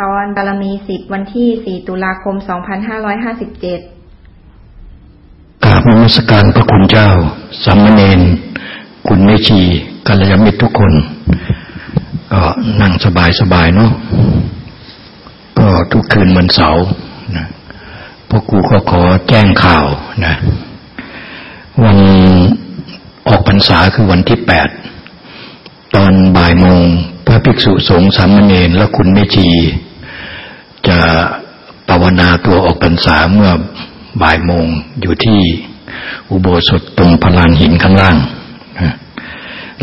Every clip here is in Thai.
ตอนบารมีสิบวันที่สี่ตุลาคมสองพันห้าร้อยห้าสิบเจ็ดกราบนมัสการพระคุณเจ้าสามเณรคุณเมชีกัลยาณมิตรทุกคน ก็นั่งสบายสบายเนาะก็ทุกคืนวันเสาร์นะพวกกูก็ขอแจ้งข่าวนะวันออกพรรษาคือวันที่แปดตอนบ่ายโมง พระภิกษุสงฆ์สามเณรและคุณเมชี จะภาวนาตัวออกพรรษาเมื่อบ่ายโมงอยู่ที่อุโบสถตรงพลานหินข้างล่าง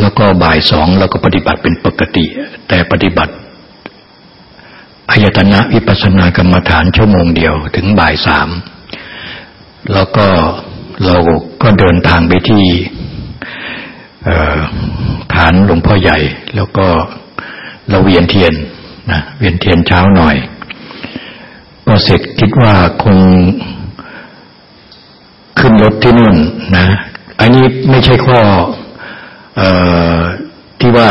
แล้วก็บ่ายสองเราก็ปฏิบัติเป็นปกติ แต่ปฏิบัติอายตนะวิปัสนากรรมฐานชั่วโมงเดียวถึงบ่ายสามแล้วก็เราก็เดินทางไปที่ฐานหลวงพ่อใหญ่ แล้วก็ เราเวียนเทียนนะเวียนเทียนเช้าหน่อยพอเสร็จคิดว่าคงขึ้นรถที่นู่นนะอันนี้ไม่ใช่ข้ออที่ว่า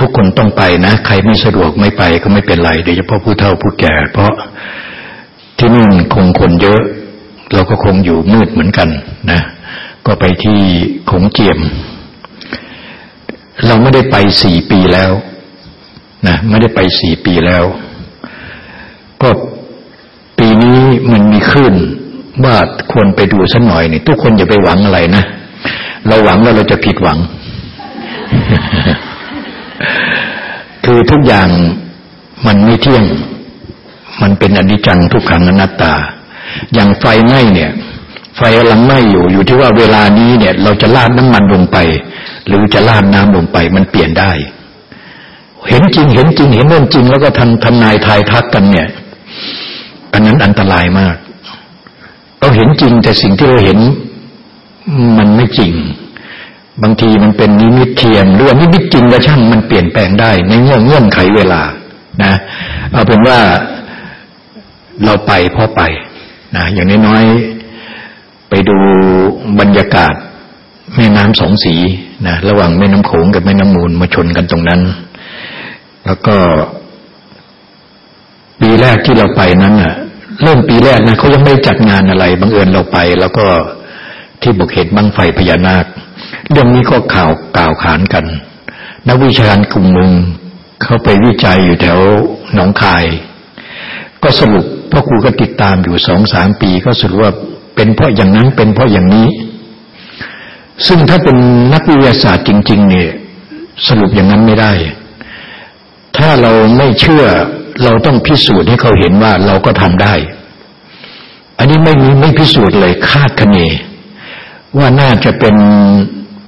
ทุกคนต้องไปนะ ใครไม่สะดวกไม่ไปก็ไม่เป็นไรโดยเฉพาะผู้เฒ่าผู้แก่ เพราะที่นู่นคงคนเยอะ เราก็คงอยู่มืดเหมือนกันนะ ก็ไปที่ขงเจียม เราไม่ได้ไปสี่ปีแล้ว นะไม่ได้ไปสี่ปีแล้ว ก็ปีนี้มันมีขึ้นว่าควรไปดูสักหน่อยนี่ทุกคนอย่าไปหวังอะไรนะ เราหวังว่าเราจะผิดหวัง คือทุกอย่างมันไม่เที่ยง มันเป็นอนิจจังทุกขังอนัตตา อย่างไฟไหม้เนี่ย ไฟกำลังไหม้อยู่อยู่ที่ว่าเวลานี้เนี่ย เราจะลาดน้ำมันลงไป หรือจะลาดน้ำลงไป มันเปลี่ยนได้ เห็นจริงเห็นจริงเห็นเรื่องจริง แล้วก็ทำทำนายทายทักกันเนี่ย อันนั้นอันตรายมาก เราเห็นจริงแต่สิ่งที่เราเห็นมันไม่จริง บางทีมันเป็นนิมิตเทียมหรือว่านิมิตจริงก็ช่างมันเปลี่ยนแปลงได้ ในเงื่อนเงื่อนไขเวลา นะ เอาเป็นว่าเราไปเพราะไปนะอย่างน้อยๆไปดูบรรยากาศแม่น้ำสองสีนะระหว่างแม่น้ำโขงกับแม่น้ำมูลมาชนกันตรงนั้น แล้วก็ ปีแรกที่เราไปนั้นอะ เริ่มปีแรกนะเขายังไม่จัดงานอะไรบังเอิญเราไป แล้วก็ที่บกเหตุบังไฟพญานาค เรื่องนี้ก็ข่าวกล่าวขานกัน นักวิชาการกลุ่มมึงเขาไปวิจัยอยู่แถวหนองคาย ก็สรุปพ่อครูก็ติดตามอยู่สองสามปี ก็สรุปว่าเป็นเพราะอย่างนั้นเป็นเพราะอย่างนี้ ซึ่งถ้าเป็นนักวิทยาศาสตร์จริง ๆ เนี่ย สรุปอย่างนั้นไม่ได้ ถ้าเราไม่เชื่อเราต้องพิสูจน์ให้เขาเห็นว่าเราก็ทำได้ อันนี้ไม่มีไม่พิสูจน์เลยคาดคะเน ว่าน่าจะเป็น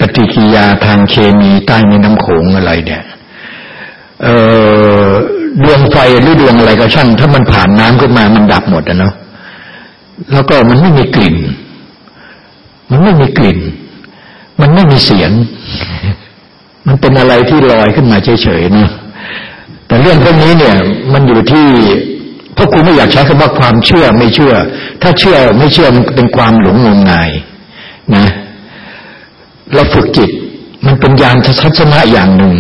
ปฏิกิยาทางเคมีใต้ในน้ำโขงอะไรเนี่ยดวงไฟหรือดวงอะไรก็ช่าง ถ้ามันผ่านน้ำขึ้นมามันดับหมดนะเนาะแล้วก็มันไม่มีกลิ่น มันไม่มีกลิ่น มันไม่มีเสียง มันเป็นอะไรที่ลอยขึ้นมาเฉยๆนะ แต่เรื่องพวกนี้เนี่ยมันอยู่ที่พราะคุณไม่อยากใช้คำว่าความเชื่อไม่เชื่อ ถ้าเชื่อไม่เชื่อมันเป็นความหลงงมงายนะ เราฝึกจิต มันเป็นญาณทัศนะอย่างหนึ่ง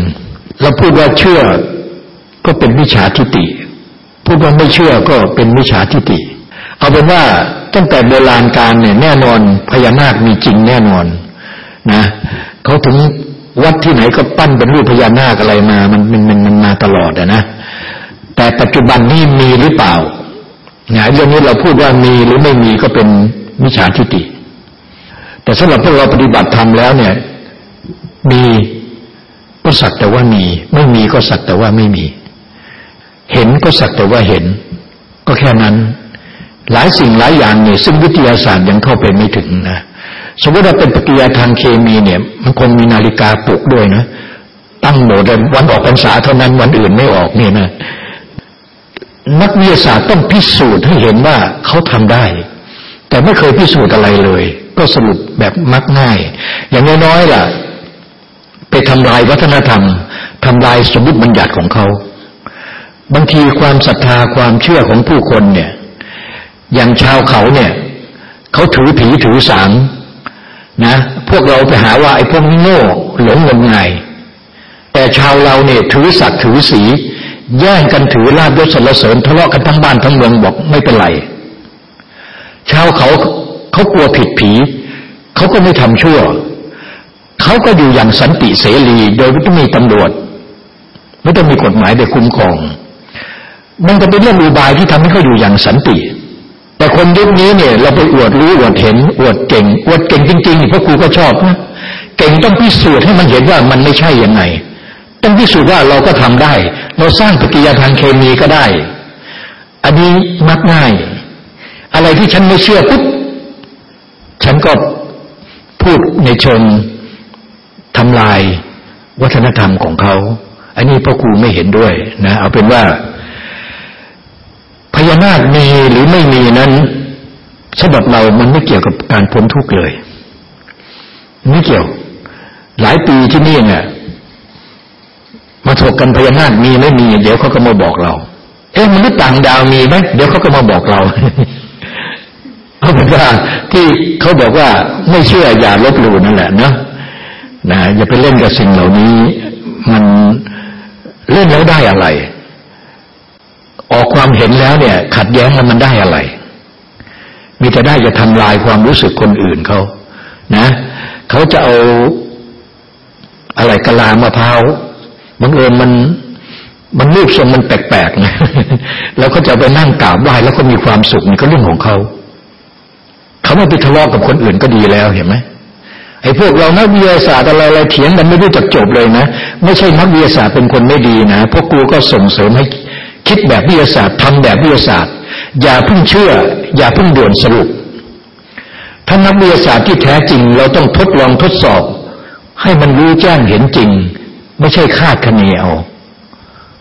เราพูดว่าเชื่อก็เป็นมิจฉาทิฏฐิพูดว่าไม่เชื่อก็เป็นมิจฉาทิฏฐิเอาเป็นว่าตั้งแต่โบราณการเนี่ยแน่นอนพญานาคมีจริงแน่นอนนะเขาถึง วัดที่ไหนก็ปั้นเป็นรูปพญานาคอะไรมา มันมันมันมันมาตลอดอะนะ แต่ปัจจุบันนี้มีหรือเปล่าเนี่ยเรื่องนี้เราพูดว่ามีหรือไม่มีก็เป็นมิจฉาทิฏฐิแต่สำหรับพวกเราปฏิบัติธรรมแล้วเนี่ย มีก็สักแต่ว่ามี ไม่มีก็สักแต่ว่าไม่มี เห็นก็สักแต่ว่าเห็น ก็แค่นั้น หลายสิ่งหลายอย่างเนี่ยซึ่งวิทยาศาสตร์ยังเข้าไปไม่ถึงนะ สมมติว่าเป็นปฏิกิริยาทางเคมีเนี่ย มันคงมีนาฬิกาปลุกด้วยนะตั้งโหมดวันออกพรรษาเท่านั้นวันอื่นไม่ออกนี่นะนักวิทยาศาสตร์ต้องพิสูจน์ให้เห็นว่าเขาทำได้ แต่ไม่เคยพิสูจน์อะไรเลย ก็สรุปแบบมักง่าย อย่างน้อยๆล่ะ ไปทำลายวัฒนธรรมทำลายสมมติบัญญัติของเขาบางทีความศรัทธาความเชื่อของผู้คนเนี่ย อย่างชาวเขาเนี่ย เขาถือผีถือสาง นะ พวกเราไปหาว่าไอ้พวกนี้โง่หลงงมงาย แต่ชาวเราเนี่ยถือสัตว์ถือสีแย่งกันถือลาบยศสรรเสริญทะเลาะกันทั้งบ้านทั้งเมืองบอกไม่เป็นไรชาวเขาเขากลัวผิดผีเขาก็ไม่ทำชั่วเขาก็อยู่อย่างสันติเสรีโดยไม่ต้องมีตำรวจ ไม่ต้องมีกฎหมายไปคุ้มครอง มันก็เป็นเรื่องอุบายที่ทำให้เขาอยู่อย่างสันติ แต่คนยุคนี้เนี่ย เราไปอวดรู้อวดเห็น อวดเก่ง อวดเก่งจริงๆเพราะครูก็ชอบนะเก่งต้องพิสูจน์ให้มันเห็นว่ามันไม่ใช่ยังไง ต้องพิสูจน์ว่าเราก็ทำได้ เราสร้างปฏิกิริยาทางเคมีก็ได้ อันนี้มักง่าย อะไรที่ฉันไม่เชื่อปุ๊บฉันก็พูดในเชิงทำลายวัฒนธรรมของเขา อันนี้พ่อครูไม่เห็นด้วยนะ เอาเป็นว่า ญานาคมีหรือไม่มีนั้นสำหรับเรามันไม่เกี่ยวกับการพ้นทุกข์เลย ไม่เกี่ยว หลายปีที่นี่เนี่ยมาถกกันพญานาคมีไม่มี เดี๋ยวเขาก็มาบอกเรา เอ๊ะมนุษย์ต่างดาวมีไหมเดี๋ยวเขาก็มาบอกเราเอาเป็นว่าที่เขาบอกว่าไม่เชื่ออย่าลบหลู่นั่นแหละเนาะนะอย่าไปเล่นกับสิ่งเหล่านี้ มันเล่นแล้วได้อะไร ออกความเห็นแล้วเนี่ย ขัดแย้งแล้วมันได้อะไร มีแต่ได้จะทำลายความรู้สึกคนอื่นเขานะเขาจะเอาอะไรกะลามะพร้าวบังเอิญมันมันรูปทรงมันแปลกๆนะแล้วก็จะไปนั่งกราบไหว้แล้วก็มีความสุขนี่ก็เรื่องของเขาเขาไม่ไปทะเลาะกับคนอื่นก็ดีแล้วเห็นไหมไอ้พวกเรานักวิทยาศาสตร์อะไรอะไรเถียงกันไม่รู้จักจบเลยนะ ไม่ใช่นักวิทยาศาสตร์เป็นคนไม่ดีนะพวกกูก็ส่งเสริมให้ คิดแบบวิทยาศาสตร์ทำแบบวิทยาศาสตร์ อย่าเพิ่งเชื่อ อย่าเพิ่งด่วนสรุป ถ้านักวิทยาศาสตร์ที่แท้จริง เราต้องทดลองทดสอบ ให้มันรู้แจ้งเห็นจริง ไม่ใช่คาดคะเนเอา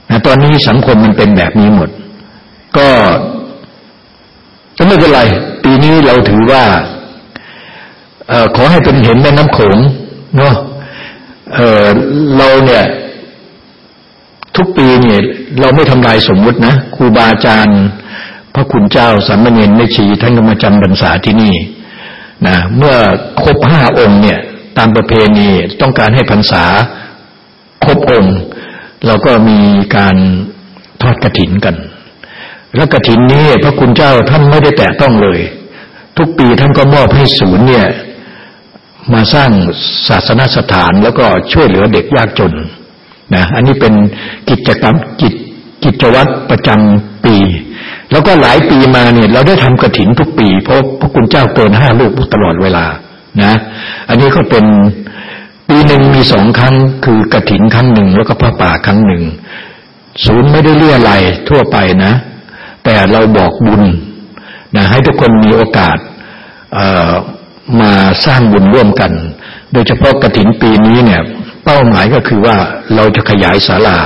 นะตอนนี้สังคมมันเป็นแบบนี้หมด ก็ก็ไม่เป็นไร ปีนี้เราถือว่าอขอให้เป็นเห็นแม่น้ำโขงเนาะเเราเนี่ย ทุกปีเนี่ยเราไม่ทำลายสมมุตินะครูบาอาจารย์ พระคุณเจ้าสามเณรไม่ชีท่านก็มาจำพรรษาที่นี่นะเมื่อครบห้าองค์เนี่ยตามประเพณีต้องการให้พรรษาครบองค์ เราก็มีการทอดกระถินกัน แล้วกระถินนี้พระคุณเจ้าท่านไม่ได้แตะต้องเลย ทุกปีท่านก็มอบให้ศูนย์เนี่ยมาสร้างศาสนสถานแล้วก็ช่วยเหลือเด็กยากจน นะอันนี้เป็นกิจกรรมกิจกิจวัตรประจำปี แล้วก็หลายปีมาเนี่ย เราได้ทำกระถินทุกปี เพราะพระคุณเจ้าเกินห้าลูกตลอดเวลานะ อันนี้ก็เป็นปีหนึ่งมีสองครั้งคือกระถินครั้งหนึ่งแล้วก็พระป่าครั้งหนึ่งศูนย์ไม่ได้เลี่ยอะไรทั่วไปนะ แต่เราบอกบุญนะให้ทุกคนมีโอกาสมาสร้างบุญร่วมกัน โดยเฉพาะกระถินปีนี้เนี่ย เป้าหมายก็คือว่าเราจะขยายศาลา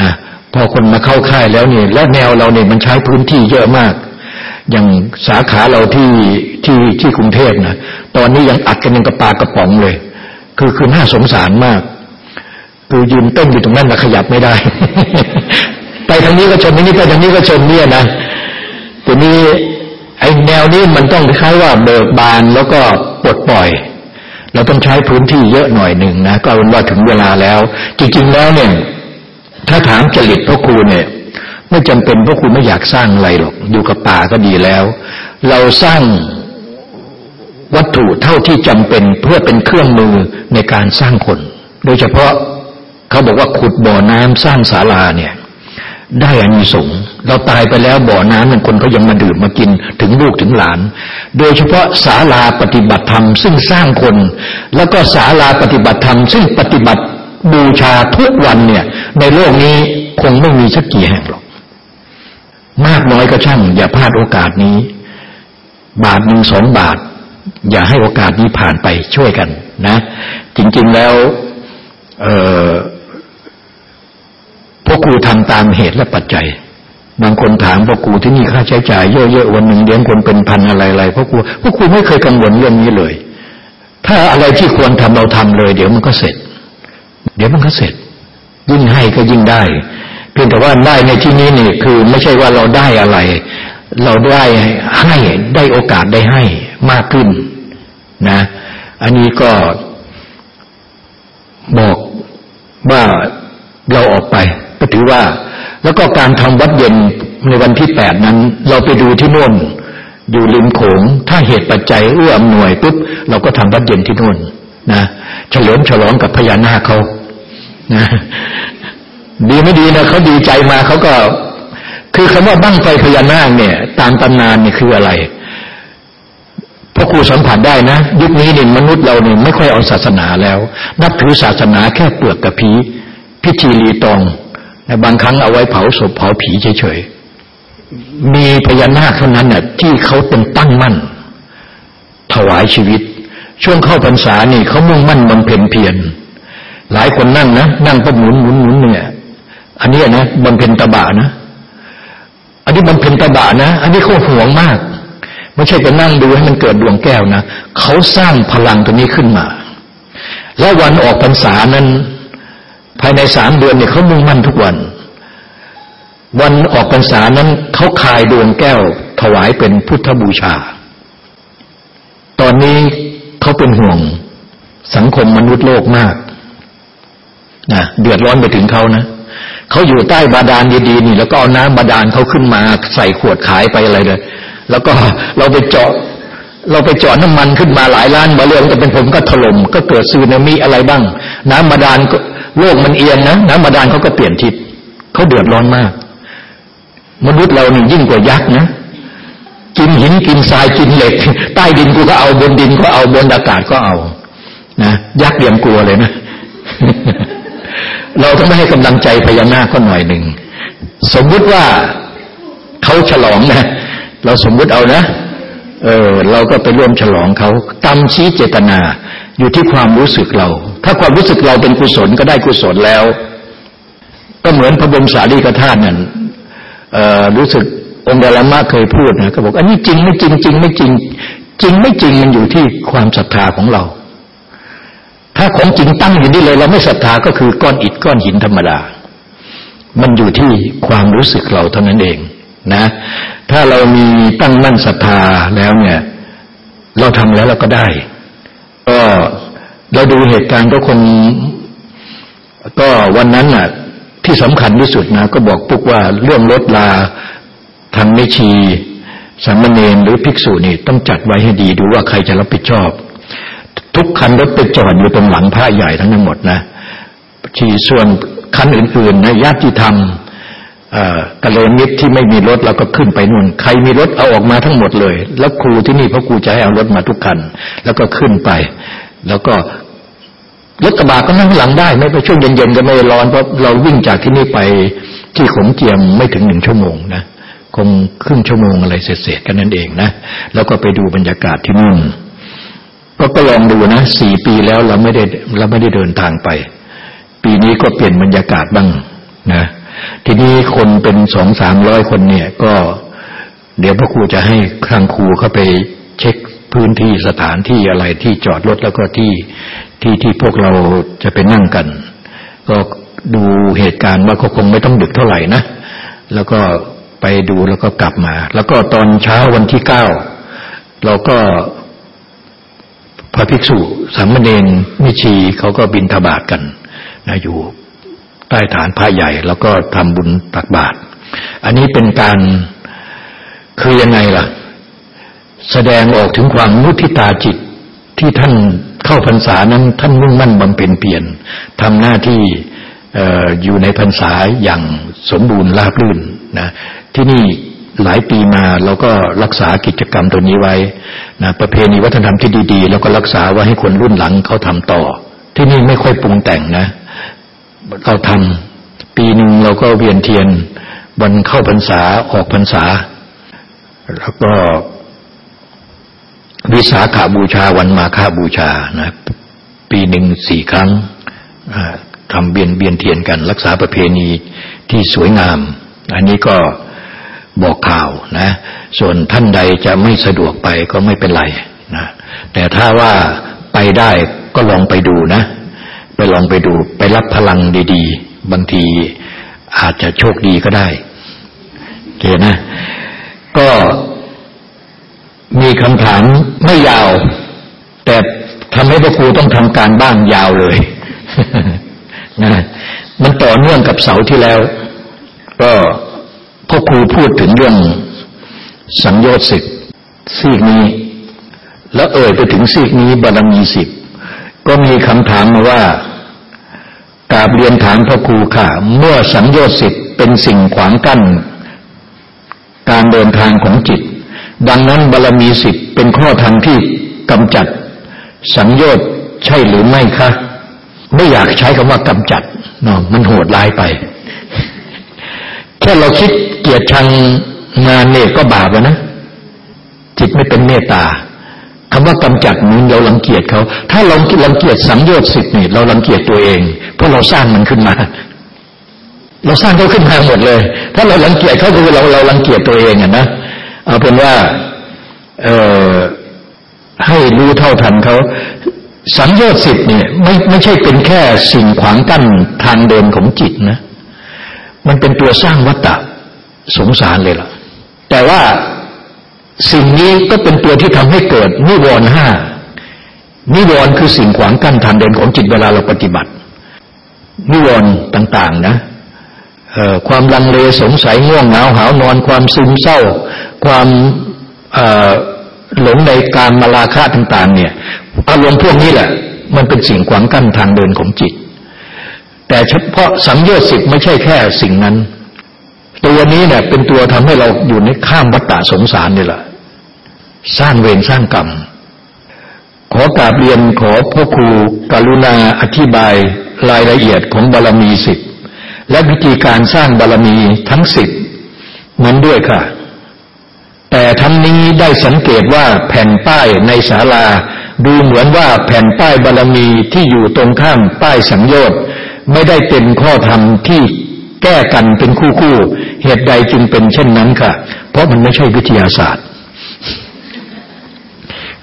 นะพอคนมาเข้าค่ายแล้วเนี่ยและแนวเราเนี่ยมันใช้พื้นที่เยอะมาก อย่างสาขาเราที่ที่ที่กรุงเทพนะตอนนี้ยังอัดกันยังกระปากระป๋องเลย คือคือน่าสงสารมาก คือยืนเต้นอยู่ตรงนั้นนะขยับไม่ได้ ไปทางนี้ก็ชนนี้ไปทางนี้ก็ชนเนี่ยนะตัวนี้ไอแนวนี้มันต้องคล้ายว่าเบิกบานแล้วก็ปลดปล่อย เราต้องใช้พื้นที่เยอะหน่อยหนึ่งนะก็เป็นว่าถึงเวลาแล้ว จริง ๆ แล้วเนี่ย ถ้าถามจริตพระครูเนี่ย ไม่จำเป็นพระครูไม่อยากสร้างอะไรหรอกอยู่กับป่าก็ดีแล้ว เราสร้างวัตถุเท่าที่จำเป็นเพื่อเป็นเครื่องมือในการสร้างคน โดยเฉพาะเขาบอกว่าขุดบ่อน้ำสร้างศาลาเนี่ย ได้อานิสงส์เราตายไปแล้วบ่อน้ำนั้นคนเขายังมาดื่มมากินถึงลูกถึงหลาน โดยเฉพาะศาลาปฏิบัติธรรมซึ่งสร้างคน แล้วก็ศาลาปฏิบัติธรรมซึ่งปฏิบัติบูชาทุกวันเนี่ย ในโลกนี้คงไม่มีสักกี่แห่งหรอก มากน้อยก็ช่าง อย่าพลาดโอกาสนี้ บาทหนึ่งสองบาท อย่าให้โอกาสนี้ผ่านไปช่วยกันนะ จริง ๆแล้ว เออ พวกครูทำตามเหตุและปัจจัย บางคนถามพวกครูที่นี่ค่าใช้จ่ายเยอะๆวันหนึ่งเลี้ยงคนเป็นพันอะไรๆพวกครูพวกครูไม่เคยกังวลเรื่องนี้เลย ถ้าอะไรที่ควรทำเราทำเลย เดี๋ยวมันก็เสร็จ เดี๋ยวมันก็เสร็จ ยิ่งให้ก็ยิ่งได้ เพียงแต่ว่าได้ในที่นี้นี่คือไม่ใช่ว่าเราได้อะไร เราได้ให้ได้โอกาสได้ให้มากขึ้นนะ อันนี้ก็บอกว่าเราออกไป ก็ถือว่า แล้วก็การทำวัดเย็นในวันที่แปดนั้น เราไปดูที่โน่นอยู่ริมโขง ถ้าเหตุปัจจัยเอื้ออำนวยปุ๊บเราก็ทำวัดเย็นที่โน่นนะเฉลิมฉลองกับพญานาคเขานะดีไม่ดีนะเขาดีใจมาเขาก็ คือคำว่าบั้งไฟพญานาคเนี่ย ตามตำนานเนี่ยคืออะไรพราะครูสัมผัสได้นะ ยุคนี้เนี่ยมนุษย์เราเนี่ยไม่ค่อยเอาศาสนาแล้ว นับถือศาสนาแค่เปลือกกระพี พิธีรีตอง แต่บางครั้งเอาไว้เผาศพเผาผีเฉยๆ มีพญานาคเท่านั้นเนี่ยที่เขาเป็นตั้งมั่น ถวายชีวิต ช่วงเข้าพรรษานี่เขามุ่งมั่นบำเพ็ญเพียร หลายคนนั่งนะนั่งก็หมุนหมุนหมุนเนี่ย อันนี้นะบำเพ็ญตบะนะ อันนี้บำเพ็ญตบะนะ อันนี้เขาห่วงมาก ไม่ใช่ไปนั่งดูให้มันเกิดดวงแก้วนะเขาสร้างพลังตัวนี้ขึ้นมา แล้ววันออกพรรษานั้น ภายในสามเดือนเนี่ยเขามุ่งมั่นทุกวัน วันออกพรรษานั้นเขาคายดวงแก้วถวายเป็นพุทธบูชา ตอนนี้เขาเป็นห่วงสังคมมนุษย์โลกมากนะเดือดร้อนไปถึงเขานะเขาอยู่ใต้บาดาลดีๆนี่ แล้วก็เอาน้ำบาดาลเขาขึ้นมาใส่ขวดขายไปอะไรเลย แล้วก็เราไปเจาะ เราไปเจาะน้ำมันขึ้นมาหลายล้านบาเรืองแต่เป็นผมก็ถล่มก็เกิดซูนามิอะไรบ้าง น้ำบาดาลโลกมันเอียงนะน้ำบาดาลเขาก็เปลี่ยนทิศเขาเดือดร้อนมาก มนุษย์เรานี่ยิ่งกว่ายักษ์นะกินหินกินทรายกินเหล็ก ใต้ดินกูก็เอาบนดินก็เอาบนอากาศก็เอานะยักษ์เดียังกลัวเลยนะ เราต้องไม่ให้กำลังใจพญานาคก็หน่อยหนึ่งสมมุติว่าเขาฉลองนะเราสมมุติเอานะ เออเราก็ไปร่วมฉลองเขาตามชี้เจตนาอยู่ที่ความรู้สึกเรา ถ้าความรู้สึกเราเป็นกุศลก็ได้กุศลแล้ว ก็เหมือนพระบรมสารีกธาตุนั่นรู้สึกองค์ดาลมะเคยพูดนะก็บอกอันนี้จริงไม่จริงจริงไม่จริง จริงไม่จริงมันอยู่ที่ความศรัทธาของเรา ถ้าของจริงตั้งอยู่นี่เลย เราไม่ศรัทธาก็คือก้อนอิฐก้อนหินธรรมดา มันอยู่ที่ความรู้สึกเราเท่านั้นเอง นะ ถ้าเรามีตั้งมั่นศรัทธาแล้วเนี่ย เราทำแล้วเราก็ได้ ก็เราดูเหตุการณ์ก็คงก็วันนั้นน่ะ ที่สำคัญที่สุดนะ ก็บอกปุ๊กว่าเรื่องลดลาทางไม่ชีสามเณรหรือภิกษุนี่ต้องจัดไว้ให้ดีดูว่าใครจะรับผิดชอบ ทุกคันรถไปจอดอยู่ตรงหลังพระใหญ่ทั้งหมดนะที่ส่วนคันอื่นๆนะญาติธรรม กะเลมิตรที่ไม่มีรถเราก็ขึ้นไปนู่น ใครมีรถเอาออกมาทั้งหมดเลย แล้วครูที่นี่พระครูจะให้เอารถมาทุกคัน แล้วก็ขึ้นไป แล้วก็รถกระบะก็นั่งหลังได้ ไม่ไปช่วงเย็นๆก็ไม่ร้อนเพราะเราวิ่งจากที่นี่ไปที่ขงเจียมไม่ถึงหนึ่งชั่วโมงนะคงครึ่งชั่วโมงอะไรเสร็จๆกันนั่นเองนะแล้วก็ไปดูบรรยากาศที่นู่นก็ก็ลองดูนะสี่ปีแล้วเราไม่ได้เราไม่ได้เดินทางไป ปีนี้ก็เปลี่ยนบรรยากาศบ้างนะ ทีนี้คนเป็นสองสามร้อยคนเนี่ย ก็ เดี๋ยวพระครูจะให้ครังครูเข้าไปเช็คพื้นที่สถานที่อะไรที่จอดรถแล้วก็ที่ที่ที่พวกเราจะไปนั่งกัน ก็ดูเหตุการณ์ว่าเขาคงไม่ต้องดึกเท่าไหร่นะ แล้วก็ไปดูแล้วก็กลับมา แล้วก็ตอนเช้าวันที่เก้าเราก็พระภิกษุสามเณรมิชีเขาก็บินทบาทกันนะอยู่ ใต้ฐานพระใหญ่ แล้วก็ทำบุญตักบาตรอันนี้เป็นการคือยังไงล่ะ แสดงออกถึงความมุทิตาจิตที่ท่านเข้าพรรษานั้น ท่านมุ่งมั่นบำเพ็ญเปลี่ยนทำหน้าที่อยู่ในพรรษาอย่างสมบูรณ์ราบรื่นนะที่นี่หลายปีมาเราก็รักษากิจกรรมตัวนี้ไว้นะประเพณีวัฒนธรรมที่ดีๆ แล้วก็รักษาไว้ให้คนรุ่นหลังเขาทำต่อ ที่นี่ไม่ค่อยปรุงแต่งนะ เราทำปีหนึ่งเราก็เวียนเทียนวันเข้าพรรษาออกพรรษา แล้วก็วิสาขาบูชาวันมาฆาบูชานะปีหนึ่งสี่ครั้งทำเบียนเบียนเทียนกัน รักษาประเพณีที่สวยงาม อันนี้ก็บอกข่าวนะ ส่วนท่านใดจะไม่สะดวกไปก็ไม่เป็นไรนะแต่ถ้าว่าไปได้ก็ลองไปดูนะ ไปลองไปดู ไปรับพลังดี ๆ บางทีอาจจะโชคดีก็ได้เกนะ ก็มีคำถามไม่ยาว แต่ทำให้พระครูต้องทำการบ้างยาวเลยนะมันต่อเนื่องกับเสาที่แล้ว ก็พ่อครูพูดถึงเรื่องสังโยชน์สิบซีกนี้ แล้วเอ่ยไปถึงซีกนี้บารมีสิบ ก็มีคำถามมาว่ากราบเรียนถามพ่อครูค่ะ เมื่อสังโยชน์สิบเป็นสิ่งขวางกั้น การเดินทางของจิต ดังนั้นบารมีสิบเป็นข้อธรรมที่กำจัด สังโยชน์ใช่หรือไม่คะ ไม่อยากใช้คำว่ากำจัดเนาะมันโหดร้ายไป แค่เราคิดเกียดชังงานเนี่ยก็บาปแล้วนะ จิตไม่เป็นเมตตา คำว่ากำจัดนี้เราลังเกียจเขา ถ้าเราลังเกียจสังโยชน์สิบนี่เราลังเกียจตัวเอง เพราะเราสร้างมันขึ้นมา เราสร้างเขาขึ้นมาหมดเลย ถ้าเราลังเกียจเขาคือเราเราลังเกียจตัวเองอะนะเอาเป็นว่าเออให้รู้เท่าทันเขาสังโยชน์สิบเนี่ยไม่ไม่ใช่เป็นแค่สิ่งขวางกั้นทางเดินของจิตนะ มันเป็นตัวสร้างวัตตะสงสารเลยล่ะ แต่ว่า สิ่งนี้ก็เป็นตัวที่ทำให้เกิดนิวรณ์ห้านิวรณ์คือสิ่งขวางกั้นทางเดินของจิตเวลาเราปฏิบัติ นิวรณ์ต่าง ๆ นะความลังเลสงสัยง่วงเหงาหานอน ความซึมเศร้า ความหลงในการมาลาคาต่าง ๆ เนี่ยอารมณ์พวกนี้แหละ มันเป็นสิ่งขวางกั้นทางเดินของจิต แต่เฉพาะสังโยชน์สิบไม่ใช่แค่สิ่งนั้น ตัวนี้เนี่ยเป็นตัวทำให้เราอยู่ในข้ามวัฏฏะสงสารนี่แหละสร้างเวรสร้างกรรม ขอกราบเรียนขอพ่อครูกรุณาอธิบายรายละเอียดของบารรมีสิบและวิธีการสร้างบารรมีทั้งสิบนั้นด้วยค่ะ แต่ทั้งนี้ได้สังเกตว่าแผ่นป้ายในศาลา ดูเหมือนว่าแผ่นป้ายบารรมีที่อยู่ตรงข้ามป้ายสังโยชน์ไม่ได้เป็นข้อธรรมที่ แก้กันเป็นคู่คู่เหตุใดจึงเป็นเช่นนั้นค่ะ เพราะมันไม่ใช่วิทยาศาสตร์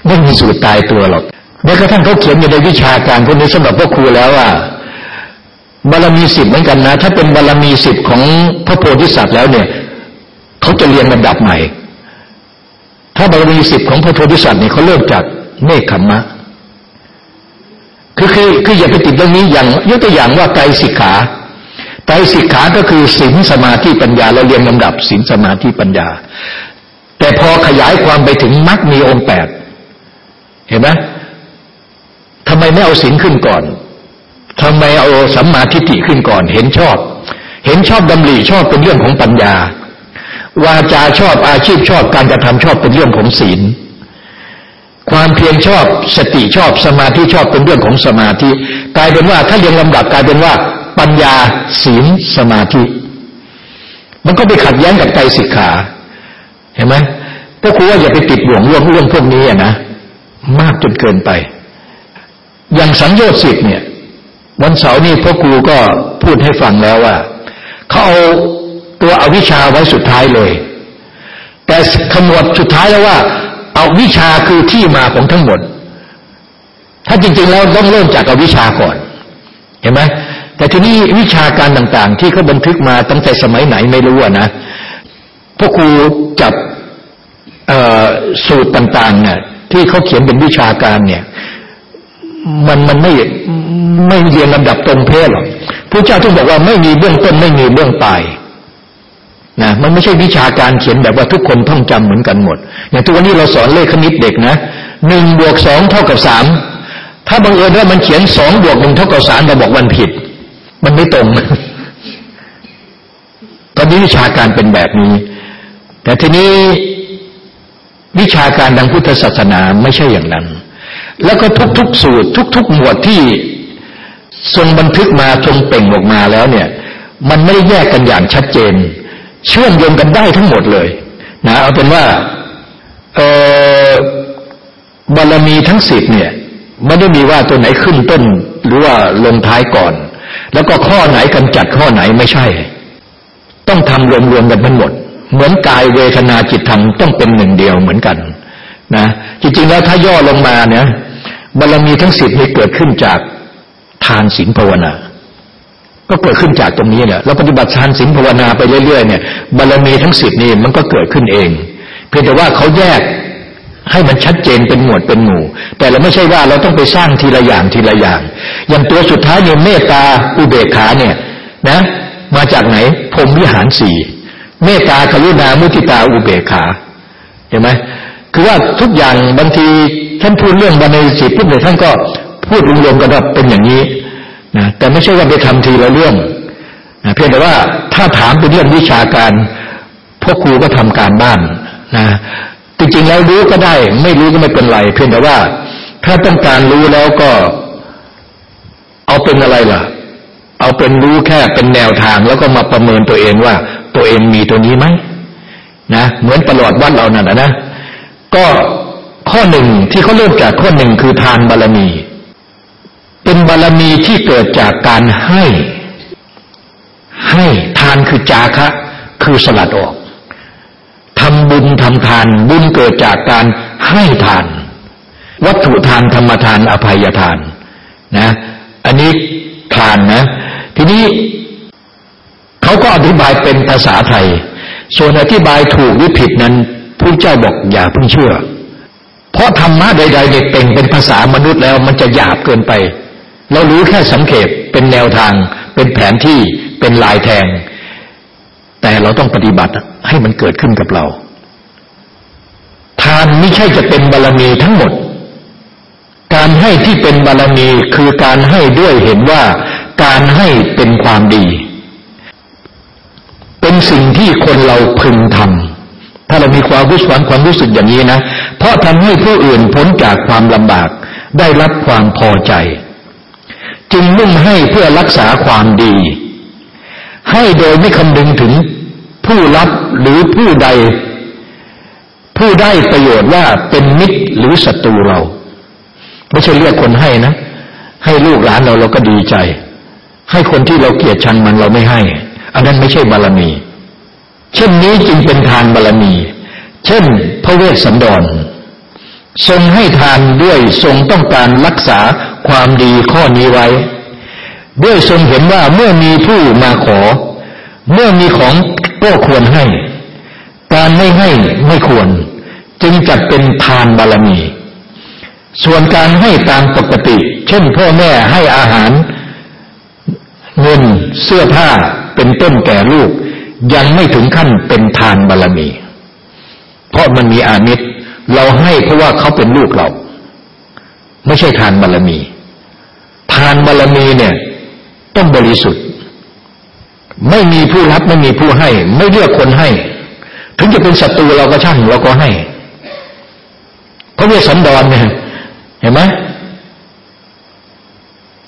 ไม่มีสูตรตายตัวหรอกแม้กระทั่งเขาเขียนอยู่ในวิชาการพวกนี้สำหรับพวกครูแล้วว่าบารมีสิบเหมือนกันนะ ถ้าเป็นบารมีสิบของพระโพธิสัตว์แล้วเนี่ยเขาจะเรียนระดับใหม่ ถ้าบารมีสิบของพระโพธิสัตว์เนี่ยเขาเริ่มจากเนคขมมะคือคือคืออย่าไปติดเรื่องนี้อย่างยกตัวอย่างว่าไตรสิกขา ไตรสิกขาก็คือศีลสมาธิปัญญาเราเรียงลำดับศีลสมาธิปัญญา แต่พอขยายความไปถึงมรรคมีองค์แปดเห็นไหมทำไมไม่เอาศีลขึ้นก่อนทำไมเอาสัมมาทิฏฐิขึ้นก่อน เห็นชอบ เห็นชอบดำริชอบเป็นเรื่องของปัญญา วาจาชอบอาชีพชอบการกระทำชอบเป็นเรื่องของศีล ความเพียรชอบสติชอบสมาธิชอบเป็นเรื่องของสมาธิ กลายเป็นว่าถ้าเรียงลำดับกลายเป็นว่า ปัญญาศีลสมาธิ มันก็ไปขัดแย้งกับใจสิกขา เห็นไหมพวกครูว่าอย่าไปติดห่วงเรื่องเรื่องพวกนี้นะ มากจนเกินไป อย่างสังโยชน์สิบเนี่ย วันเสาร์นี้พ่อครูก็พูดให้ฟังแล้วว่าเขาเอาตัวอวิชชาไว้สุดท้ายเลย แต่ขมวดสุดท้ายแล้วว่าเอาวิชาคือที่มาของทั้งหมด ถ้าจริง ๆ แล้วต้องเริ่มจากอาวิชาก่อน เห็นไหม แต่ทีนี้วิชาการต่างๆ ที่เขาบันทึกมาตั้งแต่สมัยไหนไม่รู้นะพวกครูจับสูตรต่างๆเนี่ยที่เขาเขียนเป็นวิชาการเนี่ยมันมันไม่ไม่เรียนลำดับตรงเพศหรอกพระเจ้าทุกบอกว่าไม่มีเบื้องต้นไม่มีเบื้องปลายนะมันไม่ใช่วิชาการเขียนแบบว่าทุกคนท่องจำเหมือนกันหมด อย่างทุกวันนี้เราสอนเลขคณิตเด็กนะหนึ่งบวกสองเท่ากับสามถ้าบังเอิญว่ามันเขียนสองบวกหนึ่งเท่ากับสามเราบอกมันผิด มันไม่ตรง ตอนนี้วิชาการเป็นแบบนี้ แต่ทีนี้วิชาการทางพุทธศาสนาไม่ใช่อย่างนั้น แล้วก็ทุกๆสูตร ทุก ๆ หมวดที่ทรงบันทึกมาทรงเป่งออกมาแล้วเนี่ย มันไม่ได้แยกกันอย่างชัดเจน เชื่อมโยงกันได้ทั้งหมดเลยนะเอาเป็นว่าเออบารมีทั้งสิบเนี่ยไม่ได้มีว่าตัวไหนขึ้นต้น หรือว่าลงท้ายก่อน แล้วก็ข้อไหนกำจัดข้อไหนไม่ใช่ ต้องทำรวมๆกันทั้งหมด เหมือนกายเวทนาจิตธรรมต้องเป็นหนึ่งเดียวเหมือนกันนะจริงๆแล้วถ้าย่อลงมาเนี่ยบารมีทั้งสิบนี้เกิดขึ้นจากทานศีลภาวนาก็เกิดขึ้นจากตรงนี้เนี่ยเราปฏิบัติฌานสิงภาวนาไปเรื่อยๆเนี่ยบารมีทั้งสิบนี่มันก็เกิดขึ้นเอง เพียงแต่ว่าเขาแยก ให้มันชัดเจนเป็นหมวดเป็นหมู่ แต่เราไม่ใช่ว่าเราต้องไปสร้างทีละอย่างทีละอย่าง อย่างตัวสุดท้ายเนี่ยเมตตาอุเบกขาเนี่ยนะ มาจากไหนพรมวิหารสี่เมตตากรุณามุทิตาอุเบกขาเห็นไหมคือว่าทุกอย่างบางทีท่านพูดเรื่องบันในสิทธิ์พูดเลยท่านก็พูดรวมๆกันว่าเป็นอย่างนี้นะแต่ไม่ใช่ว่าไปทำทีละเรื่องนะเพียงแต่ว่าถ้าถามเป็นเรื่องวิชาการพวกครูก็ทำการบ้านนะ จริงๆแล้วรู้ก็ได้ ไม่รู้ก็ไม่เป็นไร เพียงแต่ว่า ถ้าต้องการรู้แล้วก็ เอาเป็นอะไรล่ะ เอาเป็นรู้แค่เป็นแนวทางแล้วก็มาประเมินตัวเองว่า ตัวเองมีตัวนี้ไหมนะเหมือนตลอดวัดเรานั่นนะก็ข้อหนึ่งที่เขาเริ่มจากข้อหนึ่งคือทานบารมี เป็นบารมีที่เกิดจากการให้ ให้ทานคือจาคะ คือสลัดออกำบุญทำทาน บุญเกิดจากการให้ทาน วัตถุทานธรรมทานอภัยทานนะอันนี้ทานนะ ทีนี้เขาก็อธิบายเป็นภาษาไทย ส่วนอธิบายถูกหรือผิดนั้นผู้เจ้าบอกอย่าเพิ่งเชื่อ เพราะธรรมะใดๆเนี่ยเป็นเป็นภาษามนุษย์แล้วมันจะหยาบเกินไป เรารู้แค่สังเกตเป็นแนวทาง เป็นแผนที่เป็นลายแทง แต่เราต้องปฏิบัติให้มันเกิดขึ้นกับเราานไม่ใช่จะเป็นบารมีทั้งหมด การให้ที่เป็นบารรมีคือการให้ด้วยเห็นว่าการให้เป็นความดี เป็นสิ่งที่คนเราพึงทำถ้าเรามีความรู้สึกความรู้สึกอย่างนี้นะ เพราะทำให้ผู้อื่นพ้นจากความลำบาก ได้รับความพอใจ จึงมุ่งให้เพื่อรักษาความดี ให้โดยไม่คำนึงถึงผู้รับหรือผู้ใด ผู้ได้ประโยชน์ว่าเป็นมิตรหรือศัตรูเรา ไม่ใช่เรียกคนให้นะ ให้ลูกหลานเราเราก็ดีใจ ให้คนที่เราเกลียดชังมันเราไม่ให้ อันนั้นไม่ใช่บารมี เช่นนี้จึงเป็นทานบารมี เช่น พระเวสสันดรทรงให้ทานด้วยทรงต้องการรักษาความดีข้อนี้ไว้ ด้วยทรงเห็นว่าเมื่อมีผู้มาขอ เมื่อมีของก็ควรให้ การไม่ให้ไม่ควร จึงจัดเป็นทานบารมี ส่วนการให้ตามปกติ เช่นพ่อแม่ให้อาหาร เงินเสื้อผ้าเป็นต้นแก่ลูก ยังไม่ถึงขั้นเป็นทานบารมี เพราะมันมีอามิตร เราให้เพราะว่าเขาเป็นลูกเรา ไม่ใช่ทานบารมี ทานบารมีเนี่ย ต้องบริสุทธิ์ ไม่มีผู้รับไม่มีผู้ให้ ไม่เลือกคนให้ ถึงจะเป็นศัตรูเราก็ช่างเราก็ให้ ระเวสสันดรเนี่ยเห็นไหม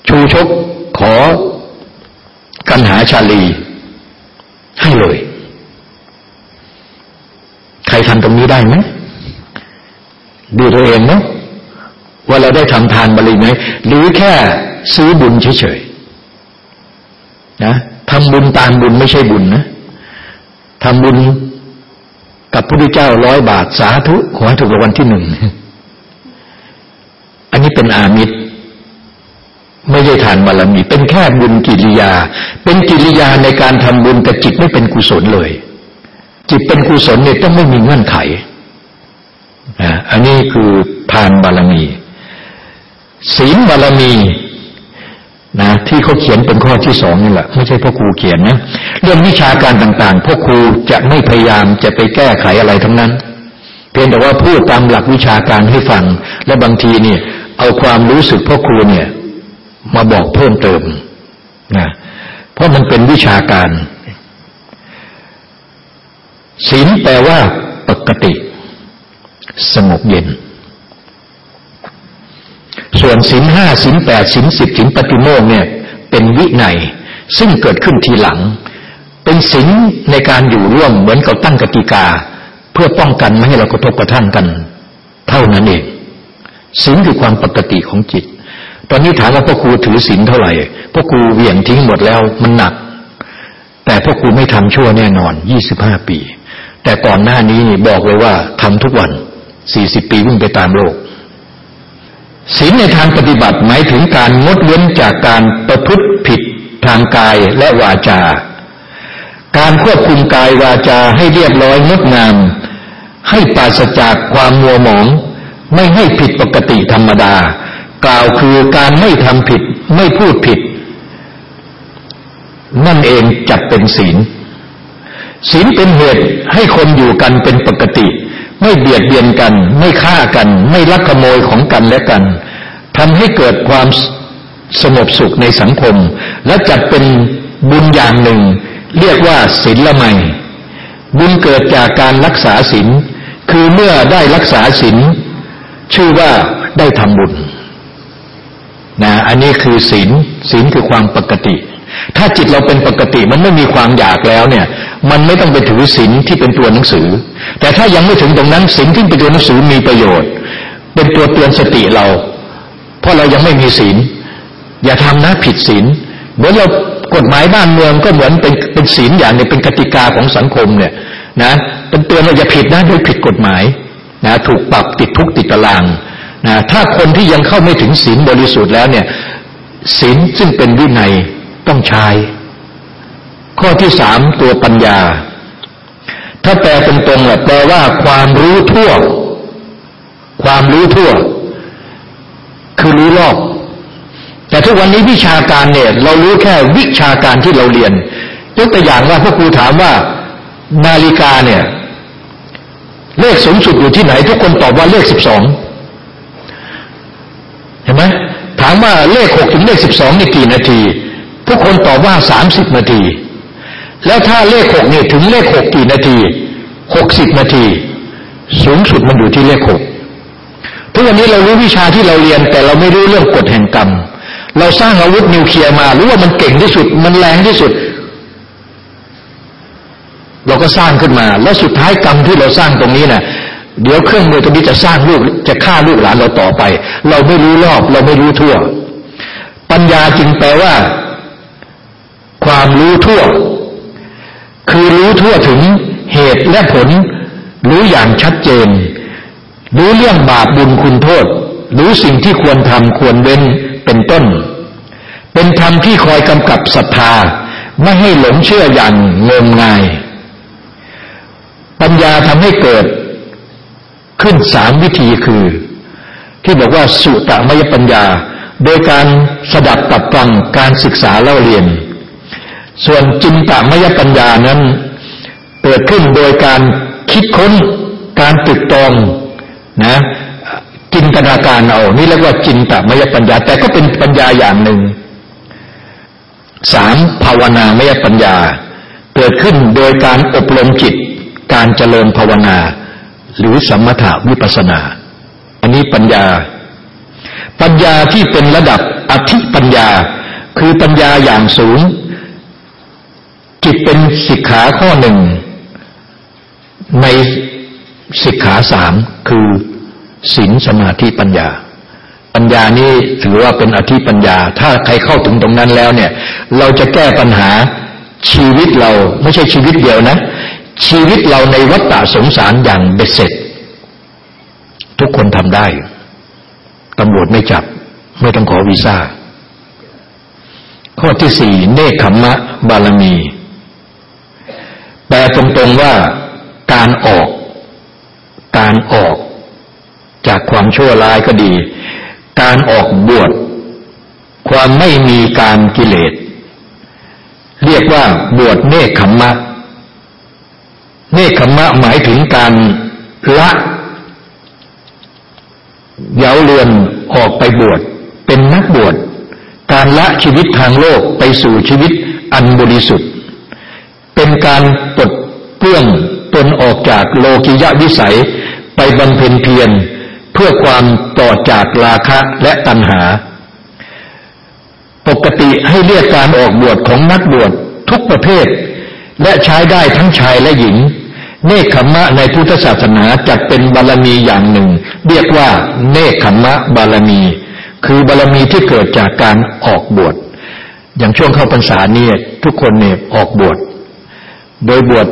ชูชกขอกันหาชาลี ให้เลย ใครทำตรงนี้ได้ไหมดูตัวเองเนาะว่าเราได้ทำทานบริไหมหรือแค่ซื้อบุญเฉยๆนะทำบุญตามบุญไม่ใช่บุญนะทำบุญกับพระพุทธเจ้าร้อยบาทสาธุขอให้ถูกรางวัลที่หนึ่ง นี้เป็นอามิตรไม่ใช่ทานบารมี เป็นแค่บุญกิริยา เป็นกิริยาในการทำบุญแต่จิตไม่เป็นกุศลเลย จิตเป็นกุศลเนี่ยต้องไม่มีเงื่อนไขอันนี้คือทานบารมี ศีลบารมีนะที่เขาเขียนเป็นข้อที่สองนี่แหละไม่ใช่พ่อครูเขียนนะเรื่องวิชาการต่างๆพ่อครูจะไม่พยายามจะไปแก้ไขอะไรทั้งนั้น เพียงแต่ว่าพูดตามหลักวิชาการให้ฟัง และบางทีเนี่ย เอาความรู้สึกพ่อครูเนี่ย มาบอกเพิ่มเติมนะเพราะมันเป็นวิชาการศีลแปลว่าปกติ สงบเย็น ส่วนสินห้าสินแปดสินสิบสินปฏิโมกเนี่ย เป็นวิไนซึ่งเกิดขึ้นทีหลัง เป็นสินในการอยู่ร่วมเหมือนกับตั้งกติกา เพื่อป้องกันไม่ให้เรากระทบกระทั่งกัน เท่านั้นเอง สินคือความปกติของจิต ตอนนี้ถามว่าพ่อครูถือสินเท่าไหร่พ่อครูเหวี่ยงทิ้งหมดแล้วมันหนัก แต่พ่อครูไม่ทำชั่วแน่นอนยี่สิบห้าปี แต่ก่อนหน้านี้นี่บอกเลยว่าทำทุกวันสี่สิบปีวิ่งไปตามโลกศีลในทางปฏิบัติหมายถึงการงดเว้นจากการประพฤติผิดทางกายและวาจา การควบคุมกายวาจาให้เรียบร้อยงดงาม ให้ปราศจากความมัวหมอง ไม่ให้ผิดปกติธรรมดา กล่าวคือการไม่ทำผิดไม่พูดผิด นั่นเองจัดเป็นศีล ศีลเป็นเหตุให้คนอยู่กันเป็นปกติ ไม่เบียดเบียนกัน ไม่ฆ่ากัน ไม่ลักขโมยของกันและกันทำให้เกิดความสงบสุขในสังคม และจัดเป็นบุญอย่างหนึ่ง เรียกว่าศีลละไมบุญเกิดจากการรักษาศีลคือเมื่อได้รักษาศีล ชื่อว่าได้ทำบุญนะอันนี้คือศีลศีลคือความปกติ ถ้าจิตเราเป็นปกติมันไม่มีความอยากแล้วเนี่ย มันไม่ต้องไปถือศีลที่เป็นตัวหนังสือ แต่ถ้ายังไม่ถึงตรงนั้นศีลที่เป็นตัวหนังสือมีประโยชน์ เป็นตัวเตือนสติเรา เพราะเรายังไม่มีศีล อย่าทำนะผิดศีลเหมือนเรากฎหมายบ้านเมืองก็เหมือนเป็นเป็นศีลอย่างเนึงเป็นกติกาของสังคมเนี่ยนะเป็นเตือนว่าอย่าผิดนะโดยผิดกฎหมาย นะถูกปรับติดทุกติดตารางนะถ้าคนที่ยังเข้าไม่ถึงศีลบริสุทธิ์แล้วเนี่ยศีลซึ่งเป็นวินัยต้องใช้ ข้อที่สามตัวปัญญา ถ้าแปลตรงๆแหละแปลว่าความรู้ทั่ว ความรู้ทั่ว คือรู้รอบแต่ทุกวันนี้วิชาการเนี่ย เรารู้แค่วิชาการที่เราเรียนยกตัวอย่างว่าพวกครูถามว่านาฬิกาเนี่ย เลขสูงสุดอยู่ที่ไหน ทุกคนตอบว่าเลขสิบสองเห็นไหมถามว่าเลขหกถึงเลขสิบสองนี่กี่นาที ทุกคนตอบว่าสามสิบนาที แล้วถ้าเลขหกเนี่ยถึงเลขหกกี่นาทีหกสิบนาที สูงสุดมันอยู่ที่เลขหกทุกวันนี้เรารู้วิชาที่เราเรียน แต่เราไม่รู้เรื่องกฎแห่งกรรมเราสร้างอาวุธนิวเคลียร์มารู้ว่ามันเก่งที่สุด มันแรงที่สุด เราก็สร้างขึ้นมา แล้วสุดท้ายกรรมที่เราสร้างตรงนี้นะ่ะเดี๋ยวเครื่องมือตัวนี้จะสร้างลูกจะฆ่าลูกหลานเราต่อไป เราไม่รู้รอบ เราไม่รู้ทั่ว ปัญญาจึงแปลว่า ความรู้ทั่ว คือรู้ทั่วถึงเหตุและผล รู้อย่างชัดเจน รู้เรื่องบาปบุญคุณโทษ รู้สิ่งที่ควรทำควรเว้นเป็นต้น เป็นธรรมที่คอยกำกับศรัทธา ไม่ให้หลงเชื่ออย่างงมงาย ปัญญาทำให้เกิดขึ้นสามวิธีคือ ที่บอกว่าสุตมยปัญญา โดยการสดับตับฟังการศึกษาเล่าเรียน ส่วนจินตมยปัญญานั้น เกิดขึ้นโดยการคิดค้นการตึกตองนะจินตนาการเอา นี่เรียกว่าจินตมยปัญญา แต่ก็เป็นปัญญาอย่างหนึ่งสามภาวนามยปัญญา เกิดขึ้นโดยการอบรมจิต การเจริญภาวนา หรือสมถาวิปัสนา อันนี้ปัญญา ปัญญาที่เป็นระดับอธิปัญญา คือปัญญาอย่างสูง จิตเป็นสิกขาข้อหนึ่ง ในสิกขาสามคือศีลสมาธิปัญญา ปัญญานี้ถือว่าเป็นอธิปัญญา ถ้าใครเข้าถึงตรงนั้นแล้วเนี่ย เราจะแก้ปัญหาชีวิตเราไม่ใช่ชีวิตเดียวนะ ชีวิตเราในวัฏฏะสงสารอย่างเบ็ดเสร็จ ทุกคนทำได้ตำรวจไม่จับ ไม่ต้องขอวีซ่า ข้อที่สี่เนคขมมะบารมี แปลตรงๆว่าการออก การออก จากความชั่วร้ายก็ดี การออกบวชความไม่มีการกิเลส เรียกว่าบวชเนคขมมะ เนคขมะหมายถึงการละเย้าเรือนออกไปบวชเป็นนักบวชการละชีวิตทางโลกไปสู่ชีวิตอันบริสุทธิ์ เป็นการปลดเปลื้องตนออกจากโลกิยะวิสัยไปบำเพ็ญเพียรเพื่อความต่อจากราคะและตัณหา ปกติให้เรียกการออกบวชของนักบวชทุกประเภท และใช้ได้ทั้งชายและหญิง เนคขมะในพุทธศาสนาจัดเป็นบารมีอย่างหนึ่ง เรียกว่า เนคขมมะบารมี คือบารมีที่เกิดจากการออกบวช อย่างช่วงเข้าพรรษาเนี่ยทุกคนเนี่ยออกบวช โดยบวช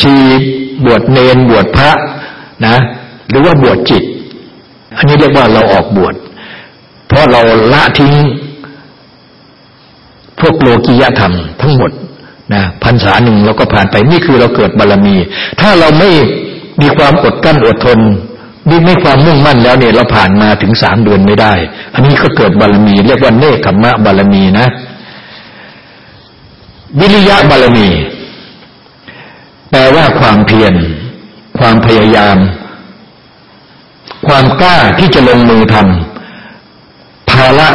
ชีบวชเนนบวชพระนะ หรือว่าบวชจิต อันนี้เรียกว่าเราออกบวช เพราะเราละทิ้งพวกโลกิยธรรมทั้งหมด นะพันษาหนึ่งเราก็ผ่านไปนี่คือเราเกิดบารรมี ถ้าเราไม่มีความอดกั้นอดทนมีไม่ความมุ่งมั่นแล้วเนี่ยเราผ่านมาถึงสามเดือนไม่ได้ อันนี้ก็เกิดบารรมี เรียกว่าเนคขมะบารรมีนะ วิริยะบารมี แปลว่าความเพียรความพยายาม ความกล้าที่จะลงมือทำภาระ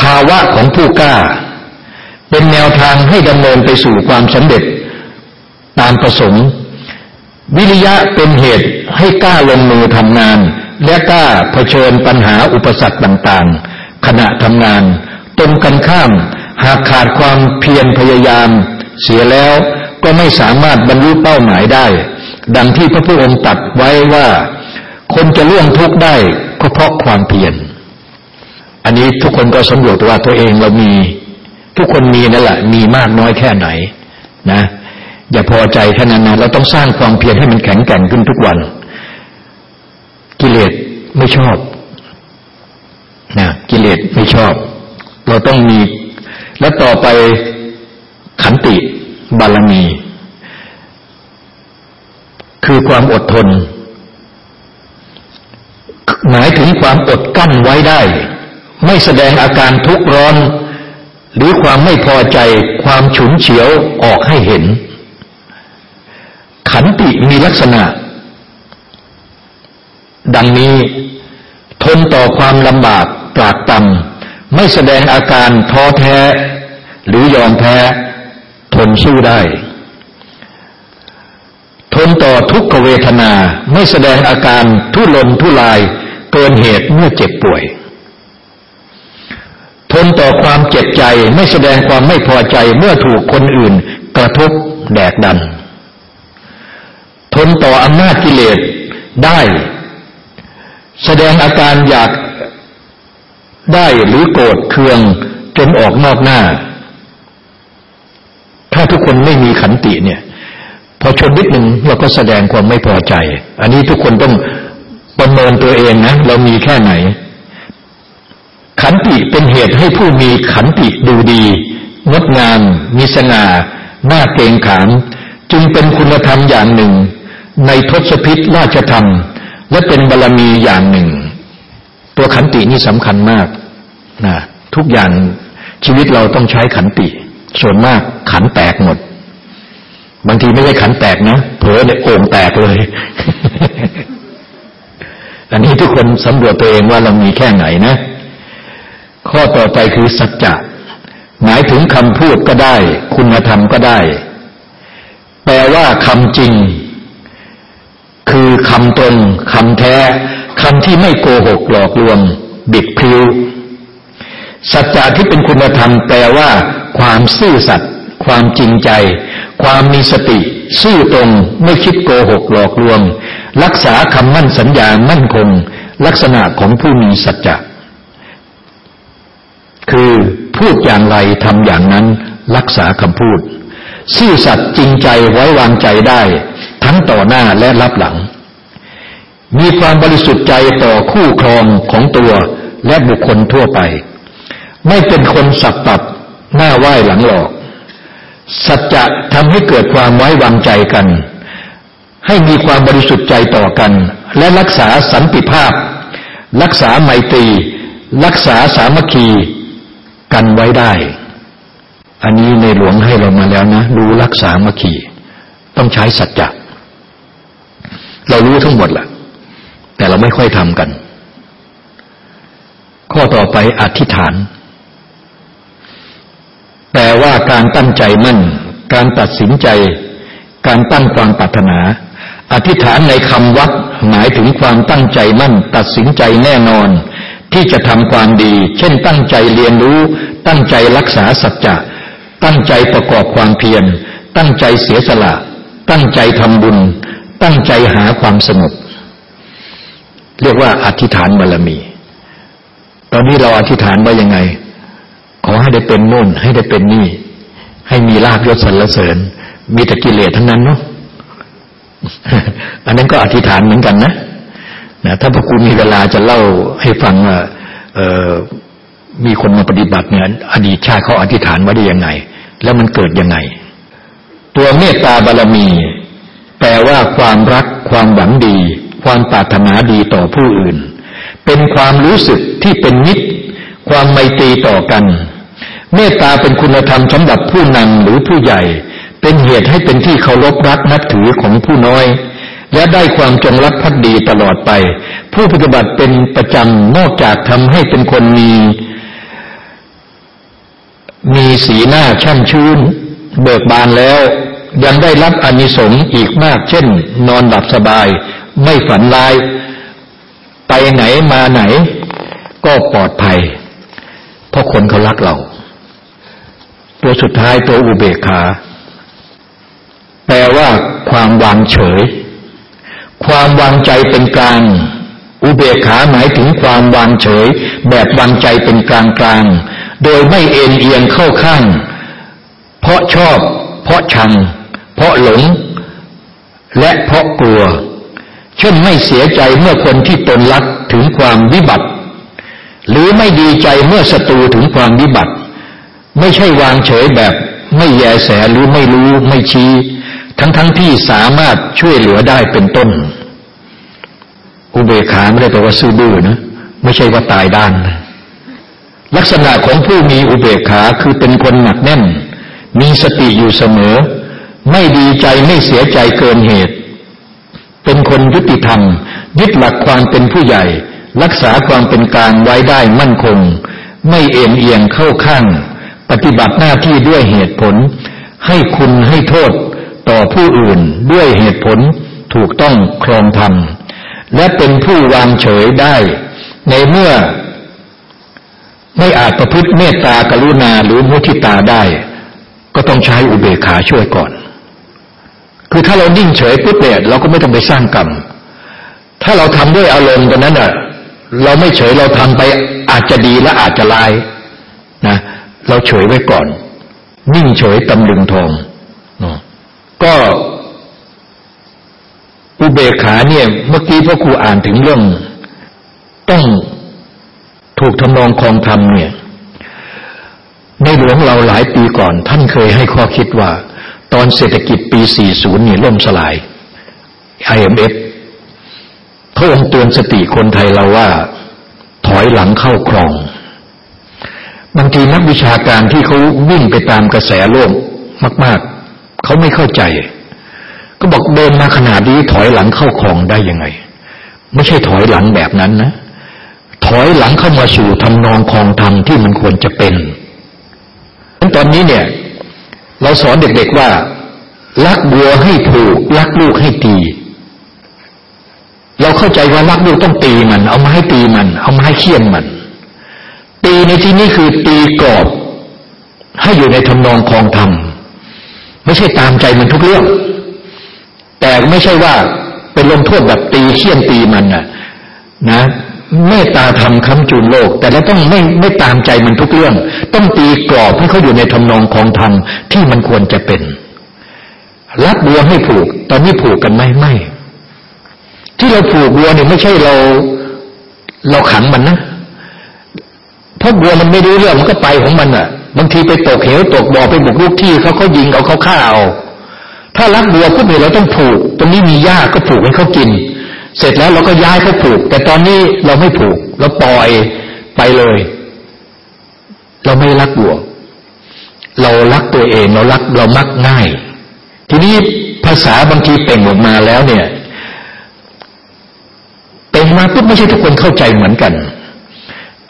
ภาวะของผู้กล้า เป็นแนวทางให้ดำเนินไปสู่ความสำเร็จตามประสงค์ วิริยะเป็นเหตุให้กล้าลงมือทำงาน และกล้าเผชิญปัญหาอุปสรรคต่างๆ ขณะทำงาน ตรงกันข้าม หากขาดความเพียรพยายาม เสียแล้วก็ไม่สามารถบรรลุเป้าหมายได้ ดังที่พระพุทธองค์ตรัสไว้ว่า คนจะล่วงทุกข์ได้ก็เพราะความเพียร อันนี้ทุกคนก็สำรวจว่าตัวเองเรามี ทุกคนมีนั่นแหละ มีมากน้อยแค่ไหน นะ อย่าพอใจแค่นั้นนะเราต้องสร้างความเพียรให้มันแข็งแกร่งขึ้นทุกวัน กิเลสไม่ชอบนะกิเลสไม่ชอบ เราต้องมี และต่อไปขันติบารมี คือความอดทน หมายถึงความอดกั้นไว้ได้ ไม่แสดงอาการทุกข์ร้อน หรือความไม่พอใจความฉุนเฉียวออกให้เห็น ขันติมีลักษณะ ดังนี้ทนต่อความลำบากตรากตำไม่แสดงอาการท้อแท้ หรือยอมแพ้ ทนสู้ได้ ทนต่อทุกขเวทนาไม่แสดงอาการทุรนทุรายเกินเหตุเมื่อเจ็บป่วย ทนต่อความเจ็บใจไม่แสดงความไม่พอใจเมื่อถูกคนอื่น กระทบแดกดัน ทนต่ออำนาจกิเลสได้ แสดงอาการอยากได้หรือโกรธเคืองจนออกนอกหน้า ถ้าทุกคนไม่มีขันติเนี่ย พอชนนิดหนึ่งเราก็แสดงความไม่พอใจ อันนี้ทุกคนต้องประเมินตัวเองนะ เรามีแค่ไหน ขันติเป็นเหตุให้ผู้มีขันติดูดี งดงาม มีสง่าหน้าเกงขาม จึงเป็นคุณธรรมอย่างหนึ่ง ในทศพิษราชธรรม และเป็นบารรมีอย่างหนึ่ง ตัวขันตินี่สำคัญมากนะทุกอย่างชีวิตเราต้องใช้ขันติ ส่วนมากขันแตกหมด บางทีไม่ใช่ขันแตกนะเผลอเนี่ยโอ่งแตกเลย อันนี้ทุกคนสำรวจตัวเองว่าเรามีแค่ไหนนะ ข้อต่อไปคือสัจจะหมายถึงคำพูดก็ได้ คุณธรรมก็ได้ แปลว่าคำจริง คือคำตรงคำแท้คำที่ไม่โกหกหลอกลวง บิดพริ้วสัจจะที่เป็นคุณธรรม แปลว่า ความซื่อสัตย์ความจริงใจ ความมีสติ ซื่อตรง ไม่คิดโกหกหลอกลวง รักษาคำมั่นสัญญามั่นคง ลักษณะของผู้มีสัจจะ คือพูดอย่างไรทำอย่างนั้นรักษาคำพูด ซื่อสัตย์จริงใจไว้วางใจได้ ทั้งต่อหน้าและรับหลัง มีความบริสุทธิ์ใจต่อคู่ครองของตัวและบุคคลทั่วไป ไม่เป็นคนสับตับหน้าไหว้หลังหลอก สัจจะทำให้เกิดความไว้วางใจกัน ให้มีความบริสุทธิ์ใจต่อกัน และรักษาสันติภาพ รักษาไมตรี รักษาสามัคคี กันไว้ได้ อันนี้ในหลวงให้เรามาแล้วนะ รู้รักษามัคคีต้องใช้สัจจะเรารู้ทั้งหมดแหละแต่เราไม่ค่อยทำกัน ข้อต่อไปอธิษฐาน แปลว่าการตั้งใจมั่น การตัดสินใจ การตั้งความปรารถนา อธิษฐานในคำวัดหมายถึงความตั้งใจมั่น ตัดสินใจแน่นอน ที่จะทำความดี เช่นตั้งใจเรียนรู้ ตั้งใจรักษาสัจจะตั้งใจประกอบความเพียร ตั้งใจเสียสละ ตั้งใจทำบุญ ตั้งใจหาความสงบ เรียกว่าอธิษฐานบารมี ตอนนี้เราอธิษฐานว่ายังไง ขอให้ได้เป็นโน่น ให้ได้เป็นนี่ ให้มีลาภยศสรรเสริญ มีแต่กิเลสทั้งนั้นเนาะ อันนั้นก็อธิษฐานเหมือนกันนะนะถ้าพระครูมีเวลาจะเล่าให้ฟังว่า มีคนมาปฏิบัติเนี่ยอดีตชาติเขาอธิษฐานว่าได้ยังไง แล้วมันเกิดยังไง ตัวเมตตาบารมี แปลว่าความรัก ความหวังดี ความปรารถนาดีต่อผู้อื่น เป็นความรู้สึกที่เป็นมิตร ความไมตรีต่อกัน เมตตาเป็นคุณธรรมสำหรับผู้นำหรือผู้ใหญ่ เป็นเหตุให้เป็นที่เคารพรักนับถือของผู้น้อยและได้ความจงรักภักดีตลอดไป ผู้ปฏิบัติเป็นประจำนอกจากทำให้เป็นคนมี มีสีหน้าช่ำชื่น เบิกบานแล้ว ยังได้รับอนิสงส์อีกมาก เช่น นอนหลับสบาย ไม่ฝันร้าย ไปไหนมาไหน ก็ปลอดภัย เพราะคนเขารักเรา ตัวสุดท้ายตัวอุเบกขา แปลว่าความวางเฉย ความวางใจเป็นกลาง อุเบกขาหมายถึงความวางเฉย แบบวางใจเป็นกลางกลาง โดยไม่เอ็นเอียงเข้าข้าง เพราะชอบ เพราะชัง เพราะหลง และเพราะกลัว เช่นไม่เสียใจเมื่อคนที่ตนรักถึงความวิบัติ หรือไม่ดีใจเมื่อศัตรูถึงความวิบัติ ไม่ใช่วางเฉยแบบไม่แยแสหรือไม่รู้ไม่ชี้ ทั้งๆทที่สามารถช่วยเหลือได้เป็นต้น อุเบกขาไม่ได้แปลว่าซื่อบื้อนะ ไม่ใช่ว่าตายด้านนะ ลักษณะของผู้มีอุเบกขาคือเป็นคนหนักแน่น มีสติอยู่เสมอ ไม่ดีใจไม่เสียใจเกินเหตุ เป็นคนยุติธรรม ยึดหลักความเป็นผู้ใหญ่ รักษาความเป็นกลางไว้ได้มั่นคง ไม่เอ็นเอียงเข้าข้าง ปฏิบัติหน้าที่ด้วยเหตุผล ให้คุณให้โทษต่อผู้อื่นด้วยเหตุผลถูกต้องครองธรรม และเป็นผู้วางเฉยได้ ในเมื่อ ไม่อาจประพฤติเมตตากรุณาหรือมุทิตาได้ ก็ต้องใช้อุเบกขาช่วยก่อน คือถ้าเรานิ่งเฉยปุ๊บเนี่ยเราก็ไม่ต้องไปสร้างกรรม ถ้าเราทำด้วยอารมณ์ตอนนั้นอะเราไม่เฉยเราทำไปอาจจะดีและอาจจะลายนะเราเฉยไว้ก่อน นิ่งเฉยตำลึงทองก็อุเบกขาเนี่ย เมื่อกี้พ่อครูอ่านถึงเรื่อง ต้อง ถูกทำนองคองธรรมเนี่ย ในหลวงเราหลายปีก่อน ท่านเคยให้ข้อคิดว่า ตอนเศรษฐกิจปี 40 นี่ล่มสลาย IMF พระองค์เตือนสติคนไทยเราว่า ถอยหลังเข้าครอง บางทีนักวิชาการที่เขาวิ่งไปตามกระแสโลกมาก ๆ เขาไม่เข้าใจ ก็บอกเดินมาขนาดนี้ถอยหลังเข้าครองได้ยังไง ไม่ใช่ถอยหลังแบบนั้นนะ อยหลังเข้ามาสู่ทำนองคองธรรมที่มันควรจะเป็นตอนนี้เนี่ย เราสอนเด็กๆว่า รักบัวให้ผูกรักลูกให้ตีเราเข้าใจว่ารักลูกต้องตีมัน เอามาให้ตีมัน เอามาให้เคี่ยนมัน ตีในที่นี้คือตีกรอบ ให้อยู่ในทำนองคองธรรมไม่ใช่ตามใจมันทุกเรื่อง แต่ไม่ใช่ว่าเป็นลงโทษแบบตีเคี่ยนตีมันนะนะ เมตตาธรรมคำจูนโลก แต่แล้วต้องไม่ไม่ตามใจมันทุกเรื่อง ต้องตีกรอบให้เขาอยู่ในทำนองของธรรมที่มันควรจะเป็น รักบัวให้ผูก ตอนนี้ผูกกันไหมไม่ ที่เราผูกบัวเนี่ยไม่ใช่เราเราขังมันนะเพราะบัวมันไม่รู้เรื่องมันก็ไปของมันอะ บางทีไปตกเหวตกบ่อไปบุกลุกที่เขาเขายิงเอาเขาฆ่าเอาถ้ารักบัวพวกนี้เราต้องผูก ตรงนี้มีหญ้าก็ผูกให้เขากิน เสร็จแล้วเราก็ย้ายเขาผูก แต่ตอนนี้เราไม่ผูกเราปล่อยไปเลย เราไม่รักวัว เรารักตัวเองเรารักเรามักง่าย ทีนี้ภาษาบางทีเป่งออกมาแล้วเนี่ยเป่งมาปุ๊บไม่ใช่ทุกคนเข้าใจเหมือนกัน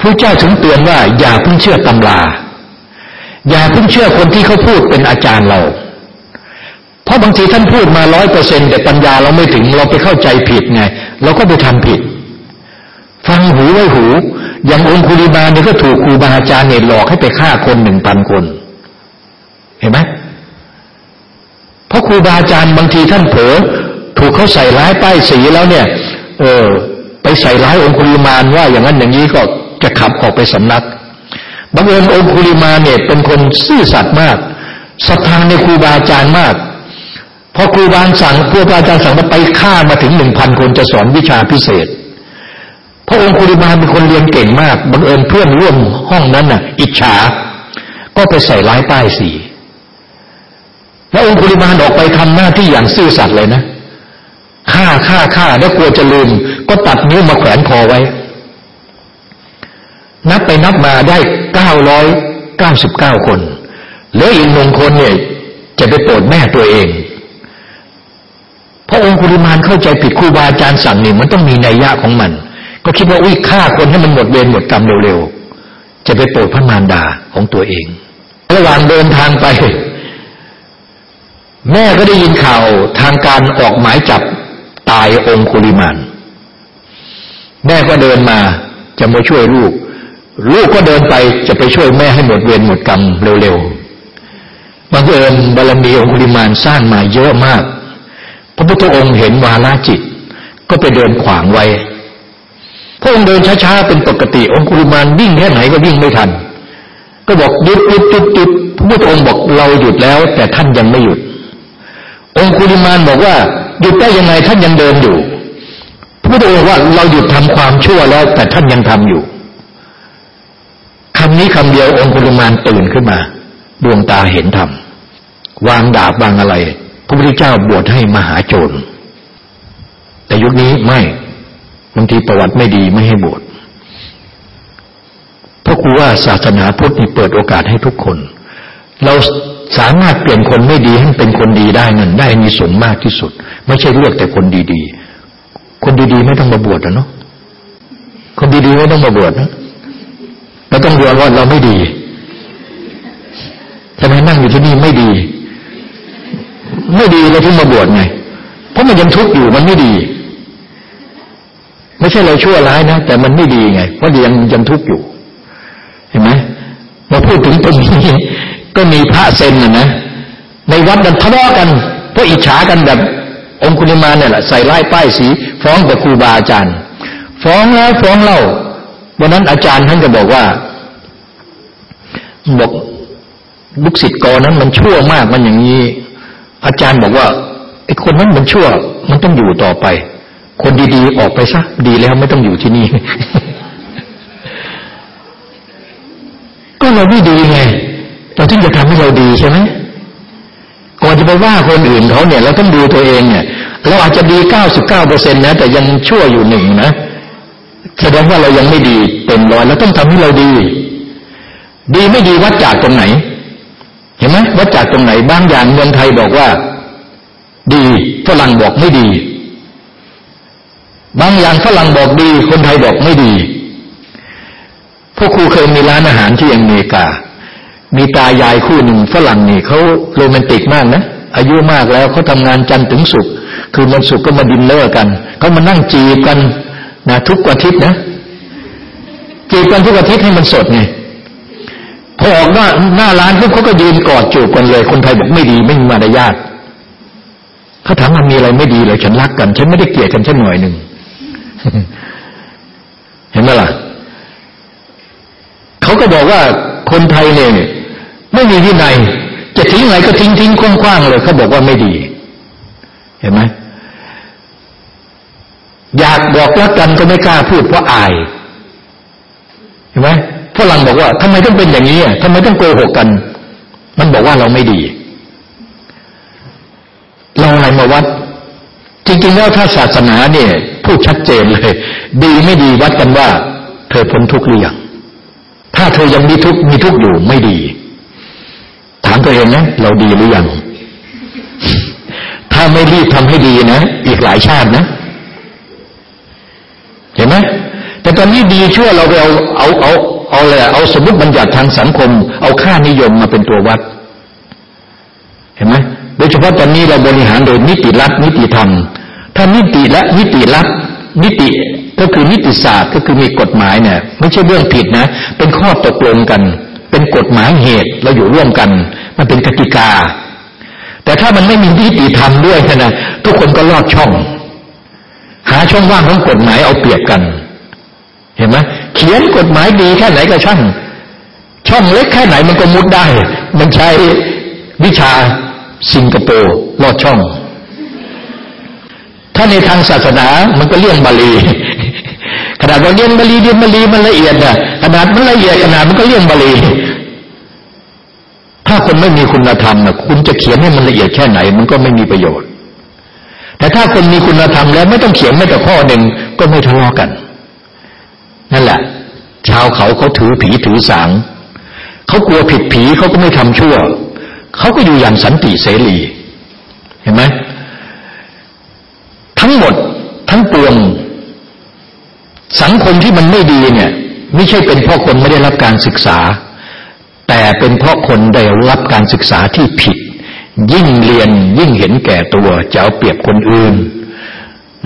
พระเจ้าถึงเตือนว่า อย่าเพิ่งเชื่อตำรา อย่าเพิ่งเชื่อคนที่เขาพูดเป็นอาจารย์เรา ราะบางทีท่านพูดมาร้อยเปอร์เซ็นแต่ปัญญาเราไม่ถึงเราไปเข้าใจผิดไงเราก็ไปทำผิด ฟังหูไว้หู อย่างองคุลิบาเนี่ยก็ถูกครูบาอาจารย์เนี่ยหลอกให้ไปฆ่าคนหนึ่งพันคน เห็นไหมเพราะครูบาอาจารย์บางทีท่านเผลอถูกเขาใส่ร้ายป้ายสีแล้วเนี่ย เออ ไปใส่ร้ายองคุลิมานว่าอย่างนั้นอย่างนี้ก็จะขับออกไปสำนักบางเอิญองคุลิมาเนี่ยเป็นคนซื่อสัตย์มากศรัทธาในครูบาอาจารย์มาก พอครูบาสั่งครูบาอาจารย์สั่งว่าไปฆ่ามาถึงหนึ่งพันคนจะสอนวิชาพิเศษ พระองค์คุริมาเป็นคนเรียนเก่งมากบังเอิญเพื่อนร่วมห้องนั้นน่ะ อิจฉา ก็ไปใส่ร้ายป้ายสีแล้วองคุริมานออกไปทำหน้าที่อย่างซื่อสัตย์เลยนะฆ่าฆ่าฆ่าแล้วกลัวจะลืม ก็ตัดนิ้วมาแขวนคอไว้ นับไปนับมาได้เก้าร้อยเก้าสิบเก้าคนเหลืออีกหนึ่งคนเนี่ย จะไปโปรดแม่ตัวเอง พระองค์คุริมานเข้าใจผิดครูบาอาจารย์สั่งนี่มันต้องมีนัยยะของมัน ก็คิดว่าอุ้ยฆ่าคนให้มันหมดเวรหมดกรรมเร็วๆจะไปโปรดพระมารดาของตัวเอง ระหว่างเดินทางไป แม่ก็ได้ยินข่าวทางการออกหมายจับตายองคุริมานแม่ก็เดินมาจะมาช่วยลูก ลูกก็เดินไปจะไปช่วยแม่ให้หมดเวรหมดกรรมเร็วๆบังเอิญบารมีองคุริมานสร้างมาเยอะมาก พระพุทธองค์เห็นวาลาจิต ก็ไปเดินขวางไว้ พระองค์เดินช้าๆเป็นปกติ องคุลิมานวิ่งแค่ไหนก็วิ่งไม่ทัน ก็บอกหยุดหยุดหยุดหยุดพระพุทธองค์บอกเราหยุดแล้ว แต่ท่านยังไม่หยุด องคุลิมานบอกว่าหยุดได้ยังไงท่านยังเดินอยู่พระพุทธองค์ว่าเราหยุดทำความชั่วแล้ว แต่ท่านยังทำอยู่คำนี้คำเดียวองคุลิมานตื่นขึ้นมา ดวงตาเห็นธรรมวางดาบวางอะไร ระพุทธเจ้าบวชให้มหาโจร แต่ยุคนี้ไม่บางทีประวัติไม่ดีไม่ให้บวชเพราะครูว่าศาสนาพุทธนี่เปิดโอกาสให้ทุกคน เราสามารถเปลี่ยนคนไม่ดีให้เป็นคนดีได้นั่นได้มีสูงมากที่สุด ไม่ใช่เลือกแต่คนดีๆ คนดีๆไม่ต้องมาบวชนะเนาะคนดีๆไม่ต้องมาบวชนะเราต้องยอมว่าเราไม่ดีทำไมนั่งอยู่ที่นี่ไม่ดี ไม่ดีเราถึงมาบวชไง เพราะมันยังทุกข์อยู่มันไม่ดี ไม่ใช่เราชั่วร้ายนะแต่มันไม่ดีไงเพราะยังยังทุกข์อยู่ เห็นไหมมาพูดถึงตรงนี้ก็มีพระเซนนะนะในวัดมันทะเลาะกันเพราะอิจฉากันแบบองคุลิมาเนี่ยแหละใส่ไล่ป้ายสี ฟ้องกับครูบาอาจารย์ ฟ้องแล้วฟ้องเล่าวันนั้นอาจารย์ท่านก็บอกว่าบอกลูกศิษย์กอนั้นมันชั่วมากมันอย่างนี้ อาจารย์บอกว่าไอ้คนนั้นมันชั่ว มันต้องอยู่ต่อไป คนดีๆออกไปซะดีแล้วไม่ต้องอยู่ที่นี่ ก็เราไม่ดีไงเราถึงจะทำให้เราดีใช่ไหมก่อนจะไปว่าคนอื่นเขาเนี่ยเราต้องดูตัวเองเนี่ยเราอาจจะดีเก้าสิบเก้าเปอร์เซ็นต์นะ แต่ยังชั่วอยู่หนึ่งนะแสดงว่าเรายังไม่ดีเต็มร้อยเราต้องทำให้เราดี ดีไม่ดีวัดจากตรงไหน เห็นไหมวัดจากตรงไหนบางอย่างเมืองไทยบอกว่า ดีฝรั่งบอกไม่ดี บางอย่างฝรั่งบอกดี คนไทยบอกไม่ดีพวกครูเคยมีร้านอาหารที่อเมริกา มีตายายคู่หนึ่งฝรั่งนี่เขาโรแมนติกมากนะอายุมากแล้วเขาทำงานจันทร์ถึงศุกร์คือวันศุกร์ก็มาดินเนอร์กันเขามานั่งจีบกันนะทุกอาทิตย์นะจีบกันทุกอาทิตย์ให้มันสดไง พอออกหน้าหน้าร้านปุ๊บเขาก็ยืนกอดจูบกันเลย คนไทยบอกไม่ดีไม่มีมารยาทเขาถามมันมีอะไรไม่ดีเลยฉันรักกัน ฉันไม่ได้เกลียดกันแค่หน่อยหนึ่งเห็นไหมล่ะเขาก็บอกว่าคนไทยเนี่ยไม่มีวินัยจะทิ้งอะไรก็ทิ้งทิ้งคว้างๆเลยเขาบอกว่าไม่ดี เห็นไหมอยากบอกรักกันก็ไม่กล้าพูดเพราะอาย เห็นไหม ฝรั่งบอกว่าทำไมต้องเป็นอย่างนี้ทำไมต้องโกหกกัน มันบอกว่าเราไม่ดี เราอะไรมาวัด จริงๆแล้วถ้าศาสนาเนี่ย พูดชัดเจนเลย ดีไม่ดีวัดกันว่า เธอพ้นทุกข์หรือยังถ้าเธอยังมีทุกข์มีทุกข์อยู่ไม่ดี ถามตัวเองนะเราดีหรือยังถ้าไม่รีบทำให้ดีนะอีกหลายชาตินะเห็นไหมแต่ตอนนี้ดีชั่วเราไปเอาเอาเอา เอาเลยเอาสมมติบัญญัติทางสังคม เอาค่านิยมมาเป็นตัววัด เห็นไหมโดยเฉพาะตอนนี้เราบริหารโดยนิติรัฐนิติธรรม ถ้านิติและนิติรัฐนิติก็คือนิติศาสตร์ก็คือมีกฎหมายเนี่ยไม่ใช่เรื่องผิดนะ เป็นข้อตกลงกัน เป็นกฎหมายเหตุเราอยู่ร่วมกัน มันเป็นกติกา แต่ถ้ามันไม่มีนิติธรรมด้วยนะทุกคนก็ลอดช่อง หาช่องว่างของกฎหมายเอาเปรียบกัน เห็นไหม เขียนกฎหมายดีแค่ไหนก็ช่าง ช่องเล็กแค่ไหนมันก็มุดได้ มันใช้วิชาสิงคโปร์ลอดช่อง ถ้าในทางศาสนามันก็เลี่ยงบาลีขนาดเราเรียนบาลีเรียนบาลีมันละเอียดนะขนาดมันละเอียดขนาดมันก็เลี่ยงบาลีถ้าคนไม่มีคุณธรรมนะคุณจะเขียนให้มันละเอียดแค่ไหน มันก็ไม่มีประโยชน์ แต่ถ้าคนมีคุณธรรมแล้วไม่ต้องเขียนแม้แต่ข้อหนึ่งก็ไม่ทะเลาะกัน นั่นแหละ ชาวเขาเขาถือผีถือสางเขากลัวผิดผีเขาก็ไม่ทำชั่วเขาก็อยู่อย่างสันติเสรีเห็นไหมทั้งหมดทั้งปวงสังคมที่มันไม่ดีเนี่ย ไม่ใช่เป็นเพราะคนไม่ได้รับการศึกษา แต่เป็นเพราะคนได้รับการศึกษาที่ผิด ยิ่งเรียนยิ่งเห็นแก่ตัวจะเอาเปรียบคนอื่น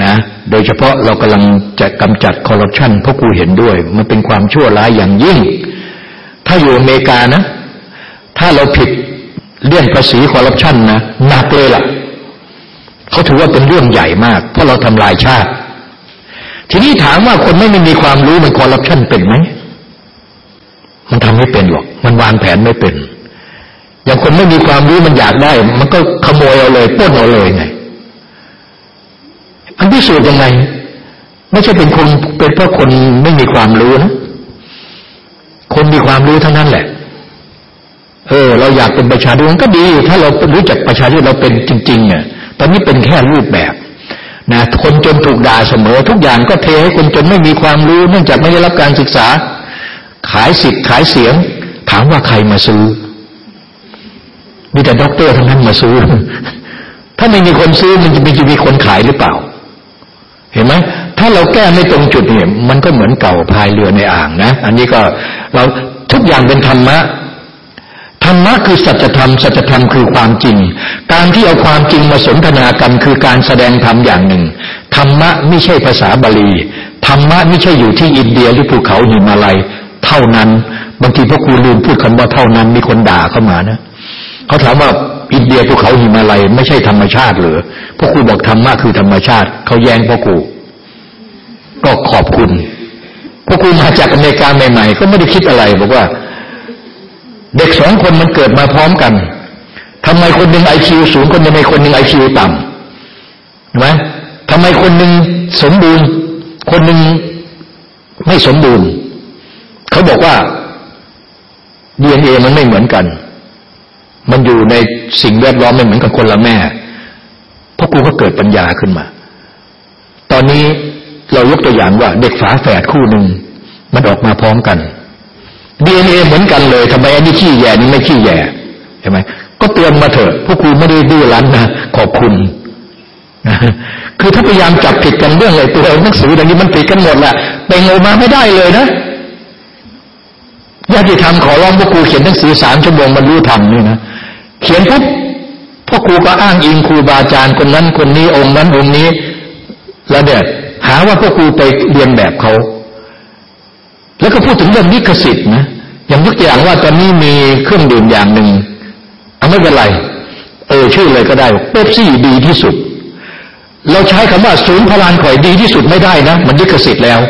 นะ โดยเฉพาะเรากำลังจะกำจัดคอร์รัปชันเพราะกูเห็นด้วย มันเป็นความชั่วร้ายอย่างยิ่ง ถ้าอยู่อเมริกานะ ถ้าเราผิดเรื่องภาษีคอร์รัปชันนะหนักเลยล่ะเขาถือว่าเป็นเรื่องใหญ่มาก เพราะเราทำลายชาติ ทีนี้ถามว่าคนไม่มีความรู้มันคอร์รัปชันเป็นไหมมันทำไม่เป็นหรอก มันวางแผนไม่เป็น อย่างคนไม่มีความรู้มันอยากได้ มันก็ขโมยเอาเลยป้นเอาเลยไง มันพิสูจน์ยังไง ไม่ใช่เป็นคนเป็นเพราะคนไม่มีความรู้นะ คนมีความรู้ทั้งนั้นแหละ เออ เราอยากเป็นประชาชนก็ดี ถ้าเรารู้จักประชาชนเราเป็นจริงๆเนี่ยตอนนี้เป็นแค่รูปแบบนะคนจนถูกด่าเสมอ ทุกอย่างก็เทให้คนจนไม่มีความรู้ เนื่องจากไม่ได้รับการศึกษา ขายสิทธิ์ขายเสียง ถามว่าใครมาซื้อมีแต่ด็อกเตอร์ทั้งนั้นมาซื้อ ถ้าไม่มีคนซื้อมันจะมีจะมีคนขายหรือเปล่า เห็นไหมถ้าเราแก้ไม่ตรงจุดเนี่ย มันก็เหมือนเก่าพายเรือในอ่างนะ อันนี้ก็เราทุกอย่างเป็นธรรมะธรรมะคือสัจธรรม สัจธรรมคือความจริง การที่เอาความจริงมาสนทนากันคือการแสดงธรรมอย่างหนึ่ง ธรรมะไม่ใช่ภาษาบาลี ธรรมะไม่ใช่อยู่ที่อินเดียหรือภูเขาหิมาลัย เท่านั้น บางทีพวกครูลืมพูดคำว่าเท่านั้นมีคนด่าเข้ามานะ เขาถามว่าอินเดียภูเขาหิมาลัยไม่ใช่ธรรมชาติหรือพวกครูบอกธรรมะคือธรรมชาติเขาแย้งพวกครูก็ขอบคุณพวกครูมาจากอเมริกาใหม่ๆ ก็ไม่ได้คิดอะไร บอกว่า เด็กสองคนมันเกิดมาพร้อมกันทำไมคนหนึ่งไอคิวสูงคนหนึ่งคนหนึ่งไอคิวต่ำเห็นไหมทำไมคนหนึ่งสมบูรณ์ คนหนึ่งไม่สมบูรณ์ เขาบอกว่าดีเอ็นเอมันไม่เหมือนกัน มันอยู่ในสิ่งแวดล้อมไม่เหมือนกับคนละแม่พ่อครูก็เกิดปัญญาขึ้นมา ตอนนี้เรายกตัวอย่างว่า เด็กฝาแฝดคู่หนึ่งมันออกมาพร้อมกันดีเอ็นเอเหมือนกันเลยทำไมอันนี้ขี้แย่นี่ไม่ขี้แย่ใช่ไหมก็เตือนมาเถอะพวกครูไม่ได้ดื้อรั้นนะขอบคุณคือถ้าพยายามจับผิดกันเรื่องอะไรตัวหนังสืออย่างนี้มันผิดกันหมดแหละเป่งออกมาไม่ได้เลยนะญาติธรรมขอร้องพวกครูเขียนหนังสือสามชั่วโมงบรรลุธรรมนี่นะ เขียนปุ๊บพ่อครูก็อ้างอิงครูบาอาจารย์คนนั้นคนนี้องค์นั้นองค์นี้ แล้วเนี่ยหาว่าพ่อครูไปเรียนแบบเขา แล้วก็พูดถึงเรื่องลิขสิทธิ์นะอย่างยกตัวอย่างว่าตอนนี้มีเครื่องดื่มอย่างหนึ่งเอาไม่เป็นไร เออชื่อเลยก็ได้เป๊ปซี่ดีที่สุด เราใช้คำว่าศูนย์พลานข่อยดีที่สุดไม่ได้นะ มันลิขสิทธิ์แล้ว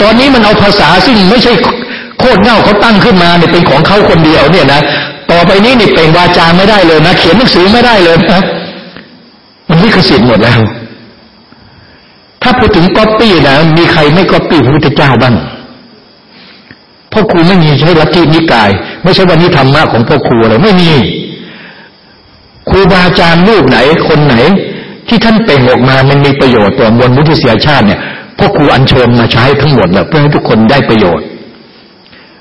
ตอนนี้มันเอาภาษาซึ่งไม่ใช่โคตรเหง้าเขาตั้งขึ้นมาเนี่ยเป็นของเขาคนเดียวเนี่ยนะ ต่อไปนี้นี่เป็นวาจาไม่ได้เลยนะเขียนหนังสือไม่ได้เลยนะมันลิขสิทธิ์หมดแล้ว ถ้าพูดถึงก๊อปปี้นะมีใครไม่ก๊อปปี้พระพุทธเจ้าบ้างพ่อครูไม่มีใช้ลัทธินิกาย ไม่ใช่วันนี้ธรรมะของพ่อครูอะไรไม่มีครูบาอาจารย์รูปไหนคนไหน ที่ท่านเป่งออกมามันมีประโยชน์ต่อมวลมนุษยชาติเนี่ยพ่อครูอัญเชิญมาใช้ทั้งหมดแหละเพื่อให้ทุกคนได้ประโยชน์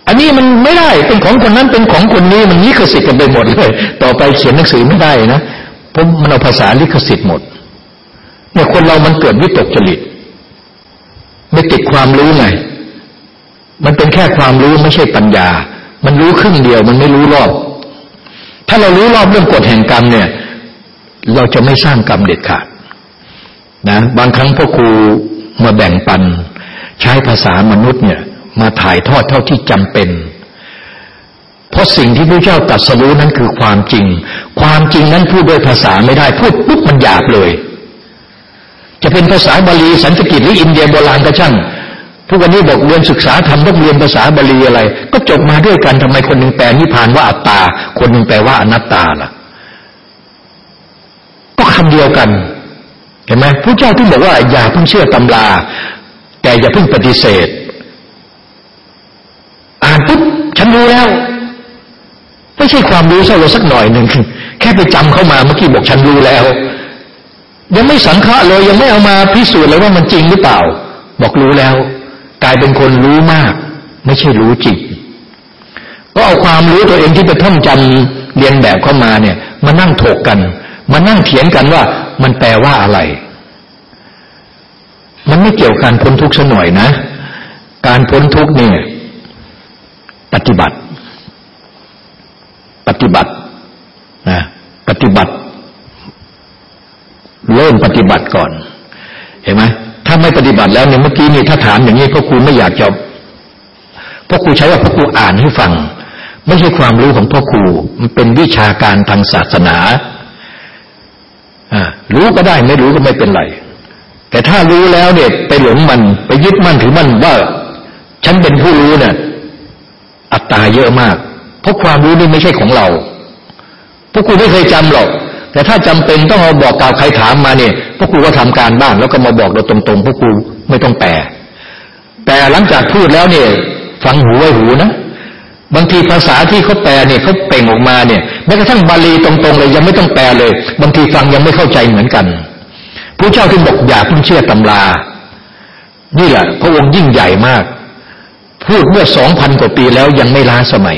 อันนี้มันไม่ได้เป็นของคนนั้นเป็นของคนนี้มันลิขสิทธิ์กันไปหมดเลย ต่อไปเขียนหนังสือไม่ได้นะเพราะมันเอาภาษาลิขสิทธิ์หมดเนี่ยคนเรามันเกิดวิตกจริตไม่ติดความรู้ไงมันเป็นแค่ความรู้ไม่ใช่ปัญญา มันรู้ครึ่งเดียวมันไม่รู้รอบ ถ้าเรารู้รอบเรื่องกฎแห่งกรรมเนี่ย เราจะไม่สร้างกรรมเด็ดขาดนะบางครั้งพ่อครูมาแบ่งปัน ใช้ภาษามนุษย์เนี่ย มาถ่ายทอดเท่าที่จำเป็น เพราะสิ่งที่พระเจ้าตรัสรู้นั้นคือความจริง ความจริงนั้นพูดด้วยภาษาไม่ได้ พูดปุ๊บมันหยาบเลย จะเป็นภาษาบาลีสันสกฤตหรืออินเดียโบราณก็ช่างทุกวันนี้บอกเรียนศึกษาทำต้องเรียนภาษาบาลีอะไร ก็จบมาด้วยกันทำไมคนหนึ่งแปลนิพานว่าอัตตา คนหนึ่งแปลว่าอนัตตาล่ะ ก็คำเดียวกัน เห็นไหมพระเจ้าที่บอกว่าอย่าเพิ่งเชื่อตำรา แต่อย่าเพิ่งปฏิเสธอ่านปุ๊บ ฉันรู้แล้ว ไม่ใช่ความรู้เท่าสักหน่อยหนึ่งแค่ไปจำเข้ามาเมื่อกี้บอกฉันรู้แล้ว ยังไม่สังเคราะห์เลย ยังไม่เอามาพิสูจน์เลยว่ามันจริงหรือเปล่า บอกรู้แล้ว กลายเป็นคนรู้มาก ไม่ใช่รู้จริงก็เอาความรู้ตัวเองที่ไปท่องจำเรียนแบบเข้ามาเนี่ย มานั่งถกกัน มานั่งเถียงกันว่ามันแปลว่าอะไร มันไม่เกี่ยวกับการพ้นทุกข์ซะหน่อยนะ การพ้นทุกข์เนี่ย ปฏิบัติ ปฏิบัตินะปฏิบัติ เริ่มปฏิบัติก่อน เห็นไหมถ้าไม่ปฏิบัติแล้วเนี่ยเมื่อกี้นี่ถ้าถามอย่างนี้พ่อครูไม่อยากจะพ่อครูใช้ว่าพ่อครูอ่านให้ฟัง ไม่ใช่ความรู้ของพ่อครูมันเป็นวิชาการทางศาสนาอ่ารู้ก็ได้ไม่รู้ก็ไม่เป็นไร แต่ถ้ารู้แล้วเนี่ยไปหลงมันไปยึดมั่นถือมั่นว่า ฉันเป็นผู้รู้เนี่ย อัตตาเยอะมาก เพราะความรู้นี่ไม่ใช่ของเรา พวกคุณไม่เคยจำหรอก แต่ถ้าจำเป็นต้องเอาบอกกล่าวใครถามมาเนี่ย พวกคุณก็ทำการบ้านแล้วก็มาบอกเราตรงๆ พวกคุณไม่ต้องแปล แต่หลังจากพูดแล้วเนี่ย ฟังหูไว้หูนะ บางทีภาษาที่เขาแปลเนี่ยเขาเป่งออกมาเนี่ยแม้กระทั่งบาลีตรงๆเลยยังไม่ต้องแปลเลย บางทีฟังยังไม่เข้าใจเหมือนกันพระเจ้าที่บอกอย่าเพิ่งเชื่อตำรา นี่แหละ พระองค์ยิ่งใหญ่มาก พูดเมื่อสองพันกว่าปีแล้วยังไม่ล้าสมัย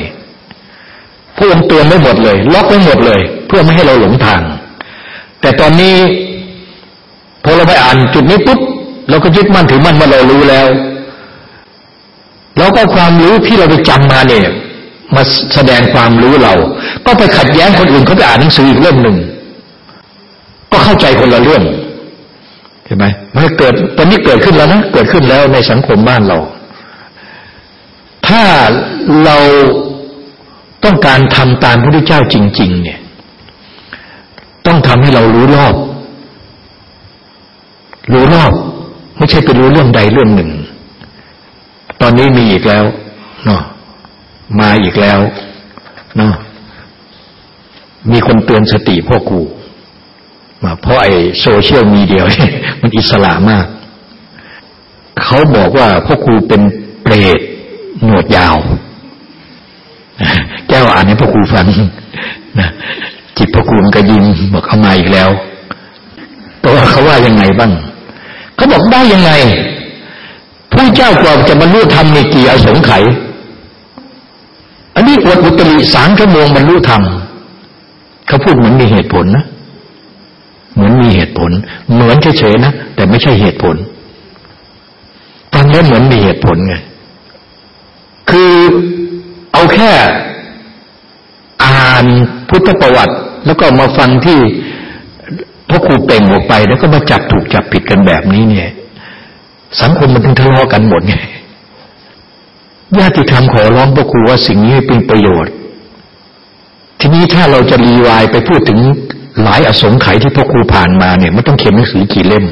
พระองค์เตือนไว้หมดเลย ล็อกไว้หมดเลย เพื่อไม่ให้เราหลงทาง แต่ตอนนี้พอเราไปอ่านจุดนี้ปุ๊บเราก็ยึดมั่นถือมั่นว่าเรารู้แล้วเราก็ความรู้ที่เราไปจำมาเนี่ย มาแสดงความรู้เรา ก็ไปขัดแย้งคนอื่นเขาไปอ่านหนังสืออีกเล่มหนึ่งก็เข้าใจคนละเรื่องเห็นไหมมันเกิดตอนนี้เกิดขึ้นแล้วนะเกิดขึ้นแล้วในสังคมบ้านเรา ถ้าเราต้องการทำตามพระพุทธเจ้าจริง ๆ เนี่ย ต้องทำให้เรารู้รอบ รู้รอบ ไม่ใช่ไปรู้เรื่องใดเรื่องหนึ่ง ตอนนี้มีอีกแล้วเนาะมาอีกแล้วเนาะมีคนเตือนสติพ่อครูมาเพราะไอ้โซเชียลมีเดียมันอิสระมาก เขาบอกว่าพ่อครูเป็นเปรต หนวดยาวแก้วอ่านให้พ่อครูฟังนะจิตพ่อครูมันก็ยิงบอกเอามาอีกแล้วแต่ว่าเขาว่ายังไงบ้างเขาบอกได้ยังไงผู้เจ้ากว่าจะบรรลุธรรมในกี่อสงไขยอันนี้อวดอุตริสามชั่วโมงบรรลุธรรมเขาพูดเหมือนมีเหตุผลนะเหมือนมีเหตุผล เหมือนเฉยๆนะแต่ไม่ใช่เหตุผลฟังแล้วเหมือนมีเหตุผลไง เอาแค่อ่านพุทธประวัติ แล้วก็มาฟังที่พ่อครูเป่งออกไป แล้วก็มาจับถูกจับผิดกันแบบนี้เนี่ย สังคมมันถึงทะเลาะกันหมดไงญาติธรรมขอร้องพ่อครูว่าสิ่งนี้เป็นประโยชน์ ทีนี้ถ้าเราจะรีวายไปพูดถึงหลายอสงไขยที่พ่อครูผ่านมาเนี่ยไม่ต้องเขียนหนังสือกี่เล่ม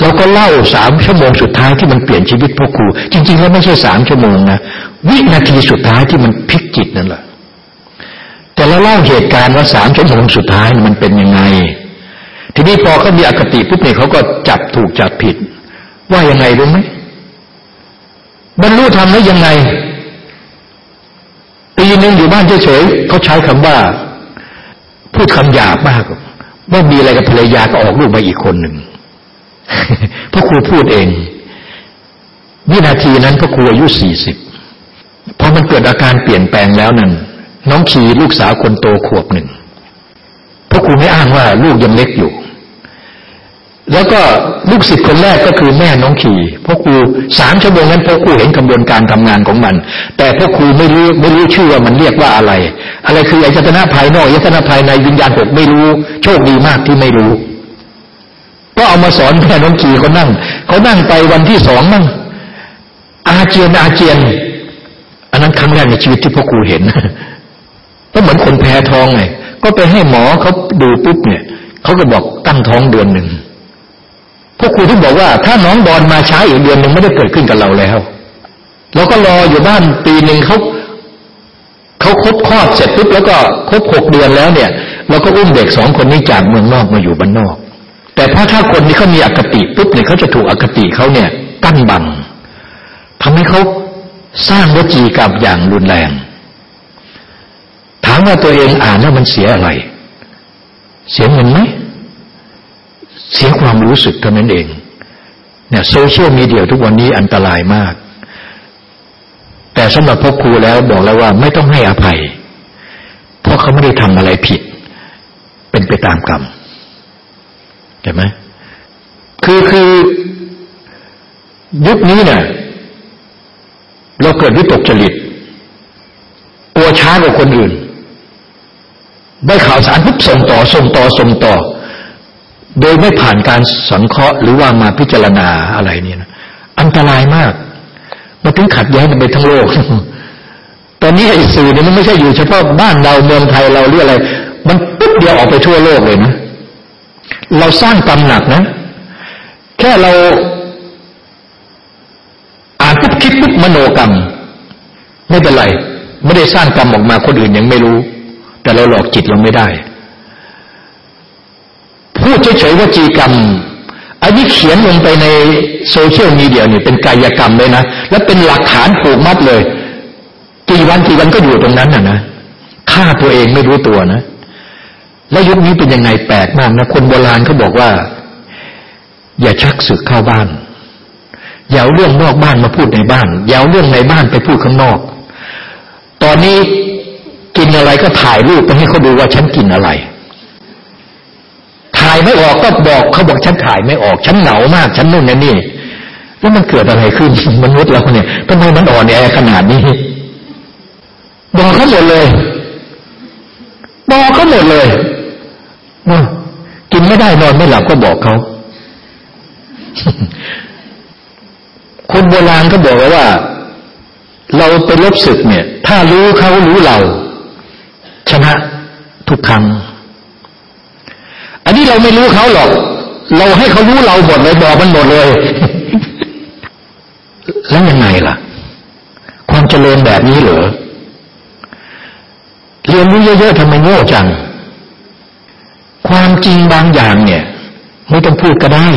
เราก็เล่าสามชั่วโมงสุดท้ายที่มันเปลี่ยนชีวิตพ่อครู จริง ๆ แล้วไม่ใช่สามชั่วโมงนะวินาทีสุดท้ายที่มันพลิกจิตนั่นแหละแต่เราเล่าเหตุการณ์ว่าสามชั่วโมงสุดท้ายมันเป็นยังไง ทีนี้พอเขามีอคติปุ๊บเนี่ยเขาก็จับถูกจับผิด ว่ายังไงรู้ไหมบรรลุธรรมแล้วยังไงปีหนึ่งอยู่บ้านเฉยๆเขาใช้คำว่า พูดคำหยาบมากว่ามีอะไรกับภรรยาก็ออกลูกมาอีกคนหนึ่ง พระครูพูดเอง วินาทีนั้นพระครูอายุสี่สิบพอมันเกิดอาการเปลี่ยนแปลงแล้วนั้นน้องขีลูกสาวคนโตขวบหนึ่งพระครูไม่อ้างว่าลูกยังเล็กอยู่ แล้วก็ลูกศิษย์คนแรกก็คือแม่น้องขีพ่อครูสามชั่วโมงนั้นพ่อครูเห็นกระบวนการทำงานของมัน แต่พ่อครูไม่รู้ไม่รู้ชื่อว่ามันเรียกว่าอะไร อะไรคืออายตนะภายนอกอายตนะภายในวิญญาณหกไม่รู้ โชคดีมากที่ไม่รู้ ก็เอามาสอนแม่น้องขี่เขานั่งเขานั่งไปวันที่สองนั่งอาเจียนอาเจียน อันนั้นครั้งแรกในชีวิตที่พ่อครูเห็นก็เหมือนคนแพ้ท้องไงก็ไปให้หมอเขาดูปุ๊บเนี่ยเขาก็บอกตั้งท้องเดือนหนึ่งพ่อครูที่บอกว่า ถ้าน้องบอลมาช้าอีกเดือนหนึ่งไม่ได้เกิดขึ้นกับเราแล้วเราก็รออยู่บ้านปีหนึ่งเขาเขาครบคลอดเสร็จปุ๊บแล้วก็ครบหกเดือนแล้วเนี่ย เราก็อุ้มเด็กสองคนนี้จากเมืองนอกมาอยู่บ้านนอก แต่พราะถ้าคนที่เขามีอคติปุ๊บเนี่ยเขาจะถูกอคติเขาเนี่ยกั้นบังทำให้เขาสร้างวจีกรรมอย่างรุนแรง ถามว่าตัวเองอ่านแล้วมันเสียอะไร เสียเงินไหมเสียความรู้สึกเท่านั้นเองเนี่ยโซเชียลมีเดียทุกวันนี้อันตรายมาก แต่สำหรับพ่อครูแล้วบอกแล้วว่าไม่ต้องให้อภัย เพราะเขาไม่ได้ทำอะไรผิด เป็นไปตามกรรม เห็นไหมคือคือยุคนี้เนี่ยเราเกิดวิตกจริตตัวช้ากว่าคนอื่น ได้ข่าวสารปุ๊บส่งต่อส่งต่อส่งต่อ โดยไม่ผ่านการสังเคราะห์หรือว่ามาพิจารณาอะไรเนี่ยนะอันตรายมากมาถึงขัดแย้งกันไปทั้งโลก ตอนนี้ไอ้สื่อเนี่ยมันไม่ใช่อยู่เฉพาะบ้านเราเมืองไทยเราหรืออะไร มันปุ๊บเดียวออกไปทั่วโลกเลยนะ เราสร้างกรรมหนักนะ แค่เราอ่านปุ๊บคิดปุ๊บมโนกรรม ไม่เป็นไร ไม่ได้สร้างกรรมออกมาคนอื่นยังไม่รู้ แต่เราหลอกจิตเราไม่ได้ พูดเฉยๆว่าจีกรรมอันนี้เขียนลงไปในโซเชียลมีเดียนี่เป็นกายกรรมเลยนะ และเป็นหลักฐานผูกมัดเลย กี่วันกี่วันก็อยู่ตรงนั้นน่ะนะฆ่าตัวเองไม่รู้ตัวนะ และยุคนี้เป็นยังไงแปลกมากนะคนโบราณเขาบอกว่า อย่าชักศึกเข้าบ้าน อย่าเอาเรื่องนอกบ้านมาพูดในบ้าน อย่าเอาเรื่องในบ้านไปพูดข้างนอก ตอนนี้กินอะไรก็ถ่ายรูปไปให้เขาดูว่าฉันกินอะไร ถ่ายไม่ออกก็บอกเขาบอกฉันถ่ายไม่ออก ฉันเหงามาก ฉันนู่นนี่แล้วมันเกิดอะไรขึ้นมนุษย์เราเนี่ยทำไมมันอ่อนแอขนาดนี้บอกเขาหมดเลยบอกเขาหมดเลย กินไม่ได้นอนไม่หลับก็บอกเขาคนโบราณก็บอกว่า เราไปลบศึกเนี่ย ถ้ารู้เขารู้เรา ชนะทุกครั้ง อันนี้เราไม่รู้เขาหรอก เราให้เขารู้เราหมดเลยบอกมันหมดเลย แล้วยังไงล่ะ ความเจริญแบบนี้เหรอเรียนรู้เยอะๆทำไมโง่จัง ความจริงบางอย่างเนี่ย ไม่ต้องพูดก็ได้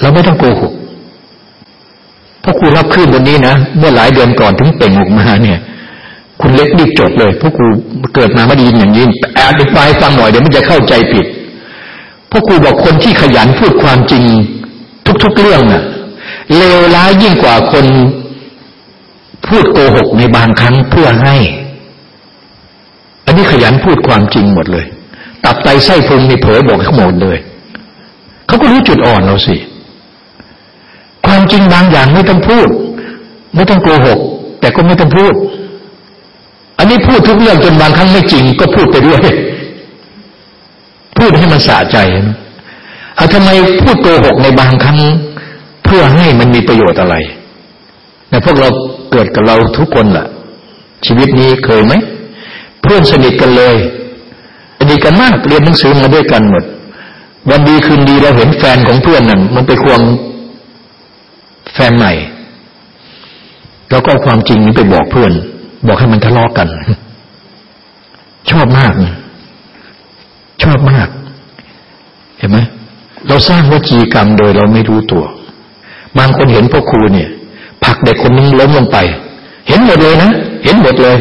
เราไม่ต้องโกหกพราะครูรับขึ้นวันนี้นะเมื่อหลายเดือนก่อนถึงเป่งออกมาเนี่ย คุณเล็กรีบจดเลยพราะครูเกิดมาไม่ด้ยินอย่างนี้อธิบายฟังหน่อยเดี๋ยวมันจะเข้าใจผิดราะครูบอกคนที่ขยันพูดความจริง ทุก ๆเรื่องน่ะเลวร้ายยิ่งกว่าคนพูดโกหกในบางครั้งเพื่อให้ อันนี้ขยันพูดความจริงหมดเลย ตับไตไส้พุงมีเผยบอกเขาหมดเลย เขาก็รู้จุดอ่อนเราสิ ความจริงบางอย่างไม่ต้องพูด ไม่ต้องโกหก แต่ก็ไม่ต้องพูด อันนี้พูดทุกเรื่องจนบางครั้งไม่จริง ก็พูดไปด้วย พูดให้มันสะใจนะเอาทำไมพูดโกหกในบางครั้ง เพื่อให้มันมีประโยชน์อะไรแต่พวกเราเกิดกับเราทุกคนล่ะ ชีวิตนี้เคยไหม เพื่อนสนิทกันเลย สนิทกันมากเรียนหนังสือมาด้วยกันหมด วันดีคืนดีเราเห็นแฟนของเพื่อนนั่นมันไปควงแฟนใหม่แล้วก็ความจริงนี้ไปบอกเพื่อน บอกให้มันทะเลาะกกัน ชอบมาก ชอบมาก เห็นไหมเราสร้างวจีกรรมโดยเราไม่รู้ตัวบางคนเห็นพ่อครูเนี่ยผลักเด็กคนนึงล้มลงไป เห็นหมดเลยนะเห็นหมดเลย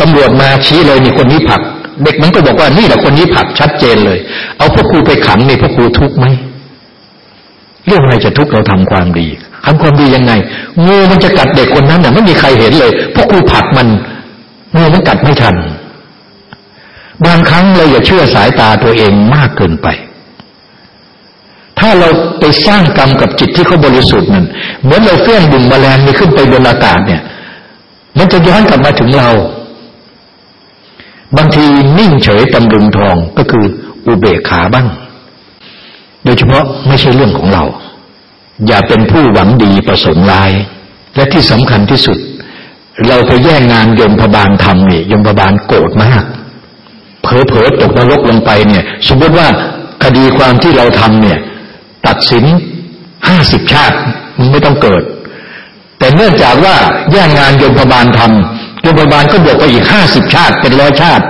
ตำรวจมาชี้เลยนี่คนนี้ผลัก เด็กมันก็บอกว่านี่แหละคนนี้ผักชัดเจนเลย เอาพ่อครูไปขังนี่พ่อครูทุกข์ไหมเรื่องอะไรจะทุกข์เราทำความดีทำความดียังไงงูมันจะกัดเด็กคนนั้นน่ะไม่มีใครเห็นเลยพ่อครูผักมันงูมันกัดไม่ทัน บางครั้งเราอย่าเชื่อสายตาตัวเองมากเกินไป ถ้าเราไปสร้างกรรมกับจิตที่เขาบริสุทธิ์นั่นเหมือนเราเฟี้ยงบุ่งแมลงมีขึ้นไปบนอากาศเนี่ย มันจะย้อนกลับมาถึงเรา บางทีนิ่งเฉยตำลึงทองก็คืออุเบกขาบ้าง โดยเฉพาะไม่ใช่เรื่องของเรา อย่าเป็นผู้หวังดีประสงค์ร้าย และที่สำคัญที่สุด เราไปแย่งงานยมพบาลทำเนี่ยยมพบาลโกรธมาก เผลอๆตกนรกลงไปเนี่ย สมมติว่าคดีความที่เราทำเนี่ย ตัดสินห้าสิบชาติไม่ต้องเกิด แต่เนื่องจากว่าแย่งงานยมพบาลทำ โยมพบาลก็บวกไปอีกห้าสิบชาติเป็นร้อยชาติ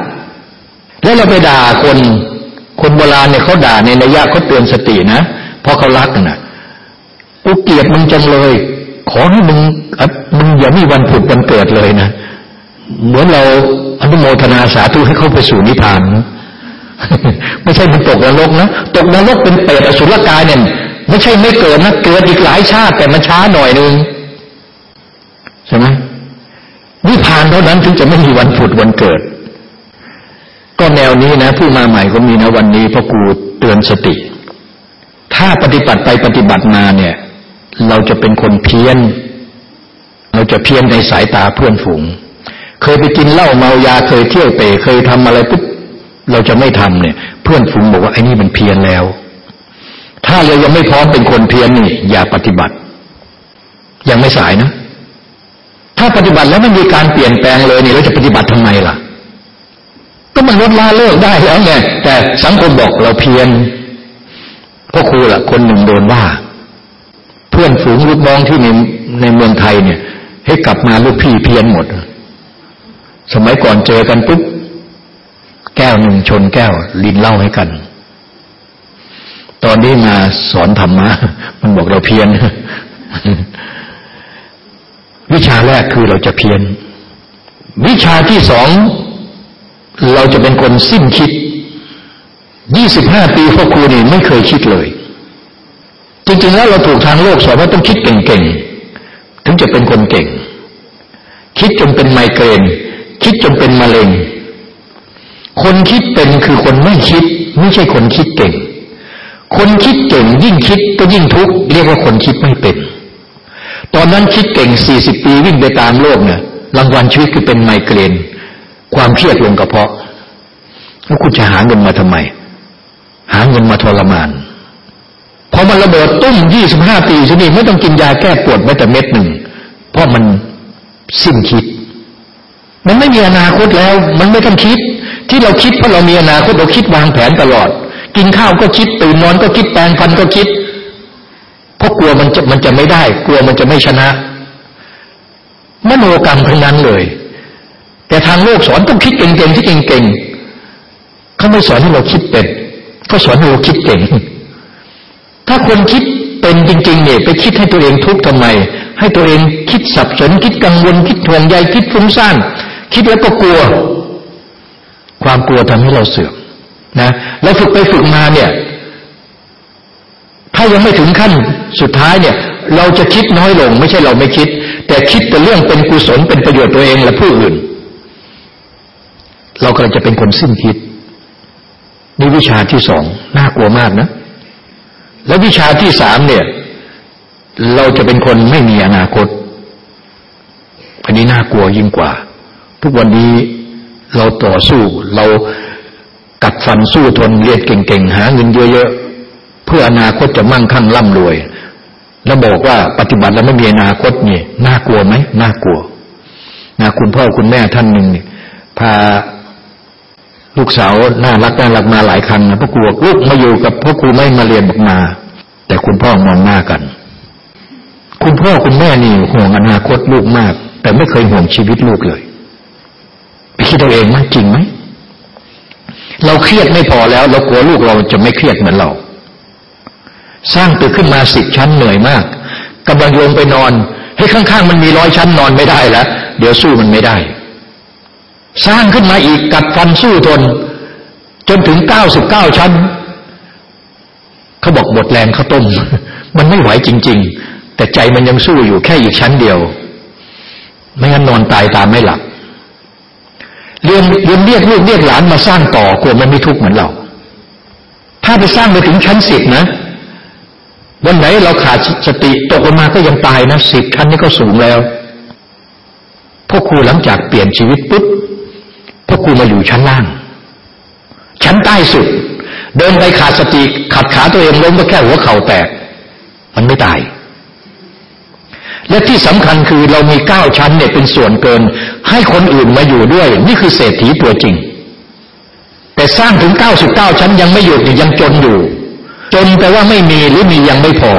แล้วเราไปด่าคนคนโบราณเนี่ยเขาด่าในระยะเขาเตือนสตินะเพราะเขารักนะกูเกลียดมึงจังเลย ขอให้มึงมึงอย่ามีวันผุดวันเกิดเลยนะเหมือนเราอนุโมทนาสาธุให้เขาไปสู่นิพพานนะไม่ใช่มันตกนรกนะตกนรกเป็นเปรตอสุรกายเนี่ยไม่ใช่ไม่เกิดนะเกิดอีกหลายชาติแต่มันช้าหน่อยนึงแสช่ไหม นิพพานเท่านั้นถึงจะไม่มีวันผุดวันเกิด ก็แนวนี้นะ ผู้มาใหม่ก็มีนะวันนี้พ่อครูเตือนสติ ถ้าปฏิบัติไปปฏิบัติมาเนี่ย เราจะเป็นคนเพี้ยน เราจะเพี้ยนในสายตาเพื่อนฝูง เคยไปกินเหล้าเมายาเคยเที่ยวเตะเคยทำอะไรปุ๊บเราจะไม่ทำเนี่ย เพื่อนฝูงบอกว่าไอ้นี่มันเพี้ยนแล้ว ถ้าเรายังไม่พร้อมเป็นคนเพี้ยนนี่ อย่าปฏิบัติ ยังไม่สายนะ ถ้าปฏิบัติแล้วไม่มีการเปลี่ยนแปลงเลยนี่เราจะปฏิบัติทำไมล่ะ ก็มันลดละเลิกได้แล้วไงแต่สังคมบอกเราเพียนพ่อครูล่ะ คนหนึ่งโดนว่า เพื่อนฝูงลูกน้องที่ในในเมืองไทยเนี่ย ให้กลับมาลูกพี่เพียนหมด สมัยก่อนเจอกันปุ๊บแก้วหนึ่งชนแก้ว ลินเล่าให้กัน ตอนนี้มาสอนธรรมะมันบอกเราเพียน วิชาแรกคือเราจะเพียนวิชาที่สองเราจะเป็นคนสิ้นคิดยี่สิบห้าปีพ่อครูนี่ไม่เคยคิดเลย จริงๆแล้วเราถูกทางโลกสอนว่าต้องคิดเก่งๆ ถึงจะเป็นคนเก่ง คิดจนเป็นไมเกรน คิดจนเป็นมะเร็ง คนคิดเป็นคือคนไม่คิด ไม่ใช่คนคิดเก่ง คนคิดเก่งยิ่งคิดก็ยิ่งทุกข์เรียกว่าคนคิดไม่เป็น ตอนนั้นคิดเก่งสี่สิบปีวิ่งไปตามโลกเนี่ยรางวัลชีวิตคือเป็นไมเกรน ความเครียดลงกระเพาะ แล้วคุณจะหาเงินมาทำไม หาเงินมาทรมานพอมันระเบิดตุ้มยี่สิบห้าปีชนิดไม่ต้องกินยาแก้ปวดแม้แต่เม็ดหนึ่ง เพราะมันสิ้นคิด มันไม่มีอนาคตแล้ว มันไม่ต้องคิด ที่เราคิดเพราะเรามีอนาคตเราคิดวางแผนตลอด กินข้าวก็คิดตื่นนอนก็คิดแปรงฟันก็คิด ราะกลัวมันจะมันจะไม่ได้ กลัวมันจะไม่ชนะ มโนกรรมทั้งนั้นเลย แต่ทางโลกสอนต้องคิดเก่งๆที่เก่งๆเขาไม่สอนให้เราคิดเป็นเขาสอนให้เราคิดเก่ง ถ้าคนคิดเป็นจริงๆเนี่ยไปคิดให้ตัวเองทุกข์ทำไม ให้ตัวเองคิดสับสนคิดกังวลคิดห่วงใยคิดฟุ้งซ่านคิดแล้วก็กลัว ความกลัวทำให้เราเสื่อมนะ แล้วฝึกไปฝึกมาเนี่ย ถ้ายังไม่ถึงขั้นสุดท้ายเนี่ย เราจะคิดน้อยลง ไม่ใช่เราไม่คิด แต่คิดแต่เรื่องเป็นกุศลเป็นประโยชน์ตัวเองและผู้อื่น เราก็จะเป็นคนสิ้นคิดนี่วิชาที่สองน่ากลัวมากนะ แล้ววิชาที่สามเนี่ย เราจะเป็นคนไม่มีอนาคตอันนี้น่ากลัวยิ่งกว่า ทุกวันนี้เราต่อสู้ เรากัดฟันสู้ทนเรียนเก่งๆ หาเงินเยอะเพื่ออนาคตจะมั่งคั่งร่ำรวย แล้วบอกว่าปฏิบัติแล้วไม่มีอนาคตนี่น่ากลัวไหมน่ากลัวนะคุณพ่อคุณแม่ท่านหนึ่งพาลูกสาวน่ารักน่ารักมาหลายครั้งนะพ่อครูลูกมาอยู่กับพ่อครูไม่มาเรียนบอกมา แต่คุณพ่อมองหน้ากัน คุณพ่อคุณแม่นี่ห่วงอนาคตลูกมาก แต่ไม่เคยห่วงชีวิตลูกเลยไปคิดเอาเองไหมจริงไหมเราเครียดไม่พอแล้ว เรากลัวลูกเราจะไม่เครียดเหมือนเรา สร้างตึกขึ้นมาสิบชั้นเหนื่อยมากกำลังลงไปนอนให้ข้างๆ มันมีร้อยชั้นนอนไม่ได้แล้วเดี๋ยวสู้มันไม่ได้ สร้างขึ้นมาอีกกัดฟันสู้ทน จนถึงเก้าสิบเก้าชั้นเขาบอกหมดแรงเขาต้ม มันไม่ไหวจริง ๆ แต่ใจมันยังสู้อยู่แค่อีกชั้นเดียว ไม่งั้นนอนตายตามไม่หลับเรียนเรียนเรียกลูกเรียกหลานมาสร้างต่อกลัวมันไม่ทุกข์เหมือนเรา ถ้าไปสร้างไปถึงชั้นสิบนะ วันไหนเราขาดสติตกลงมาก็ยังตายนะสิบชั้นนี้ก็สูงแล้วพ่อครูหลังจากเปลี่ยนชีวิตปุ๊บพ่อครูมาอยู่ชั้นล่าง ชั้นใต้สุด เดินไปขาดสติขัดขาตัวเองล้มก็แค่หัวเข่าแตก มันไม่ตาย และที่สำคัญคือเรามีเก้าชั้นเนี่ยเป็นส่วนเกิน ให้คนอื่นมาอยู่ด้วย นี่คือเศรษฐีตัวจริง แต่สร้างถึงเก้าสิบเก้าชั้นยังไม่หยุดยังจนอยู่ จนแปลว่าไม่มีหรือมียังไม่พอ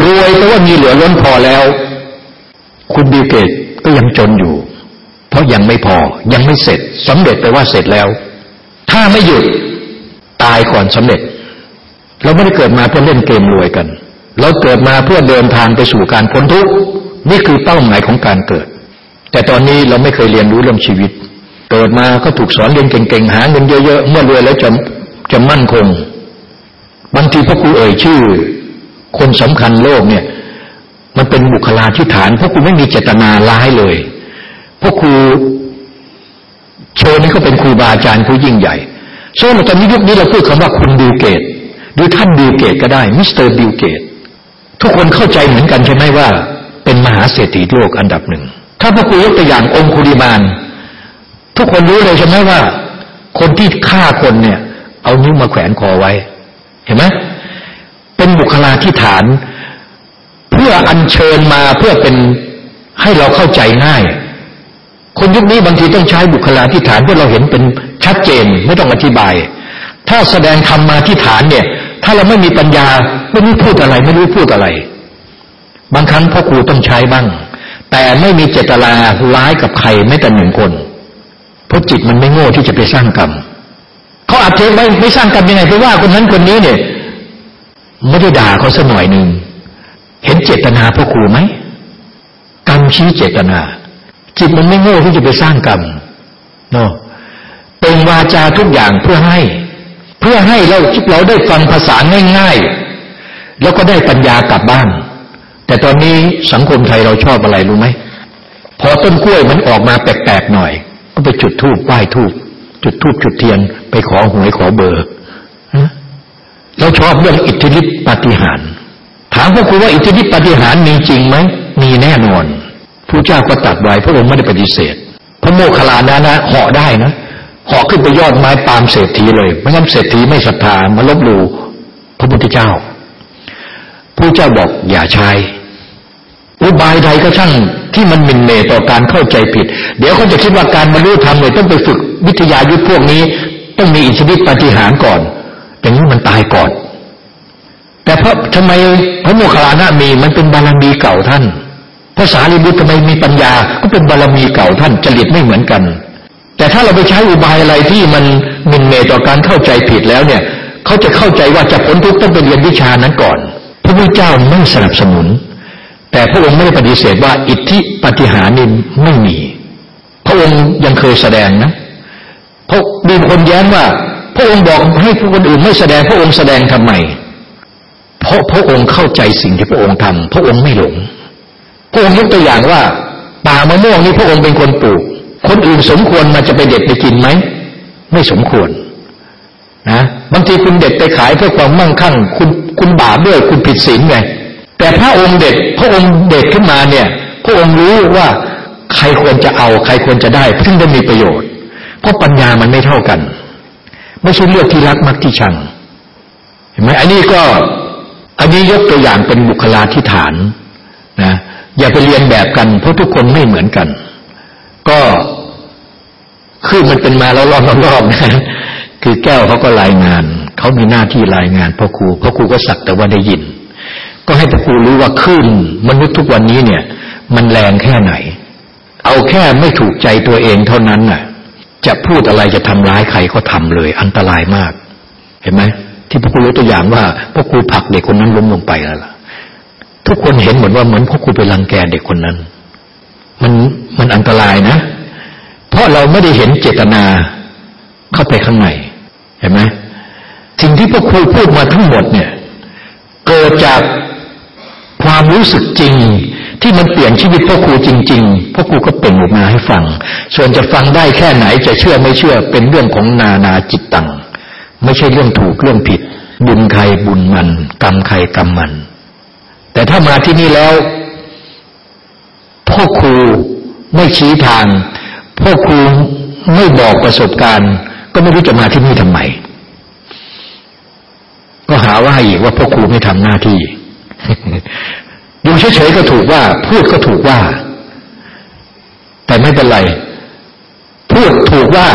รวยแปลว่ามีเหลือล้นพอแล้ว คุณบิลเกตก็ยังจนอยู่ เพราะยังไม่พอ ยังไม่เสร็จสำเร็จแปลว่าเสร็จแล้ว ถ้าไม่หยุดตายก่อนสำเร็จ เราไม่ได้เกิดมาเพื่อเล่นเกมรวยกัน เราเกิดมาเพื่อเดินทางไปสู่การพ้นทุกข์นี่คือเป้าหมายของการเกิด แต่ตอนนี้เราไม่เคยเรียนรู้เรื่องชีวิต เกิดมาก็ถูกสอนเรียนเก่งๆหาเงินเยอะๆเมื่อรวยแล้วจะจะมั่นคง บางทีพ่อครูเอ่ยชื่อ คนสำคัญโลกเนี่ย มันเป็นบุคลาธิษฐานพ่อครูไม่มีเจตนาร้ายเลยพ่อครูโชว์นี่ก็เป็นครูบาอาจารย์ผู้ยิ่งใหญ่ซึ่งตอนนี้ยุคนี้เราพูดคำว่าคุณบิล เกตส์หรือท่านบิล เกตส์ก็ได้มิสเตอร์บิล เกตส์ทุกคนเข้าใจเหมือนกันใช่ไหมว่า เป็นมหาเศรษฐีโลกอันดับหนึ่ง ถ้าพ่อครูยกตัวอย่างองคุลิมาลทุกคนรู้เลยใช่ไหมว่า คนที่ฆ่าคนเนี่ย เอานิ้วมาแขวนคอไว้ เห็นไหมเป็นบุคลาธิฐาน เพื่ออัญเชิญมาเพื่อเป็นให้เราเข้าใจง่าย คนยุคนี้บางทีต้องใช้บุคลาธิฐานเพื่อเราเห็นเป็นชัดเจนไม่ต้องอธิบาย ถ้าแสดงธรรมมาที่ฐานเนี่ย ถ้าเราไม่มีปัญญาไม่รู้พูดอะไร ไม่รู้พูดอะไร บางครั้งพ่อครูต้องใช้บ้าง แต่ไม่มีเจตนาร้ายกับใครไม่แต่หนึ่งคนเพราะจิตมันไม่โง่ที่จะไปสร้างกรรม เขาอาจจะไม่ไม่สร้างกรรมยังไงเพราะว่าคนนั้นคนนี้เนี่ยไม่ได้ด่าเขาสักหน่อยหนึ่งเห็นเจตนาพ่อครูไหมกรรมชี้เจตนา จิตมันไม่โง่ที่จะไปสร้างกรรมเนาะเป็นวาจาทุกอย่างเพื่อให้ เพื่อให้เราเราได้ฟังภาษาง่ายๆ แล้วก็ได้ปัญญากลับบ้าน แต่ตอนนี้สังคมไทยเราชอบอะไรรู้ไหมพอต้นกล้วยมันออกมาแปลกๆหน่อย ก็ไปจุดธูปไหว้ธูป จุดธูปจุดเทียนไปขอหวยขอเบอร์เราชอบเรื่องอิทธิฤทธิปาฏิหาริย์ถามพวกคุณว่าอิทธิฤทธิปาฏิหาริย์มีจริงไหมมีแน่นอนผู้เจ้าก็ตัดไว้พระองค์ไม่ได้ปฏิเสธ พระโมคคัลลานะนะเหาะได้นะเหาะขึ้นไปยอดไม้ปาล์มเศรษฐีเลยไม่งั้นเศรษฐีไม่ศรัทธามาลบหลู่พระพุทธเจ้าผู้เจ้าบอกอย่าใช้ อุบายใดก็ช่างที่มันมินเมต่อการเข้าใจผิด เดี๋ยวเขาจะคิดว่าการบรรลุธรรมเนี่ยต้องไปฝึกวิทยายุทธพวกนี้ ต้องมีอิทธิฤทธิปฏิหารก่อนอย่างนี้มันตายก่อน แต่เพราะทำไมพระโมคคัลลานะมีมันเป็นบารมีเก่าท่านภาษาลิบุตรทำไมมีปัญญาก็เป็นบารมีเก่าท่านจริตไม่เหมือนกัน แต่ถ้าเราไปใช้อุบายอะไรที่มันมินเมต่อการเข้าใจผิดแล้วเนี่ย เขาจะเข้าใจว่าจะพ้นทุกข์ต้องไปเรียนวิชานั้นก่อน พระพุทธเจ้าไม่สนับสนุน แต่พระองค์ไม่ได้ปฏิเสธว่าอิทธิปฏิหานินไม่มี พระองค์ยังเคยแสดงนะเพราะมีคนแย้งว่า พระองค์บอกให้ผู้คนอื่นไม่แสดงพระองค์แสดงทำไม เพราะพระองค์เข้าใจสิ่งที่พระองค์ทำพระองค์ไม่หลง พระองค์ยกตัวอย่างว่าป่ามะม่วงนี้พระองค์เป็นคนปลูก คนอื่นสมควรมาจะไปเด็ดไปกินไหมไม่สมควรนะบางทีคุณเด็ดไปขายเพื่อความมั่งคั่ง คุณคุณบาปด้วยคุณผิดศีลไง แต่พระองค์เด็ดพระองค์เด็ดขึ้นมาเนี่ย พระองค์รู้ว่าใครควรจะเอา ใครควรจะได้เพื่อจะมีประโยชน์ เพราะปัญญามันไม่เท่ากัน ไม่ใช่เลือกที่รักมักที่ชัง เห็นไหมอันนี้ก็อันนี้ยกตัวอย่างเป็นบุคลาธิฐานนะอย่าไปเรียนแบบกัน เพราะทุกคนไม่เหมือนกัน ก็คือมันเป็นมาแล้วรอบรอบนะคือแก้วเขาก็รายงาน เขามีหน้าที่รายงานพ่อครูพ่อครูก็สักแต่ว่าได้ยิน ก็ให้พ่อครูรู้ว่าคลื่นมนุษย์ทุกวันนี้เนี่ย มันแรงแค่ไหน เอาแค่ไม่ถูกใจตัวเองเท่านั้นน่ะ จะพูดอะไรจะทำร้ายใครก็ทำเลย อันตรายมาก เห็นไหมที่พ่อครูรู้ตัวอย่างว่าพ่อครูผลักเด็กคนนั้นล้มลงไปแล้วล่ะ ทุกคนเห็นเหมือนว่าเหมือนพ่อครูไปรังแกเด็กคนนั้น มันมันอันตรายนะ เพราะเราไม่ได้เห็นเจตนาเข้าไปข้างในเห็นไหมสิ่งที่พ่อครูพูดมาทั้งหมดเนี่ย เกิดจาก ความรู้สึกจริง ที่มันเปลี่ยนชีวิตพ่อครูจริง ๆพ่อครูก็เป่งออกมาให้ฟัง ส่วนจะฟังได้แค่ไหนจะเชื่อไม่เชื่อเป็นเรื่องของนานาจิตตังไม่ใช่เรื่องถูกเรื่องผิด บุญใครบุญมัน กรรมใครกรรมมัน แต่ถ้ามาที่นี่แล้วพ่อครูไม่ชี้ทางพ่อครูไม่บอกประสบการณ์ ก็ไม่รู้จะมาที่นี่ทำไม ก็หาว่าอีกว่าพ่อครูไม่ทำหน้าที่ อยู่เฉยๆก็ถูกว่า พูดก็ถูกว่า แต่ไม่เป็นไร พูดถูกว่า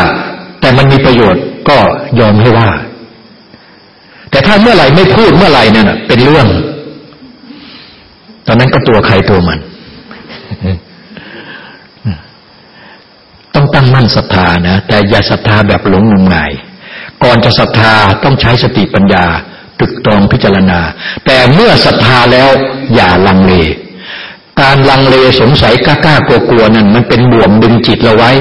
แต่มันมีประโยชน์ก็ยอมให้ว่า แต่ถ้าเมื่อไหร่ไม่พูดเมื่อไหร่นั่นเป็นเรื่อง ตอนนั้นก็ตัวใครตัวมัน ต้องตั้งมั่นศรัทธานะ แต่อย่าศรัทธาแบบหลงงมงาย ก่อนจะศรัทธาต้องใช้สติปัญญา ตึกตรองพิจารณา แต่เมื่อศรัทธาแล้วอย่าลังเล การลังเลสงสัยกล้ากล้ากลัวกลัวนั่นมันเป็นบ่วงดึงจิตเราไว้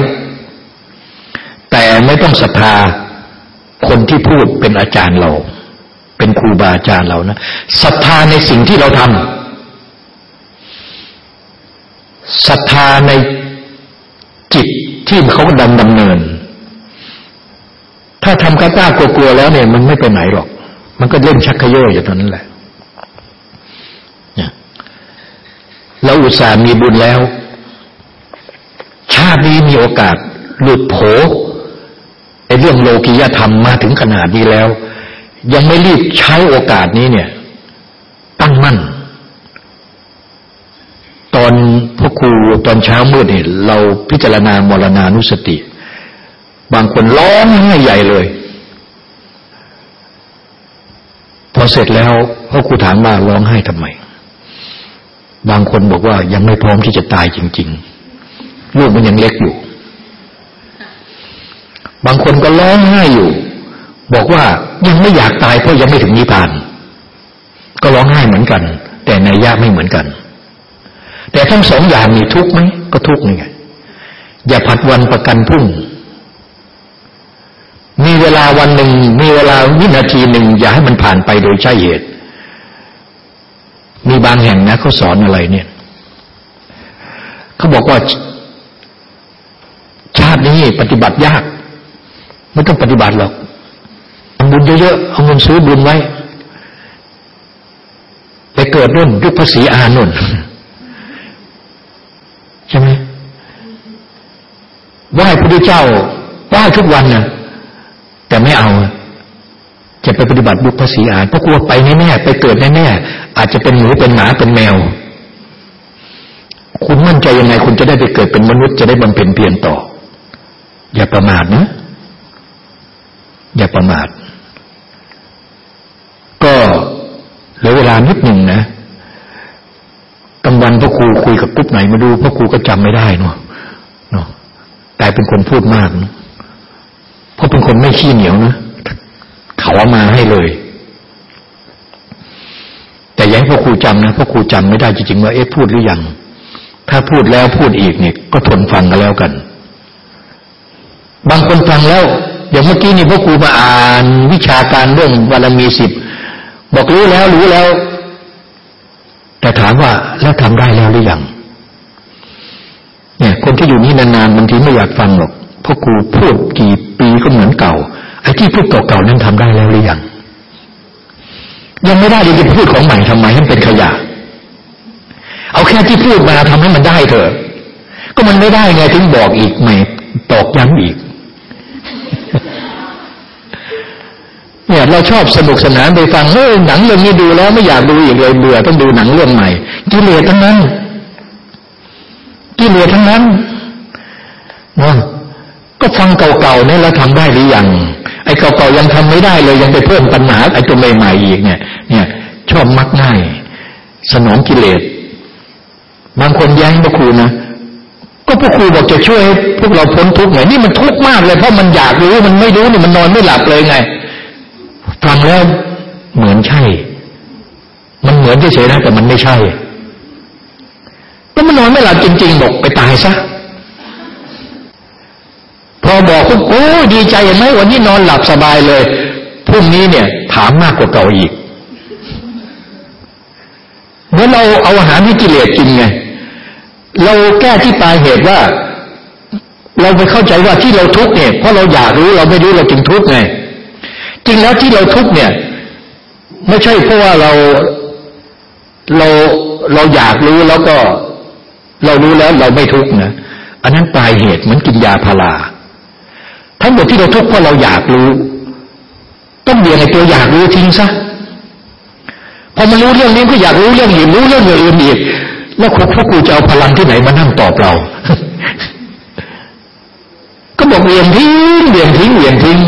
แต่ไม่ต้องศรัทธาคนที่พูดเป็นอาจารย์เรา เป็นครูบาอาจารย์เรานะศรัทธาในสิ่งที่เราทศรัทธาในจิตที่เขาดำดำเนิน ถ้าทำกล้ากลัวแล้วเนี่ยมันไม่ไปไหนหรอก มันก็เล่นชักขยโยอยู่ตอนนั้นแหละเราอุตส่าห์มีบุญแล้ว ชาตินี้มีโอกาสหลุดโผไอ้เรื่องโลกียธรรมมาถึงขนาดนี้แล้ว ยังไม่รีบใช้โอกาสนี้เนี่ย ตั้งมั่น ตอนพวกครูตอนเช้ามืดเนี่ยเราพิจารณามรณานุสติ บางคนร้องไห้ใหญ่เลย พอเสร็จแล้วพ่อครูถามว่าร้องไห้ทำไม บางคนบอกว่ายังไม่พร้อมที่จะตายจริง ๆ ลูกมันยังเล็กอยู่ บางคนก็ร้องไห้อยู่ บอกว่ายังไม่อยากตายเพราะยังไม่ถึงนิพพาน ก็ร้องไห้เหมือนกัน แต่ในยะไม่เหมือนกัน แต่ทั้งสองอย่างมีทุกข์ไหมก็ทุกข์นี่ไงอย่าผัดวันประกันพรุ่ง มีเวลาวันหนึ่ง มีเวลาวินาทีหนึ่ง อย่าให้มันผ่านไปโดยใช่เหตุ มีบางแห่งนะเขาสอนอะไรเนี่ยเขาบอกว่า ชาตินี้ปฏิบัติยาก ไม่ต้องปฏิบัติหรอกทำบุญเยอะๆเอาเงินซื้อบุญไว้ไปเกิดนุ่นยุคภาษีอานุ่นใช่ไหมไหว้พระพุทธเจ้าไหว้ทุกวันนะ แต่ไม่เอาจะไปปฏิบัติยุคภาษีอาเพราะกลัวไปแน่ๆไปเกิดแน่ๆอาจจะเป็นหมูเป็นหมาเป็นแมว คุณมั่นใจยังไง คุณจะได้ไปเกิดเป็นมนุษย์จะได้บำเพ็ญเพียรต่อ อย่าประมาทนะ อย่าประมาท ก็เหลือเวลานิดหนึ่งนะกลางวันพ่อครูคุยกับกุ๊บไหนมาดูพ่อครูก็จำไม่ได้เนาะเนาะแต่เป็นคนพูดมากเนาะ เพราะเป็นคนไม่ขี้เหนียวนะเขาเอามาให้เลย แต่ยังพ่อครูจำนะพ่อครูจำไม่ได้จริงๆว่าเอ๊ะพูดหรือยัง ถ้าพูดแล้วพูดอีกเนี่ย ก็ทนฟังกันแล้วกัน บางคนฟังแล้วอย่างเมื่อกี้นี่พวกครูมาอ่านวิชาการเรื่องบารมีสิบบอกรู้แล้วรู้แล้ว แต่ถามว่าแล้วทำได้แล้วหรือยังเนี่ย คนที่อยู่นี่นานๆบางทีไม่อยากฟังหรอก พวกครูพูดกี่ปีก็เหมือนเก่าไอ้ที่พูดเก่าๆนั้นทำได้แล้วหรือยังยังไม่ได้จะพูดของใหม่ทำไมให้มันเป็นขยะ เอาแค่ที่พูดมาทำให้มันได้เถอะ ก็มันไม่ได้ไงถึงบอกอีกใหม่ตอกย้ำอีกเนี่ยเราชอบสนุกสนานไปฟังเฮ้ยหนังเรื่องนี้ดูแล้วไม่อยากดูอีกเลยเบื่อต้องดูหนังเรื่องใหม่กิเลสทั้งนั้นกิเลสทั้งนั้นนะ ก็ฟังเก่าๆเนี่ยเราทำได้หรือยังไอ้เก่าๆยังทำไม่ได้เลยยังไปเพิ่มปัญหาไอ้ตัวใหม่ๆอีกเนี่ย เนี่ย ชอบมักง่าย สนองกิเลสบางคนแย้งพระครูนะก็พวกครูบอกจะช่วยพวกเราพ้นทุกข์ไงนี่มันทุกข์มากเลยเพราะมันอยากรู้มันไม่รู้นี่มันนอนไม่หลับเลยไงฟังแล้วเหมือนใช่ มันเหมือนเฉยๆนะแต่มันไม่ใช่แล้วมันนอนไม่หลับจริงๆบอกไปตายซะ ปุ๊บโอ้ดีใจเห็นไหมวันนี้นอนหลับสบายเลยพรุ่งนี้เนี่ย ถามมากกว่าเก่าอีกเมื่อเราเอาอาหารที่กิเลสกินไงเราแก้ที่ปลายเหตุว่า เราไปเข้าใจว่าที่เราทุกข์เนี่ยเพราะเราอยากรู้เราไม่รู้เราจึงทุกข์ไงจริงแล้วที่เราทุกเนี่ย ไม่ใช่เพราะว่าเราเราเราอยากรู้แล้วก็ เรารู้แล้วเราไม่ทุกนะอันนั้นปลายเหตุเหมือนกินยาพารา ทั้งหมดที่เราทุกข์เพราะเราอยากรู้ ต้องเบี่ยงไอ้ตัวอยากรู้ทิ้งซะพอมารู้เรื่องนี้ก็อยากรู้เรื่องอื่นรู้เรื่องอื่นอีกแล้วครูพวกกูจะเอาพลังที่ไหนมานั่งตอบเรา ก็บอกเวียนทิ้งเวียนทิ้งเวียนทิ้ง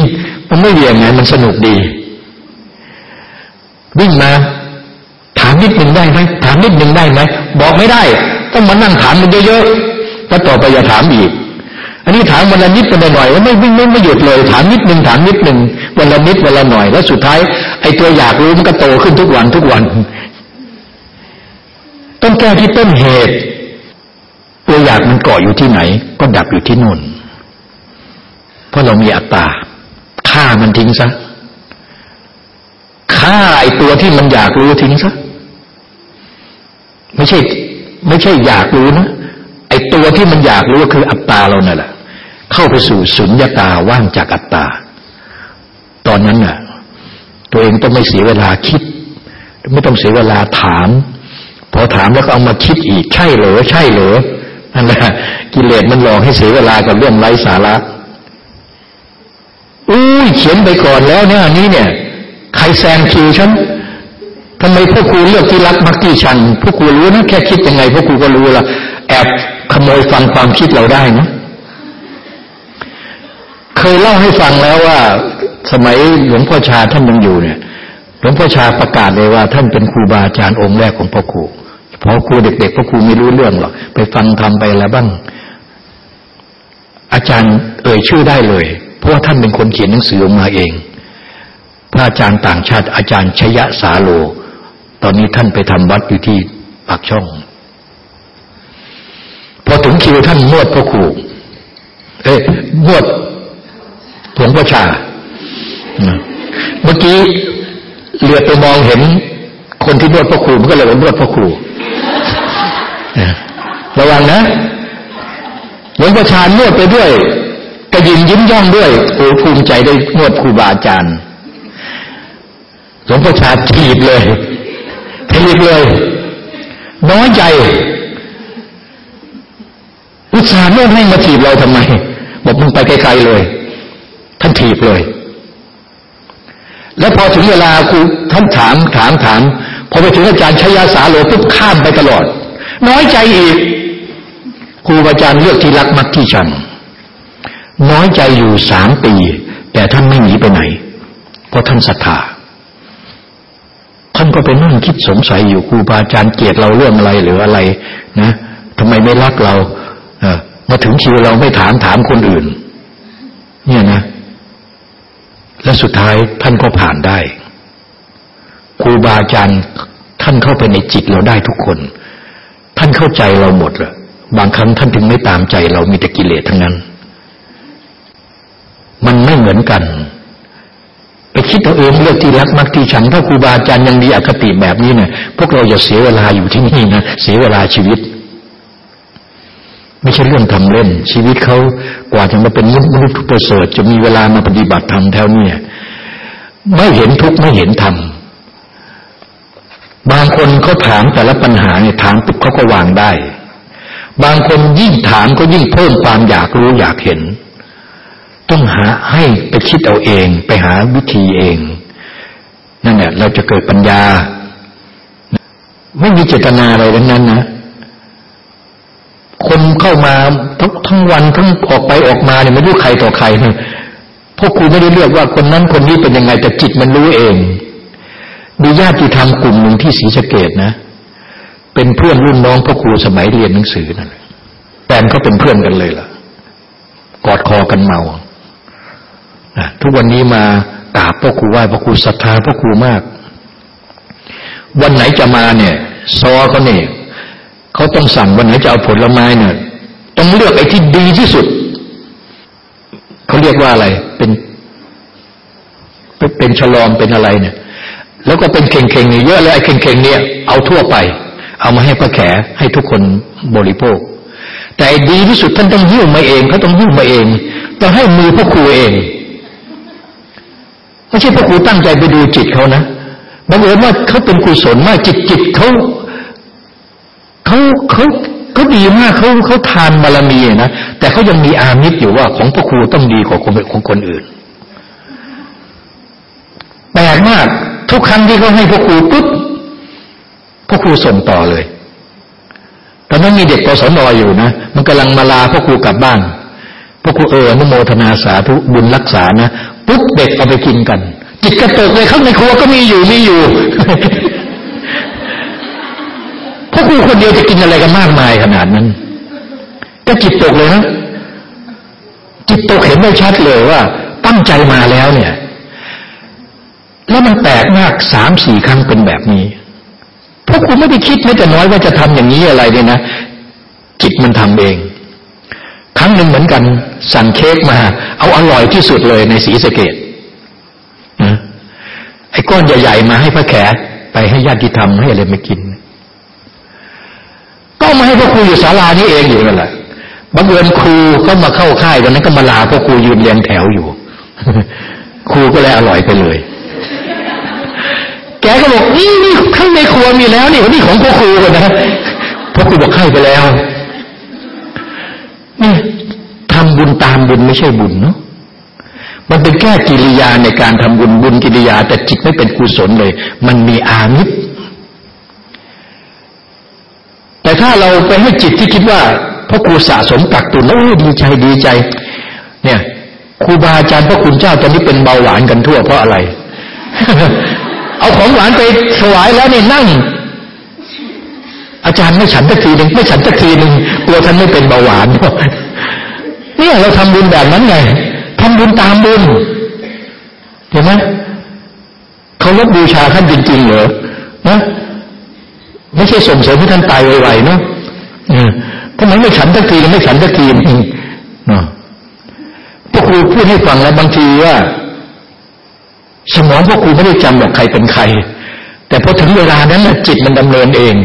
มันไม่เวียงไงมันสนุกดี วิ่งมา ถามนิดหนึ่งได้ไหมถามนิดหนึ่งได้ไหมบอกไม่ได้ ต้องมานั่งถามมันเยอะๆแล้วต่อไปอย่าถามอีก อันนี้ถามวันละนิดวันละหน่อยว่าไม่ไม่ไม่ไม่หยุดเลย ถามนิดหนึ่งถามนิดหนึ่งวันละนิดวันละหน่อย แล้วสุดท้ายไอ้ตัวอยากรู้มันก็โตขึ้นทุกวันทุกวัน ต้องแก้ที่ต้นเหตุ ตัวอยากมันเกาะอยู่ที่ไหน ก็ดับอยู่ที่นู่นเพราะเรามีอัตตาฆ่ามันทิ้งซะฆ่าไอตัวที่มันอยากรู้ทิ้งซะไม่ใช่ ไม่ใช่อยากรู้นะ ตัวที่มันอยากรู้ก็คืออัตตาเรานั่นแหละ เข้าไปสู่สุญญตาว่างจากอัตตา ตอนนั้นน่ะ ตัวเองต้องไม่เสียเวลาคิด ไม่ต้องเสียเวลาถาม พอถามแล้วก็เอามาคิดอีกใช่เหรอใช่เหรอนั่นแหละกิเลสมันหลอกให้เสียเวลากับเรื่องไร้สาระอุ้ยเขียนไปก่อนแล้วเนี่ยนี้เนี่ย ใครแซงคิวฉันทำไมพวกครูเลือกที่รักมักที่ชังพวกครูรู้นะแค่คิดยังไงพวกครูก็รู้ละแอบ ขโมยฟังความคิดเราได้นะ เคยเล่าให้ฟังแล้วว่า สมัยหลวงพ่อชาท่านยังอยู่เนี่ยหลวงพ่อชาประกาศเลยว่า ท่านเป็นครูบาอาจารย์องค์แรกของพ่อครูพอครูเด็กๆพ่อครูไม่รู้เรื่องหรอกไปฟังทำไปแล้วบ้าง อาจารย์เอ่ยชื่อได้เลย เพราะว่าท่านเป็นคนเขียนหนังสือออกมาเอง พระอาจารย์ต่างชาติอาจารย์ชยะสาโล ตอนนี้ท่านไปทำวัดอยู่ที่ปากช่อง พอถึงคิวท่านนวดพ่อครูเอ้ยนวดหลวงพ่อชา เมื่อกี้เหลือไปมองเห็น คนที่นวดพ่อครูมันก็เลยว่านวดพ่อครูระวังนะหลวงพ่อชานวดไปด้วยกระยิมยิ้มย่องด้วยโอ้ภูมิใจได้นวดครูบาอาจารย์หลวงพ่อชาถีบเลยถีบเลย น้อยใจ อุตส่าห์นวดให้มาถีบเราทำไมบอกมึงไปไกลๆเลย ท่านถีบเลย แล้วพอถึงเวลาครูท่านถามถามถามพอไปถึงอาจารย์ชยาสาโลปุ๊บข้ามไปตลอด น้อยใจอีกครูอาจารย์เลือกที่รักมักที่ชังน้อยใจอยู่สามปี แต่ท่านไม่หนีไปไหน เพราะท่านศรัทธาท่านก็ไปนั่งคิดสงสัยอยู่ครูบาอาจารย์เกลียดเราเรื่องอะไรหรืออะไร นะทำไมไม่รักเรา มาถึงคิวเราไม่ถามถามคนอื่น เนี่ยนะ และสุดท้ายท่านก็ผ่านได้ครูบาอาจารย์ท่านเข้าไปในจิตเราได้ทุกคน ท่านเข้าใจเราหมดเลยบางครั้งท่านถึงไม่ตามใจเรามีแต่กิเลสทั้งนั้น มันไม่เหมือนกัน ไปคิดเอาเองเลือกที่รักมักที่ชังถ้าครูบาอาจารย์ยังมีอคติแบบนี้เนะี่ยพวกเราอย่าเสียเวลาอยู่ที่นี่นะเสียเวลาชีวิต ไม่ใช่เรื่องทำเล่น ชีวิตเขากว่าจะมาเป็นมนุษย์ทุกประเสริฐจะมีเวลามาปฏิบัติธรรมแถวเนี้ไม่เห็นทุกไม่เห็นธรรมบางคนเขาถามแต่ละปัญหาเนี่ยถามปุ๊บเขาก็วางได้ บางคนยิ่งถามก็ยิ่งเพิ่มความอยากรู้อยากเห็น ต้องหาให้ไปคิดเอาเอง ไปหาวิธีเองนั่นแหละเราจะเกิดปัญญา ไม่มีเจตนาอะไรดังนั้นนะ คนเข้ามาทั้งทั้งวันทั้งออกไปออกมาเนี่ยไม่รู้ใครต่อใครนะพวกครูไม่ได้เลือกว่าคนนั้นคนนี้เป็นยังไงแต่จิตมันรู้เองมีญาติธรรมกลุ่มหนึ่งที่ศรีสะเกดนะ เป็นเพื่อนรุ่นน้องพ่อครูสมัยเรียนหนังสือนั่นแหละแฟนเขาเป็นเพื่อนกันเลยล่ะ กอดคอกันเมาทุกวันนี้มากราบพ่อครูไหว้พ่อครูศรัทธาพ่อครูมาก วันไหนจะมาเนี่ย ซอเขาเนี่ย เขาต้องสั่งวันไหนจะเอาผลไม้เนี่ยต้องเลือกไอ้ที่ดีที่สุด เขาเรียกว่าอะไร เป็น เป็นฉลอมเป็นอะไรเนี่ย แล้วก็เป็นเข่งๆนี่ยเยอะเลยไอ้เข่งๆเนี่ยเอาทั่วไป เอามาให้พระแขให้ทุกคนบริโภค แต่ดีที่สุดท่านต้องยิ้วมาเองเขาต้องยิ้วมาเองต้องให้มือพระครูเองไม่ใช่พระครูตั้งใจไปดูจิตเขานะบังเอิญว่าเขาเป็นกุศลมากจิตจิตเขา เขาเขาดีมากเขาเขาทานบารมีนะแต่เขายังมีอามิตรอยู่ว่าของพระครูต้องดีกว่าคนของคนอื่นแปลกมาก ทุกครั้งที่เขาให้พวกครูปุ๊บพวกครูส่งต่อเลยตอนนั้นมีเด็กปศนอยู่นะมันกำลังมาลาพวกครูกลับบ้านพวกครูเออนุโมทนาสาธุบุญรักษานะปุ๊บเด็กเอาไปกินกัน จิตกระตุกเลยข้างในครัวก็มีอยู่มีอยู่ พวกครูคนเดียวจะกินอะไรกันมากมายขนาดนั้น ก็จิตตกเลยนะจิตตกเห็นได้ชัดเลยว่า ตั้งใจมาแล้วเนี่ย แล้วมันแปลกมากสามสี่ครั้งเป็นแบบนี้พวกคุณไม่ได้คิดไม่แต่น้อยว่าจะทำอย่างนี้อะไรเลยนะจิตมันทำเอง ครั้งหนึ่งเหมือนกัน สั่งเค้กมา เอาอร่อยที่สุดเลยในสีสเกตนะไอ้ก้อนใหญ่ ๆ มาให้พระแขกไปให้ญาติธรรมให้อะไรมากิน ก็มาให้พระครูอยู่ศาลานี่เองอยู่นั่นแหละบังเอิญครูเขามาเข้าค่ายวันนั้นก็มาลาพวกครูยืนเรียงแถวอยู่ ครูก็เลยอร่อยไปเลย แกก็บอกนี่นี่ข้างในครัวมีแล้วนี่นี่ของพ่อครูนนะพ่อครูบอกให้ไปแล้วนี่ทำบุญตามบุญไม่ใช่บุญเนาะมันเป็นแค่กิริยาในการทำบุญบุญกิริยา แต่จิตไม่เป็นกุศลเลย มันมีอามิตร แต่ถ้าเราไปให้จิตที่คิดว่าพ่อครูสะสมกักตุนแล้วดีใจดีใจ เนี่ยครูบาอาจารย์พระคุณเจ้าตอนนี้เป็นเบาหวานกันทั่วเพราะอะไร เอาของหวานไปถวายแล้วนี่นั่ง อาจารย์ไม่ฉันสักทีหนึ่งไม่ฉันสักทีหนึ่งกลัวท่านไม่เป็นเบาหวานเนี่ยเราทำบุญแบบนั้นไงทำบุญตามบุญเห็นไหมเขาลบบูชาท่านจริงๆเหรอนะ ไม่ใช่ส่งเสริมให้ท่านตายไวๆเนาะทำไมไม่ฉันสักทีไม่ฉันสักทีเนาะพวกครูพูดให้ฟังแล้วบางทีว่า สมองพวกครูไม่ได้จำหรอกใครเป็นใคร แต่พอถึงเวลานั้นนะจิตมันดำเนินเอง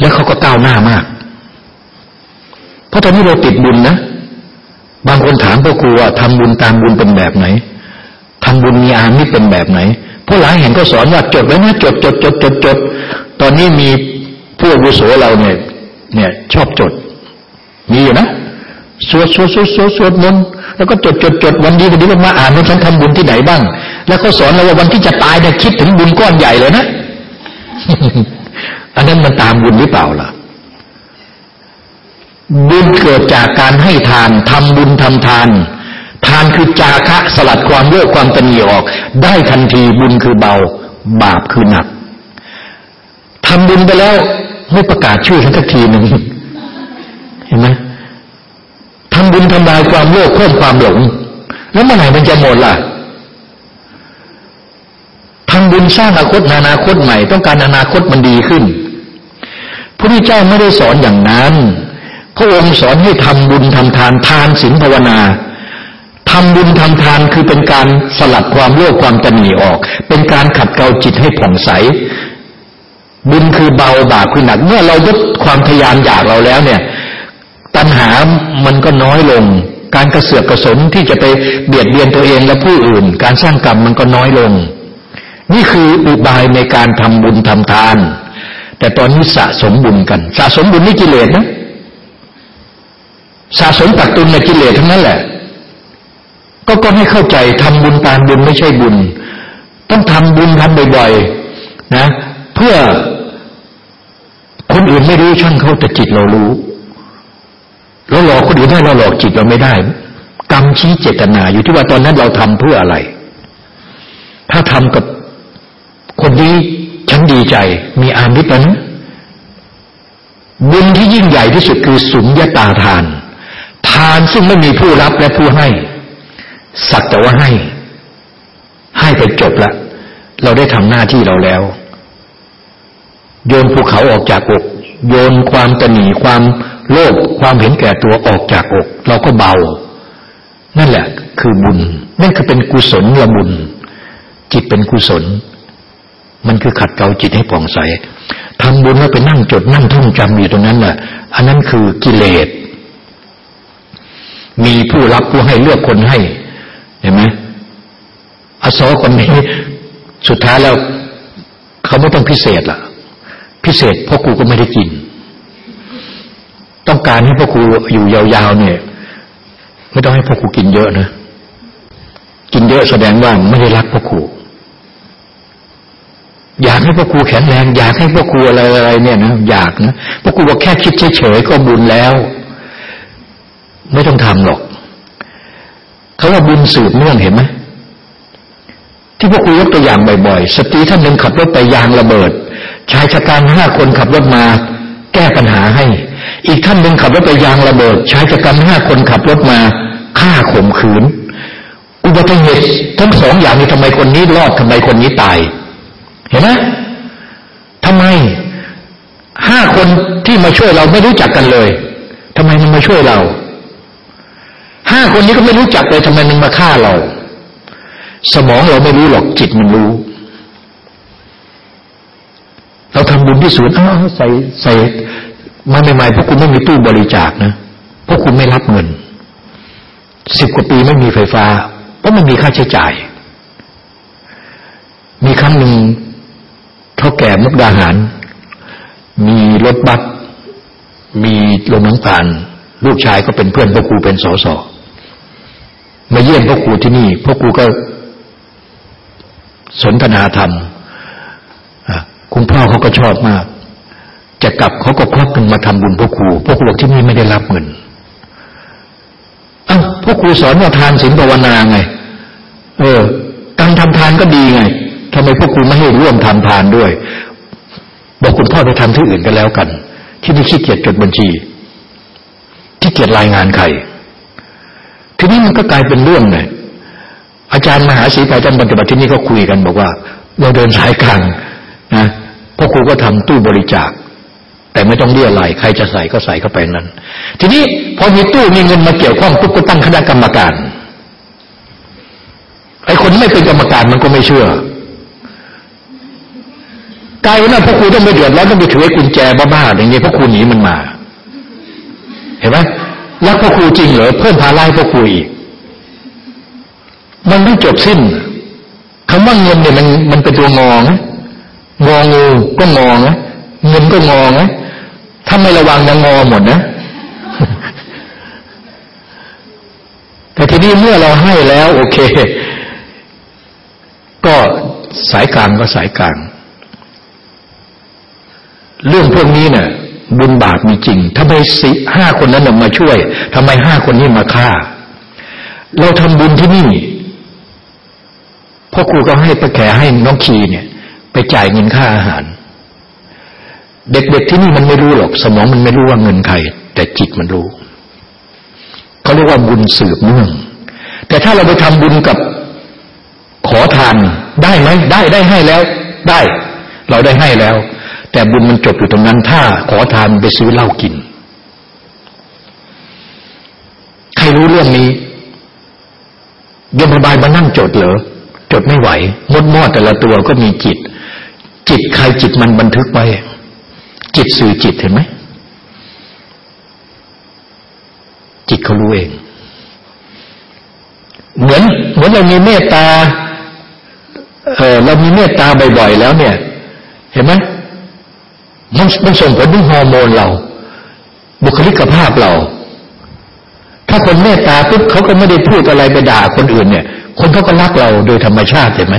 แล้วเขาก็ก้าวหน้ามาก เพราะตอนนี้เราติดบุญนะบางคนถามพวกครูว่าทำบุญตามบุญเป็นแบบไหนทำบุญมีอามิตรเป็นแบบไหน พราะหลายแห่งก็สอนว่าจดไว้นะจดจดจดจดจดตอนนี้มีผู้อาวุโสเราเนี่ย เนี่ยชอบจด มีอยู่นะสวดสวดสวดสวดสวดมนต์แล้วก็จดจดจดวันดีวันดีก็มาอ่านว่าฉันทำบุญที่ไหนบ้าง แล้วเขาสอนเราว่าวันที่จะตายเนี่ยคิดถึงบุญก้อนใหญ่เลยนะอันนั้นมันตามบุญหรือเปล่าล่ะบุญเกิดจากการให้ทานทำบุญทำทาน ทานคือจาคะสลัดความเลือกความตนีออก ได้ทันทีบุญคือเบา บาปคือหนักทำบุญไปแล้วไม่ประกาศชื่อทั้งทีหนึ่งเห็นไหมทำบุญทำลายความโลภเพิ่มความหลง แล้วเมื่อไหร่มันจะหมดล่ะทำบุญสร้างอนาคตอนาคตใหม่ ต้องการอนาคตมันดีขึ้นพระพุทธเจ้าไม่ได้สอนอย่างนั้น พระองค์สอนให้ทำบุญทำทานทานศีลภาวนา ทำบุญทำทานคือเป็นการสลัดความโลภความตนีออก เป็นการขัดเกลาจิตให้ผ่องใส บุญคือเบาบาปคือหนัก เมื่อเราลดความทยานอยากเราแล้วเนี่ย ตัณหามันก็น้อยลง การกระเสือกกระสนที่จะไปเบียดเบียนตัวเองและผู้อื่น การสร้างกรรมมันก็น้อยลง นี่คืออุบายในการทำบุญทำทาน แต่ตอนนี้สะสมบุญกัน สะสมบุญนี่กิเลสนะสะสมตักตุนในกิเลสทั้งนั้นแหละ ก็ก็ให้เข้าใจทำบุญตามบุญไม่ใช่บุญ ต้องทำบุญทำบ่อยๆนะ เพื่อคนอื่นไม่รู้ช่างเขาแต่จิตเรารู้เราหลอกคนอื่นได้เราหลอกจิตเราไม่ได้ กรรมชี้เจตนาอยู่ที่ว่าตอนนั้นเราทำเพื่ออะไร ถ้าทำกับคนนี้ฉันดีใจ มีอามิตรนะบุญที่ยิ่งใหญ่ที่สุดคือสุญญาตาทาน ทานซึ่งไม่มีผู้รับและผู้ให้ สักแต่ว่าให้ ให้ไปจบละ เราได้ทำหน้าที่เราแล้ว โยนภูเขาออกจากอก โยนความตนีความโลภความเห็นแก่ตัวออกจากอก เราก็เบา นั่นแหละ คือบุญ นั่นคือเป็นกุศลละบุญ จิตเป็นกุศล มันคือขัดเกลาจิตให้ผ่องใสทำบุญแล้วไปนั่งจดนั่งท่องจำอยู่ตรงนั้นน่ะ อันนั้นคือกิเลสมีผู้รับผู้ให้เลือกคนให้ เห็นไหมอโศคนนี้สุดท้ายแล้วเขาไม่ต้องพิเศษล่ะ พิเศษพ่อครูก็ไม่ได้กิน ต้องการให้พ่อครูอยู่ยาวๆเนี่ย ไม่ต้องให้พ่อครูกินเยอะนะกินเยอะแสดงว่าไม่ได้รักพ่อครูอยากให้พ่อครูแข็งแรงอยากให้พ่อครูอะไรอะไรเนี่ยนะอยากนะพ่อครูบอกแค่คิดเฉยๆก็บุญแล้ว ไม่ต้องทำหรอก เขาว่าบุญสืบเนื่องเห็นไหมที่พวกคุยกตัวอย่างบ่อยๆ สตรีท่านหนึ่งขับรถไปยางระเบิด ชายชะกันห้าคนขับรถมาแก้ปัญหาให้ อีกท่านหนึ่งขับรถไปยางระเบิด ชายชะกันห้าคนขับรถมาฆ่าข่มขืน อุบัติเหตุทั้งสองอย่างนี้ทำไมคนนี้รอดทำไมคนนี้ตาย เห็นไหมทำไมห้าคนที่มาช่วยเราไม่รู้จักกันเลยทำไมมันมาช่วยเรา ห้าคนนี้ก็ไม่รู้จักเลยทำไมมันมาฆ่าเรา สมองเราไม่รู้หรอกจิตมันรู้ เราทำบุญที่ศูนย์อ้าวใส่ใส่มาใหม่ๆพวกคุณไม่มีตู้บริจาคนะพวกคุณไม่รับเงินสิบกว่าปีไม่มีไฟฟ้า เพราะมันมีค่าใช้จ่าย มีครั้งหนึ่งเท่าแก่มุกดาหาร มีรถบัสมีโรงน้ำตาลลูกชายก็เป็นเพื่อนพ่อครูเป็นสอสอ มาเยี่ยมพ่อครูที่นี่พ่อครูก็สนทนาธรรมคุณพ่อเขาก็ชอบมาก จะกลับเขาก็ควักเงินมาทำบุญพ่อครูพ่อครูที่นี่ไม่ได้รับเงินอ้าพ่อครูสอนว่าทานศีลภาวนาไง เออการทำทานก็ดีไงทำไมพ่อครูไม่ให้ร่วมทำทานด้วย บอกคุณพ่อไปทำที่อื่นกันแล้วกัน ที่นี่ขี้เกียจจดบัญชีขี้เกียจรายงานใคร นี้มันก็กลายเป็นเรื่องเลยอาจารย์มหาศรีปาจันปฏิบัติที่นี่ก็คุยกันบอกว่า เราเดินสายกลางนะพ่อครูก็ทำตู้บริจาค แต่ไม่ต้องเรียอะไรใครจะใส่ก็ใส่เข้าไปนั้น ทีนี้พอมีตู้มีเงินมาเกี่ยวข้องปุ๊บก็ตั้งคณะกรรมการไอ้คนไม่เป็นกรรมการมันก็ไม่เชื่อกลายเป็นว่าพ่อครูต้องไปเดือดร้อนต้องไปถือกุญแจบ้าๆอย่างนี้พ่อครูหนีมันมา เห็นไหม รักพ่อครูจริงเหรอเพิ่มภาระให้พ่อครูอีก มันไม่จบสิ้นคำว่าเงินเนี่ยมันมันเป็นตัวงองนะงองูก็งอนะเงินก็งอนะถ้าไม่ระวังจะงอหมดนะแต่ทีนี้เมื่อเราให้แล้ว โอเค ก็สายกลางก็สายกลาง เรื่องพวกนี้เนี่ย บุญบาปมีจริงทำไมสิห้าคนนั้นมาช่วยทำไมห้าคนนี้มาฆ่า เราทำบุญที่นี่พ่อครูก็ให้ประแขให้น้องคีเนี่ย ไปจ่ายเงินค่าอาหาร เด็กๆที่นี่มันไม่รู้หรอก สมองมันไม่รู้ว่าเงินใคร แต่จิตมันรู้เขาเรียกว่าบุญสืบเนื่อง แต่ถ้าเราไปทำบุญกับขอทานได้ไหมได้ได้ให้แล้ว ได้ เราได้ให้แล้ว แต่บุญมันจบอยู่ตรงนั้น ถ้าขอทานไปซื้อเหล้ากิน ใครรู้เรื่องนี้ยมบายมานั่งจดเหรอจดไม่ไหวมดมอดแต่ละตัวก็มีจิต จิตใครจิตมันบันทึกไว้ จิตสื่อจิตเห็นไหมจิตเขารู้เอง เหมือน เหมือนเรามีเมตตาเออเรามีเมตตาบ่อยๆแล้วเนี่ย เห็นไหม มันมันส่งผลถึงฮอร์โมนเรา บุคลิกภาพเรา ถ้าคนเมตตาปุ๊บเขาก็ไม่ได้พูดอะไรไปด่าคนอื่นเนี่ย คนเขาก็รักเราโดยธรรมชาติเห็นไหม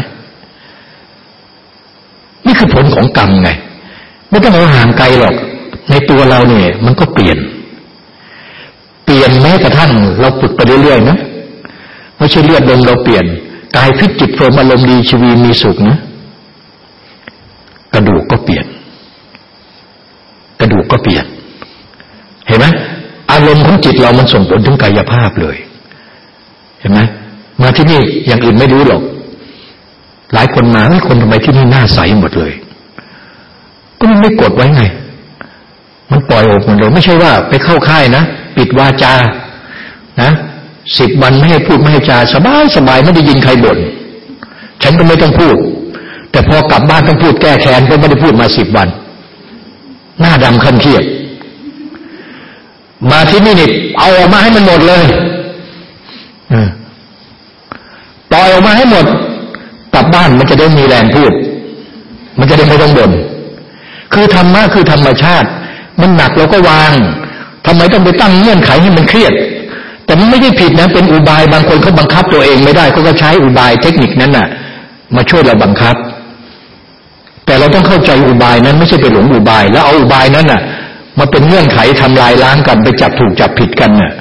นี่คือผลของกรรมไง ไม่ต้องเอาห่างไกลหรอก ในตัวเราเนี่ย มันก็เปลี่ยน เปลี่ยนแม้กระทั่งเราฝึกไปเรื่อยๆนะไม่ใช่เลือดลมเราเปลี่ยนกายพิจิตโฟมอารมณ์ดีชีวีมีสุขนะกระดูกก็เปลี่ยน ก็เปลี่ยน เห็นไหมอารมณ์ของจิตเรามันส่งผลถึงกายภาพเลย เห็นไหมมาที่นี่อย่างอื่นไม่รู้หรอก หลายคนมาไอ้คนทำไมที่นี่หน้าใสหมดเลย ก็มันไม่กดไว้ไง มันปล่อยอกหมดเลยไม่ใช่ว่าไปเข้าค่ายนะปิดวาจา นะสิบวันไม่ให้พูดไม่ให้จาสบายสบายไม่ได้ยินใครบน่นฉันก็ไม่ต้องพูด แต่พอกลับบ้านต้องพูดแก้แค้นก็ไม่ได้พูดมาสิบวัน หน้าดำคันเครียดมาที่นี่นี่เอาออกมาให้มันหมดเลยปล่อยออกมาให้หมดกลับบ้านมันจะได้มีแรงพูด มันจะได้ไม่ต้องบน่นคือธรรมะคือธรรมชาติ มันหนักเราก็วางทำไมต้องไปตั้งเงื่อนไขให้มันเครียด แต่มันไม่ได้ผิดนะ เป็นอุบายบางคนเขาบังคับตัวเองไม่ได้เขาก็ใช้อุบายเทคนิคนั้นน่ะ มาช่วยเราบังคับ แต่เราต้องเข้าใจอุบายนั้นไม่ใช่ไปหลงอุบาย แล้วเอาอุบายนั้นน่ะมาเป็นเงื่อนไขทำลายล้างกันไปจับถูกจับผิดกันน่ะ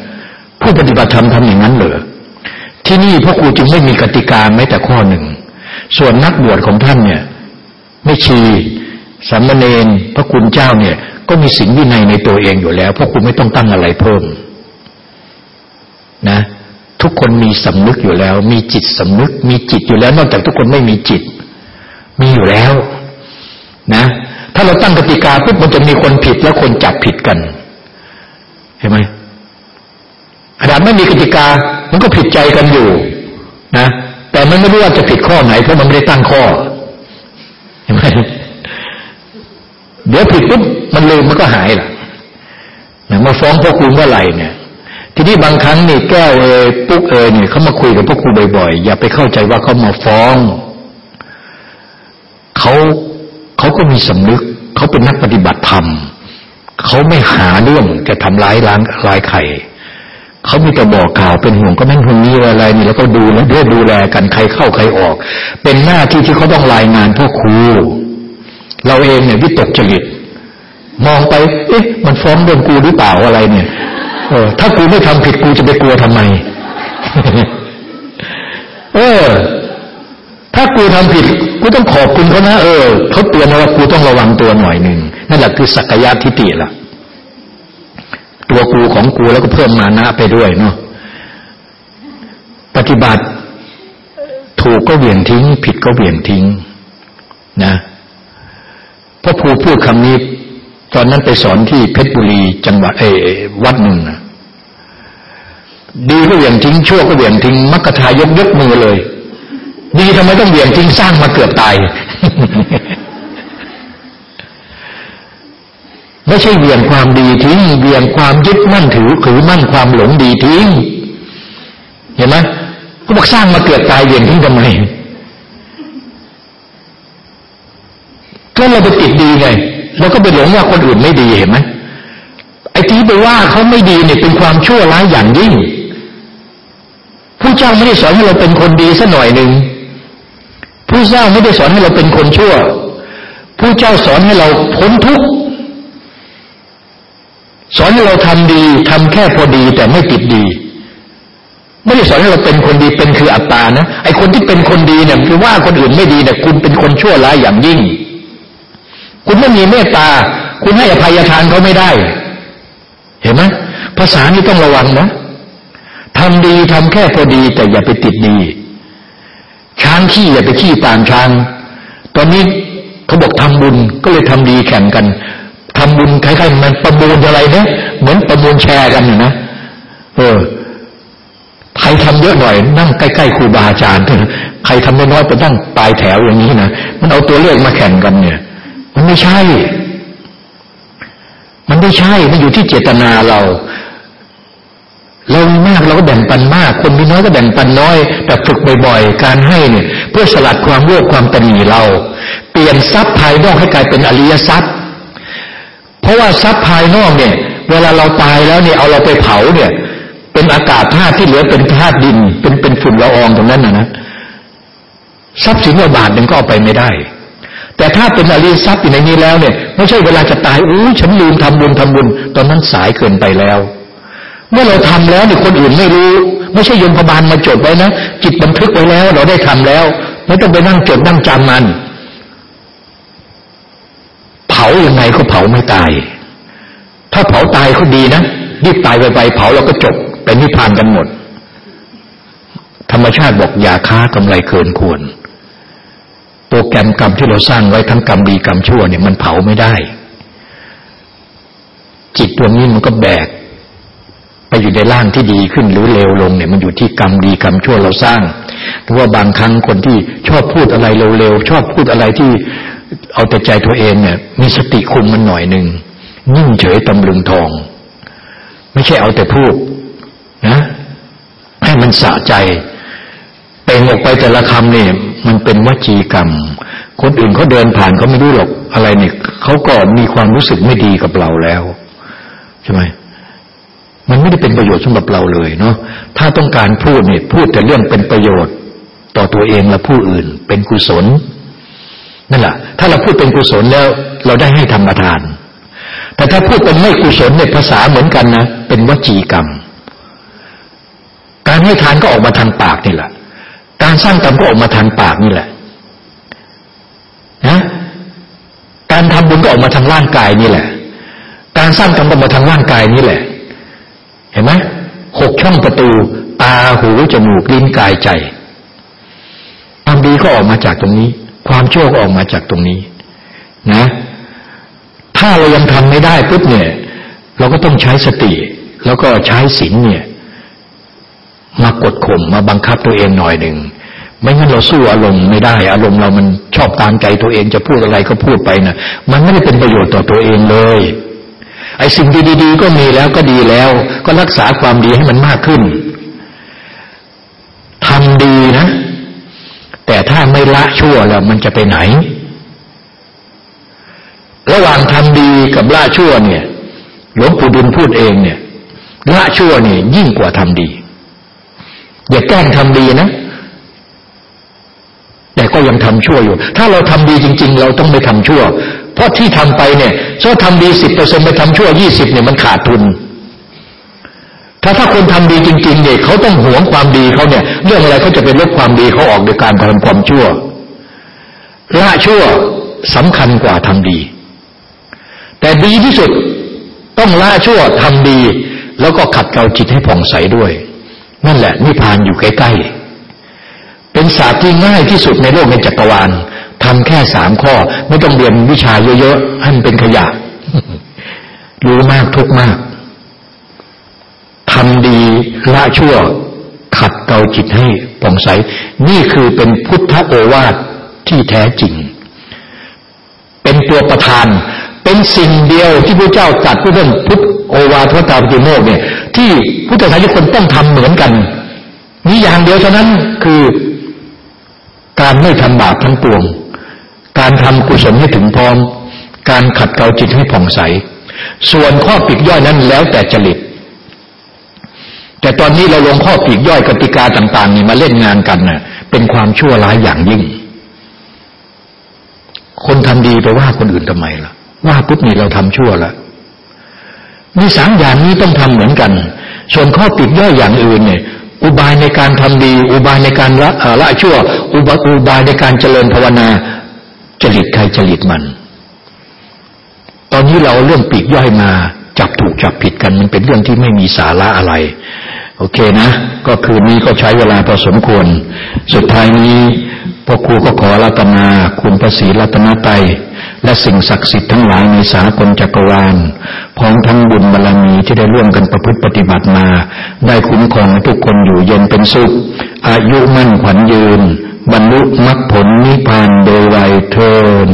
ผู้ปฏิบัติธรรมทำอย่างนั้นเหรอที่นี่พ่อครูจึงไม่มีกติกาแม้แต่ข้อหนึ่ง ส่วนนักบวชของท่านเนี่ย ไม่ชีสามเณรพระคุณเจ้าเนี่ย ก็มีสิ่งวินัยในตัวเองอยู่แล้วพ่อครูไม่ต้องตั้งอะไรเพิ่ม นะ ทุกคนมีสำนึกอยู่แล้ว มีจิตสำนึก มีจิตอยู่แล้ว นอกจากทุกคนไม่มีจิต มีอยู่แล้ว นะ ถ้าเราตั้งกติกาปุ๊บมันจะมีคนผิดแล้วคนจับผิดกัน เห็นไหมขนาดไม่มีกติกา มันก็ผิดใจกันอยู่นะ แต่มันไม่รู้ว่าจะผิดข้อไหน เพราะมันไม่ได้ตั้งข้อ เห็นไหมเดี๋ยวผิดปุ๊บมันลืมมันก็หายล่ะนะมาฟ้องพ่อครูเมื่อไหร่เนี่ย ทีนี้บางครั้งนี่แก้วเอยปุ๊กเอยเนี่ยเขามาคุยกับพ่อครูบ่อยๆ อย่าไปเข้าใจว่าเขามาฟ้อง เขา เขาก็มีสำนึก เขาเป็นนักปฏิบัติธรรม เขาไม่หาเรื่องจะทำร้ายล้างลายไข่เขามีแต่บอกข่าวเป็นห่วงก็แม่นห่วงนี้อะไรนี่แล้วก็ดูแล้วเดือดูแลกันใครเข้าใครออก เป็นหน้าที่ที่เขาต้องรายงานพ่อครู เราเองเนี่ยวิตกจริตมองไป เอ๊ะ มันฟ้องเรื่องกูหรือเปล่าอะไรเนี่ย เออ ถ้ากูไม่ทำผิดกูจะไปกลัวทำไม เออ ถ้ากูทำผิดกูต้องขอบคุณเขานะเออเขาเตือนมาว่ากูต้องระวังตัวหน่อยหนึ่งนั่นแหละคือสักยะทิฏฐิละตัวกูของกูแล้วก็เพิ่มมานะไปด้วยเนาะปฏิบัติ ถูกก็เบี่ยงทิ้ง ผิดก็เบี่ยงทิ้ง นะพ่อครูพูดคำนี้ ตอนนั้นไปสอนที่เพชรบุรีจังหวัดเอวัดหนึ่งนะดีก็เบี่ยงทิ้งชั่วก็เบี่ยงทิ้งมักกะทายกยกมือเลย ดีทำไมต้องเบี่ยงทิ้งสร้างมาเกือบตายไม่ใช่เบี่ยงความดีทิ้งเบี่ยงความยึดมั่นถือถือมั่นความหลงดีทิ้งเห็นไหมก็บอกสร้างมาเกือบตายเบี่ยงทิ้งทำไมก็เราไปติดดีไงแล้วก็ไปหลงว่าคนอื่นไม่ดีเห็นไหมไอ้ที่ไปว่าเขาไม่ดีเนี่ยเป็นความชั่วร้ายอย่างยิ่งผู้เจ้าไม่ได้สอนให้เราเป็นคนดีสัหน่อยหนึ่ง ผู้เจ้าไม่ได้สอนให้เราเป็นคนชั่ว ผู้เจ้าสอนให้เราพ้นทุกข์สอนให้เราทำดีทำแค่พอดีแต่ไม่ติดดี ไม่ได้สอนให้เราเป็นคนดีเป็นคืออัตตานะไอคนที่เป็นคนดีเนี่ยคือว่าคนอื่นไม่ดีเนี่ยคุณเป็นคนชั่วร้ายอย่างยิ่ง คุณไม่มีเมตตา คุณให้อภัยทานเขาไม่ได้ เห็นไหมภาษานี้ต้องระวังนะทำดีทำแค่พอดีแต่อย่าไปติดดี ช้างขี้อย่าไปขี้ตามช้าง ตอนนี้เขาบอกทำบุญก็เลยทำดีแข่งกันทำบุญคล้ายๆมันประมูลอะไรเนี่ยเหมือนประมูลแชร์กันนะเออใครทำเยอะหน่อยนั่งใกล้ๆครูบาอาจารย์เออใครทำน้อยๆไปนั่งปลายแถวอย่างนี้นะมันเอาตัวเลขมาแข่งกันเนี่ย มันไม่ใช่ มันไม่ใช่มันอยู่ที่เจตนาเรา เรามีมากเราก็แบ่งปันมาก คนมีน้อยก็แบ่งปันน้อย แต่ฝึกบ่อยๆ การให้เนี่ย เพื่อสลัดความโลภความตนีเรา เปลี่ยนทรัพย์ภายนอกให้กลายเป็นอริยทรัพย์ เพราะว่าทรัพย์ภายนอกเนี่ย เวลาเราตายแล้วเนี่ยเอาเราไปเผาเนี่ย เป็นอากาศธาตุที่เหลือเป็นธาตุดิน เป็นเป็นฝุ่นละอองตรงนั้นนะนะทรัพย์สินว่าบาทหนึ่งก็เอาไปไม่ได้ แต่ถ้าเป็นอริยทรัพย์อยู่ในนี้แล้วเนี่ยไม่ใช่เวลาจะตายอู้ฉันลืมทำบุญทำบุญตอนนั้นสายเกินไปแล้ว เมื่อเราทำแล้วเนี่ยคนอื่นไม่รู้ ไม่ใช่ยมพบาลมาจดไว้นะจิตบันทึกไว้แล้ว เราได้ทำแล้ว ไม่ต้องไปนั่งจดนั่งจำมัน เผายังไงก็เผาไม่ตาย ถ้าเผาตายเขาดีนะรีบตายไปไปเผาเราก็จบไปนิพพานกันหมด ธรรมชาติบอกอย่าค้ากำไรเกินควร โปรแกรมกรรมที่เราสร้างไว้ทั้งกรรมดีกรรมชั่วเนี่ยมันเผาไม่ได้ จิตดวงนี้มันก็แบก ไปอยู่ในร่างที่ดีขึ้นหรือเลวลงเนี่ยมันอยู่ที่กรรมดีกรรมชั่วเราสร้างหรือว่าบางครั้งคนที่ชอบพูดอะไรเร็วๆชอบพูดอะไรที่เอาแต่ใจตัวเองเนี่ย มีสติคุมมันหน่อยหนึ่งนิ่งเฉยตำลึงทอง ไม่ใช่เอาแต่พูดนะให้มันสะใจเป่งออกไปแต่ละคำเนี่ยมันเป็นวจีกรรม คนอื่นเขาเดินผ่านเขาไม่รู้หรอกอะไรเนี่ยเขาก็มีความรู้สึกไม่ดีกับเราแล้ว ใช่ไหม มันไม่ได้เป็นประโยชน์สำหรับเราเลยเนาะถ้าต้องการพูดเนี่ยพูดแต่เรื่องเป็นประโยชน์ ต่อตัวเองและผู้อื่น เป็นกุศลนั่นแหละถ้าเราพูดเป็นกุศลแล้วเราได้ให้ธรรมทาน แต่ถ้าพูดเป็นไม่กุศลเนี่ยภาษาเหมือนกันนะเป็นวจีกรรม การให้ทานก็ออกมาทางปากนี่แหละ การสร้างกรรมก็ออกมาทางปากนี่แหละนะการทำบุญก็ออกมาทางร่างกายนี่แหละ การสร้างกรรมก็ออกมาทางร่างกายนี่แหละ เห็นไหมหกช่องประตู ตาหูจมูกลิ้นกายใจ ความดีก็ออกมาจากตรงนี้ ความชั่วก็ออกมาจากตรงนี้ นะ ถ้าเรายังทำไม่ได้ปุ๊บเนี่ย เราก็ต้องใช้สติ แล้วก็ใช้ศีลเนี่ย มากดข่มมาบังคับตัวเองหน่อยหนึ่งไม่งั้นเราสู้อารมณ์ไม่ได้ อารมณ์เรามันชอบตามใจตัวเองจะพูดอะไรก็พูดไปนะมันไม่ได้เป็นประโยชน์ต่อตัวเองเลย ไอ้สิ่งดี ๆ ก็มีแล้วก็ดีแล้ว ก็รักษาความดีให้มันมากขึ้นทำดีนะ แต่ถ้าไม่ละชั่วแล้วมันจะไปไหน ระหว่างทำดีกับละชั่วเนี่ยหลวงปู่ดุลพูดเองเนี่ยละชั่วเนี่ยยิ่งกว่าทำดี อย่าแกล้งทำดีนะแต่ก็ยังทำชั่วอยู่ ถ้าเราทำดีจริง ๆ เราต้องไม่ทำชั่ว เพราะที่ทำไปเนี่ยถ้าทำดีสิบเปอร์เซ็นไปทำชั่วยี่สิบเนี่ยมันขาดทุน ถ้าถ้าคนทำดีจริงๆเนี่ยเขาต้องหวงความดีเขาเนี่ย เรื่องอะไรเขาจะไปลบความดีเขาออกโดยการทำความชั่วละชั่วสำคัญกว่าทำดี แต่ดีที่สุดต้องละชั่วทำดี แล้วก็ขัดเกลาจิตให้ผ่องใสด้วย นั่นแหละนิพพานอยู่ใกล้ๆเป็นศาสตร์ที่ง่ายที่สุดในโลกในจักรวาล ทำแค่สามข้อ ไม่ต้องเรียนวิชาเยอะๆให้มันเป็นขยะ รู้มากทุกมากทำดีละชั่ว ขัดเกลาจิตให้ผ่องใส นี่คือเป็นพุทธโอวาทที่แท้จริง เป็นตัวประธาน เป็นสิ่งเดียวที่พระเจ้าตรัสเรื่องพุทธโอวาทพระตาปิโมกเนี่ย ที่พุทธศาสนิกชนต้องทำเหมือนกันมีอย่างเดียวเท่านั้นคือการไม่ทำบาปทั้งปวง การทำกุศลให้ถึงพร้อม การขัดเกลาจิตให้ผ่องใส ส่วนข้อปิดย่อยนั้นแล้วแต่จริต แต่ตอนนี้เราลงข้อปีกย่อยกติกาต่างๆ นี่มาเล่นงานกันน่ะ เป็นความชั่วร้ายอย่างยิ่ง คนทำดีไปว่าคนอื่นทำไมล่ะ ว่าปุ๊บนี่เราทำชั่วแล้วมีสามอย่างนี้ต้องทำเหมือนกัน ส่วนข้อปิดย่อยอย่างอื่นเนี่ยอุบายในการทำดี อุบายในการละละชั่ว อุบายในการเจริญภาวนา จริตใครจริตมัน ตอนนี้เราเรื่องปีกย่อยมา จับถูกจับผิดกัน มันเป็นเรื่องที่ไม่มีสาระอะไร โอเคนะ ก็คืนนี้ก็ใช้เวลาพอสมควร สุดท้ายนี้พวกครูก็ขอรัตนาคุณพระศรีรัตนไตยและสิ่งศักดิ์สิทธิ์ทั้งหลายในสากลจักรวาลพร้อมทั้งบุญบารรมีที่ได้ร่วมกันประพฤติปฏิบัติมา ได้คุ้มครองทุกคนอยู่เย็นเป็นสุข อายุมั่นขวัญยืน บรรลุมรรคผลนิพพานโดยไวยเทิน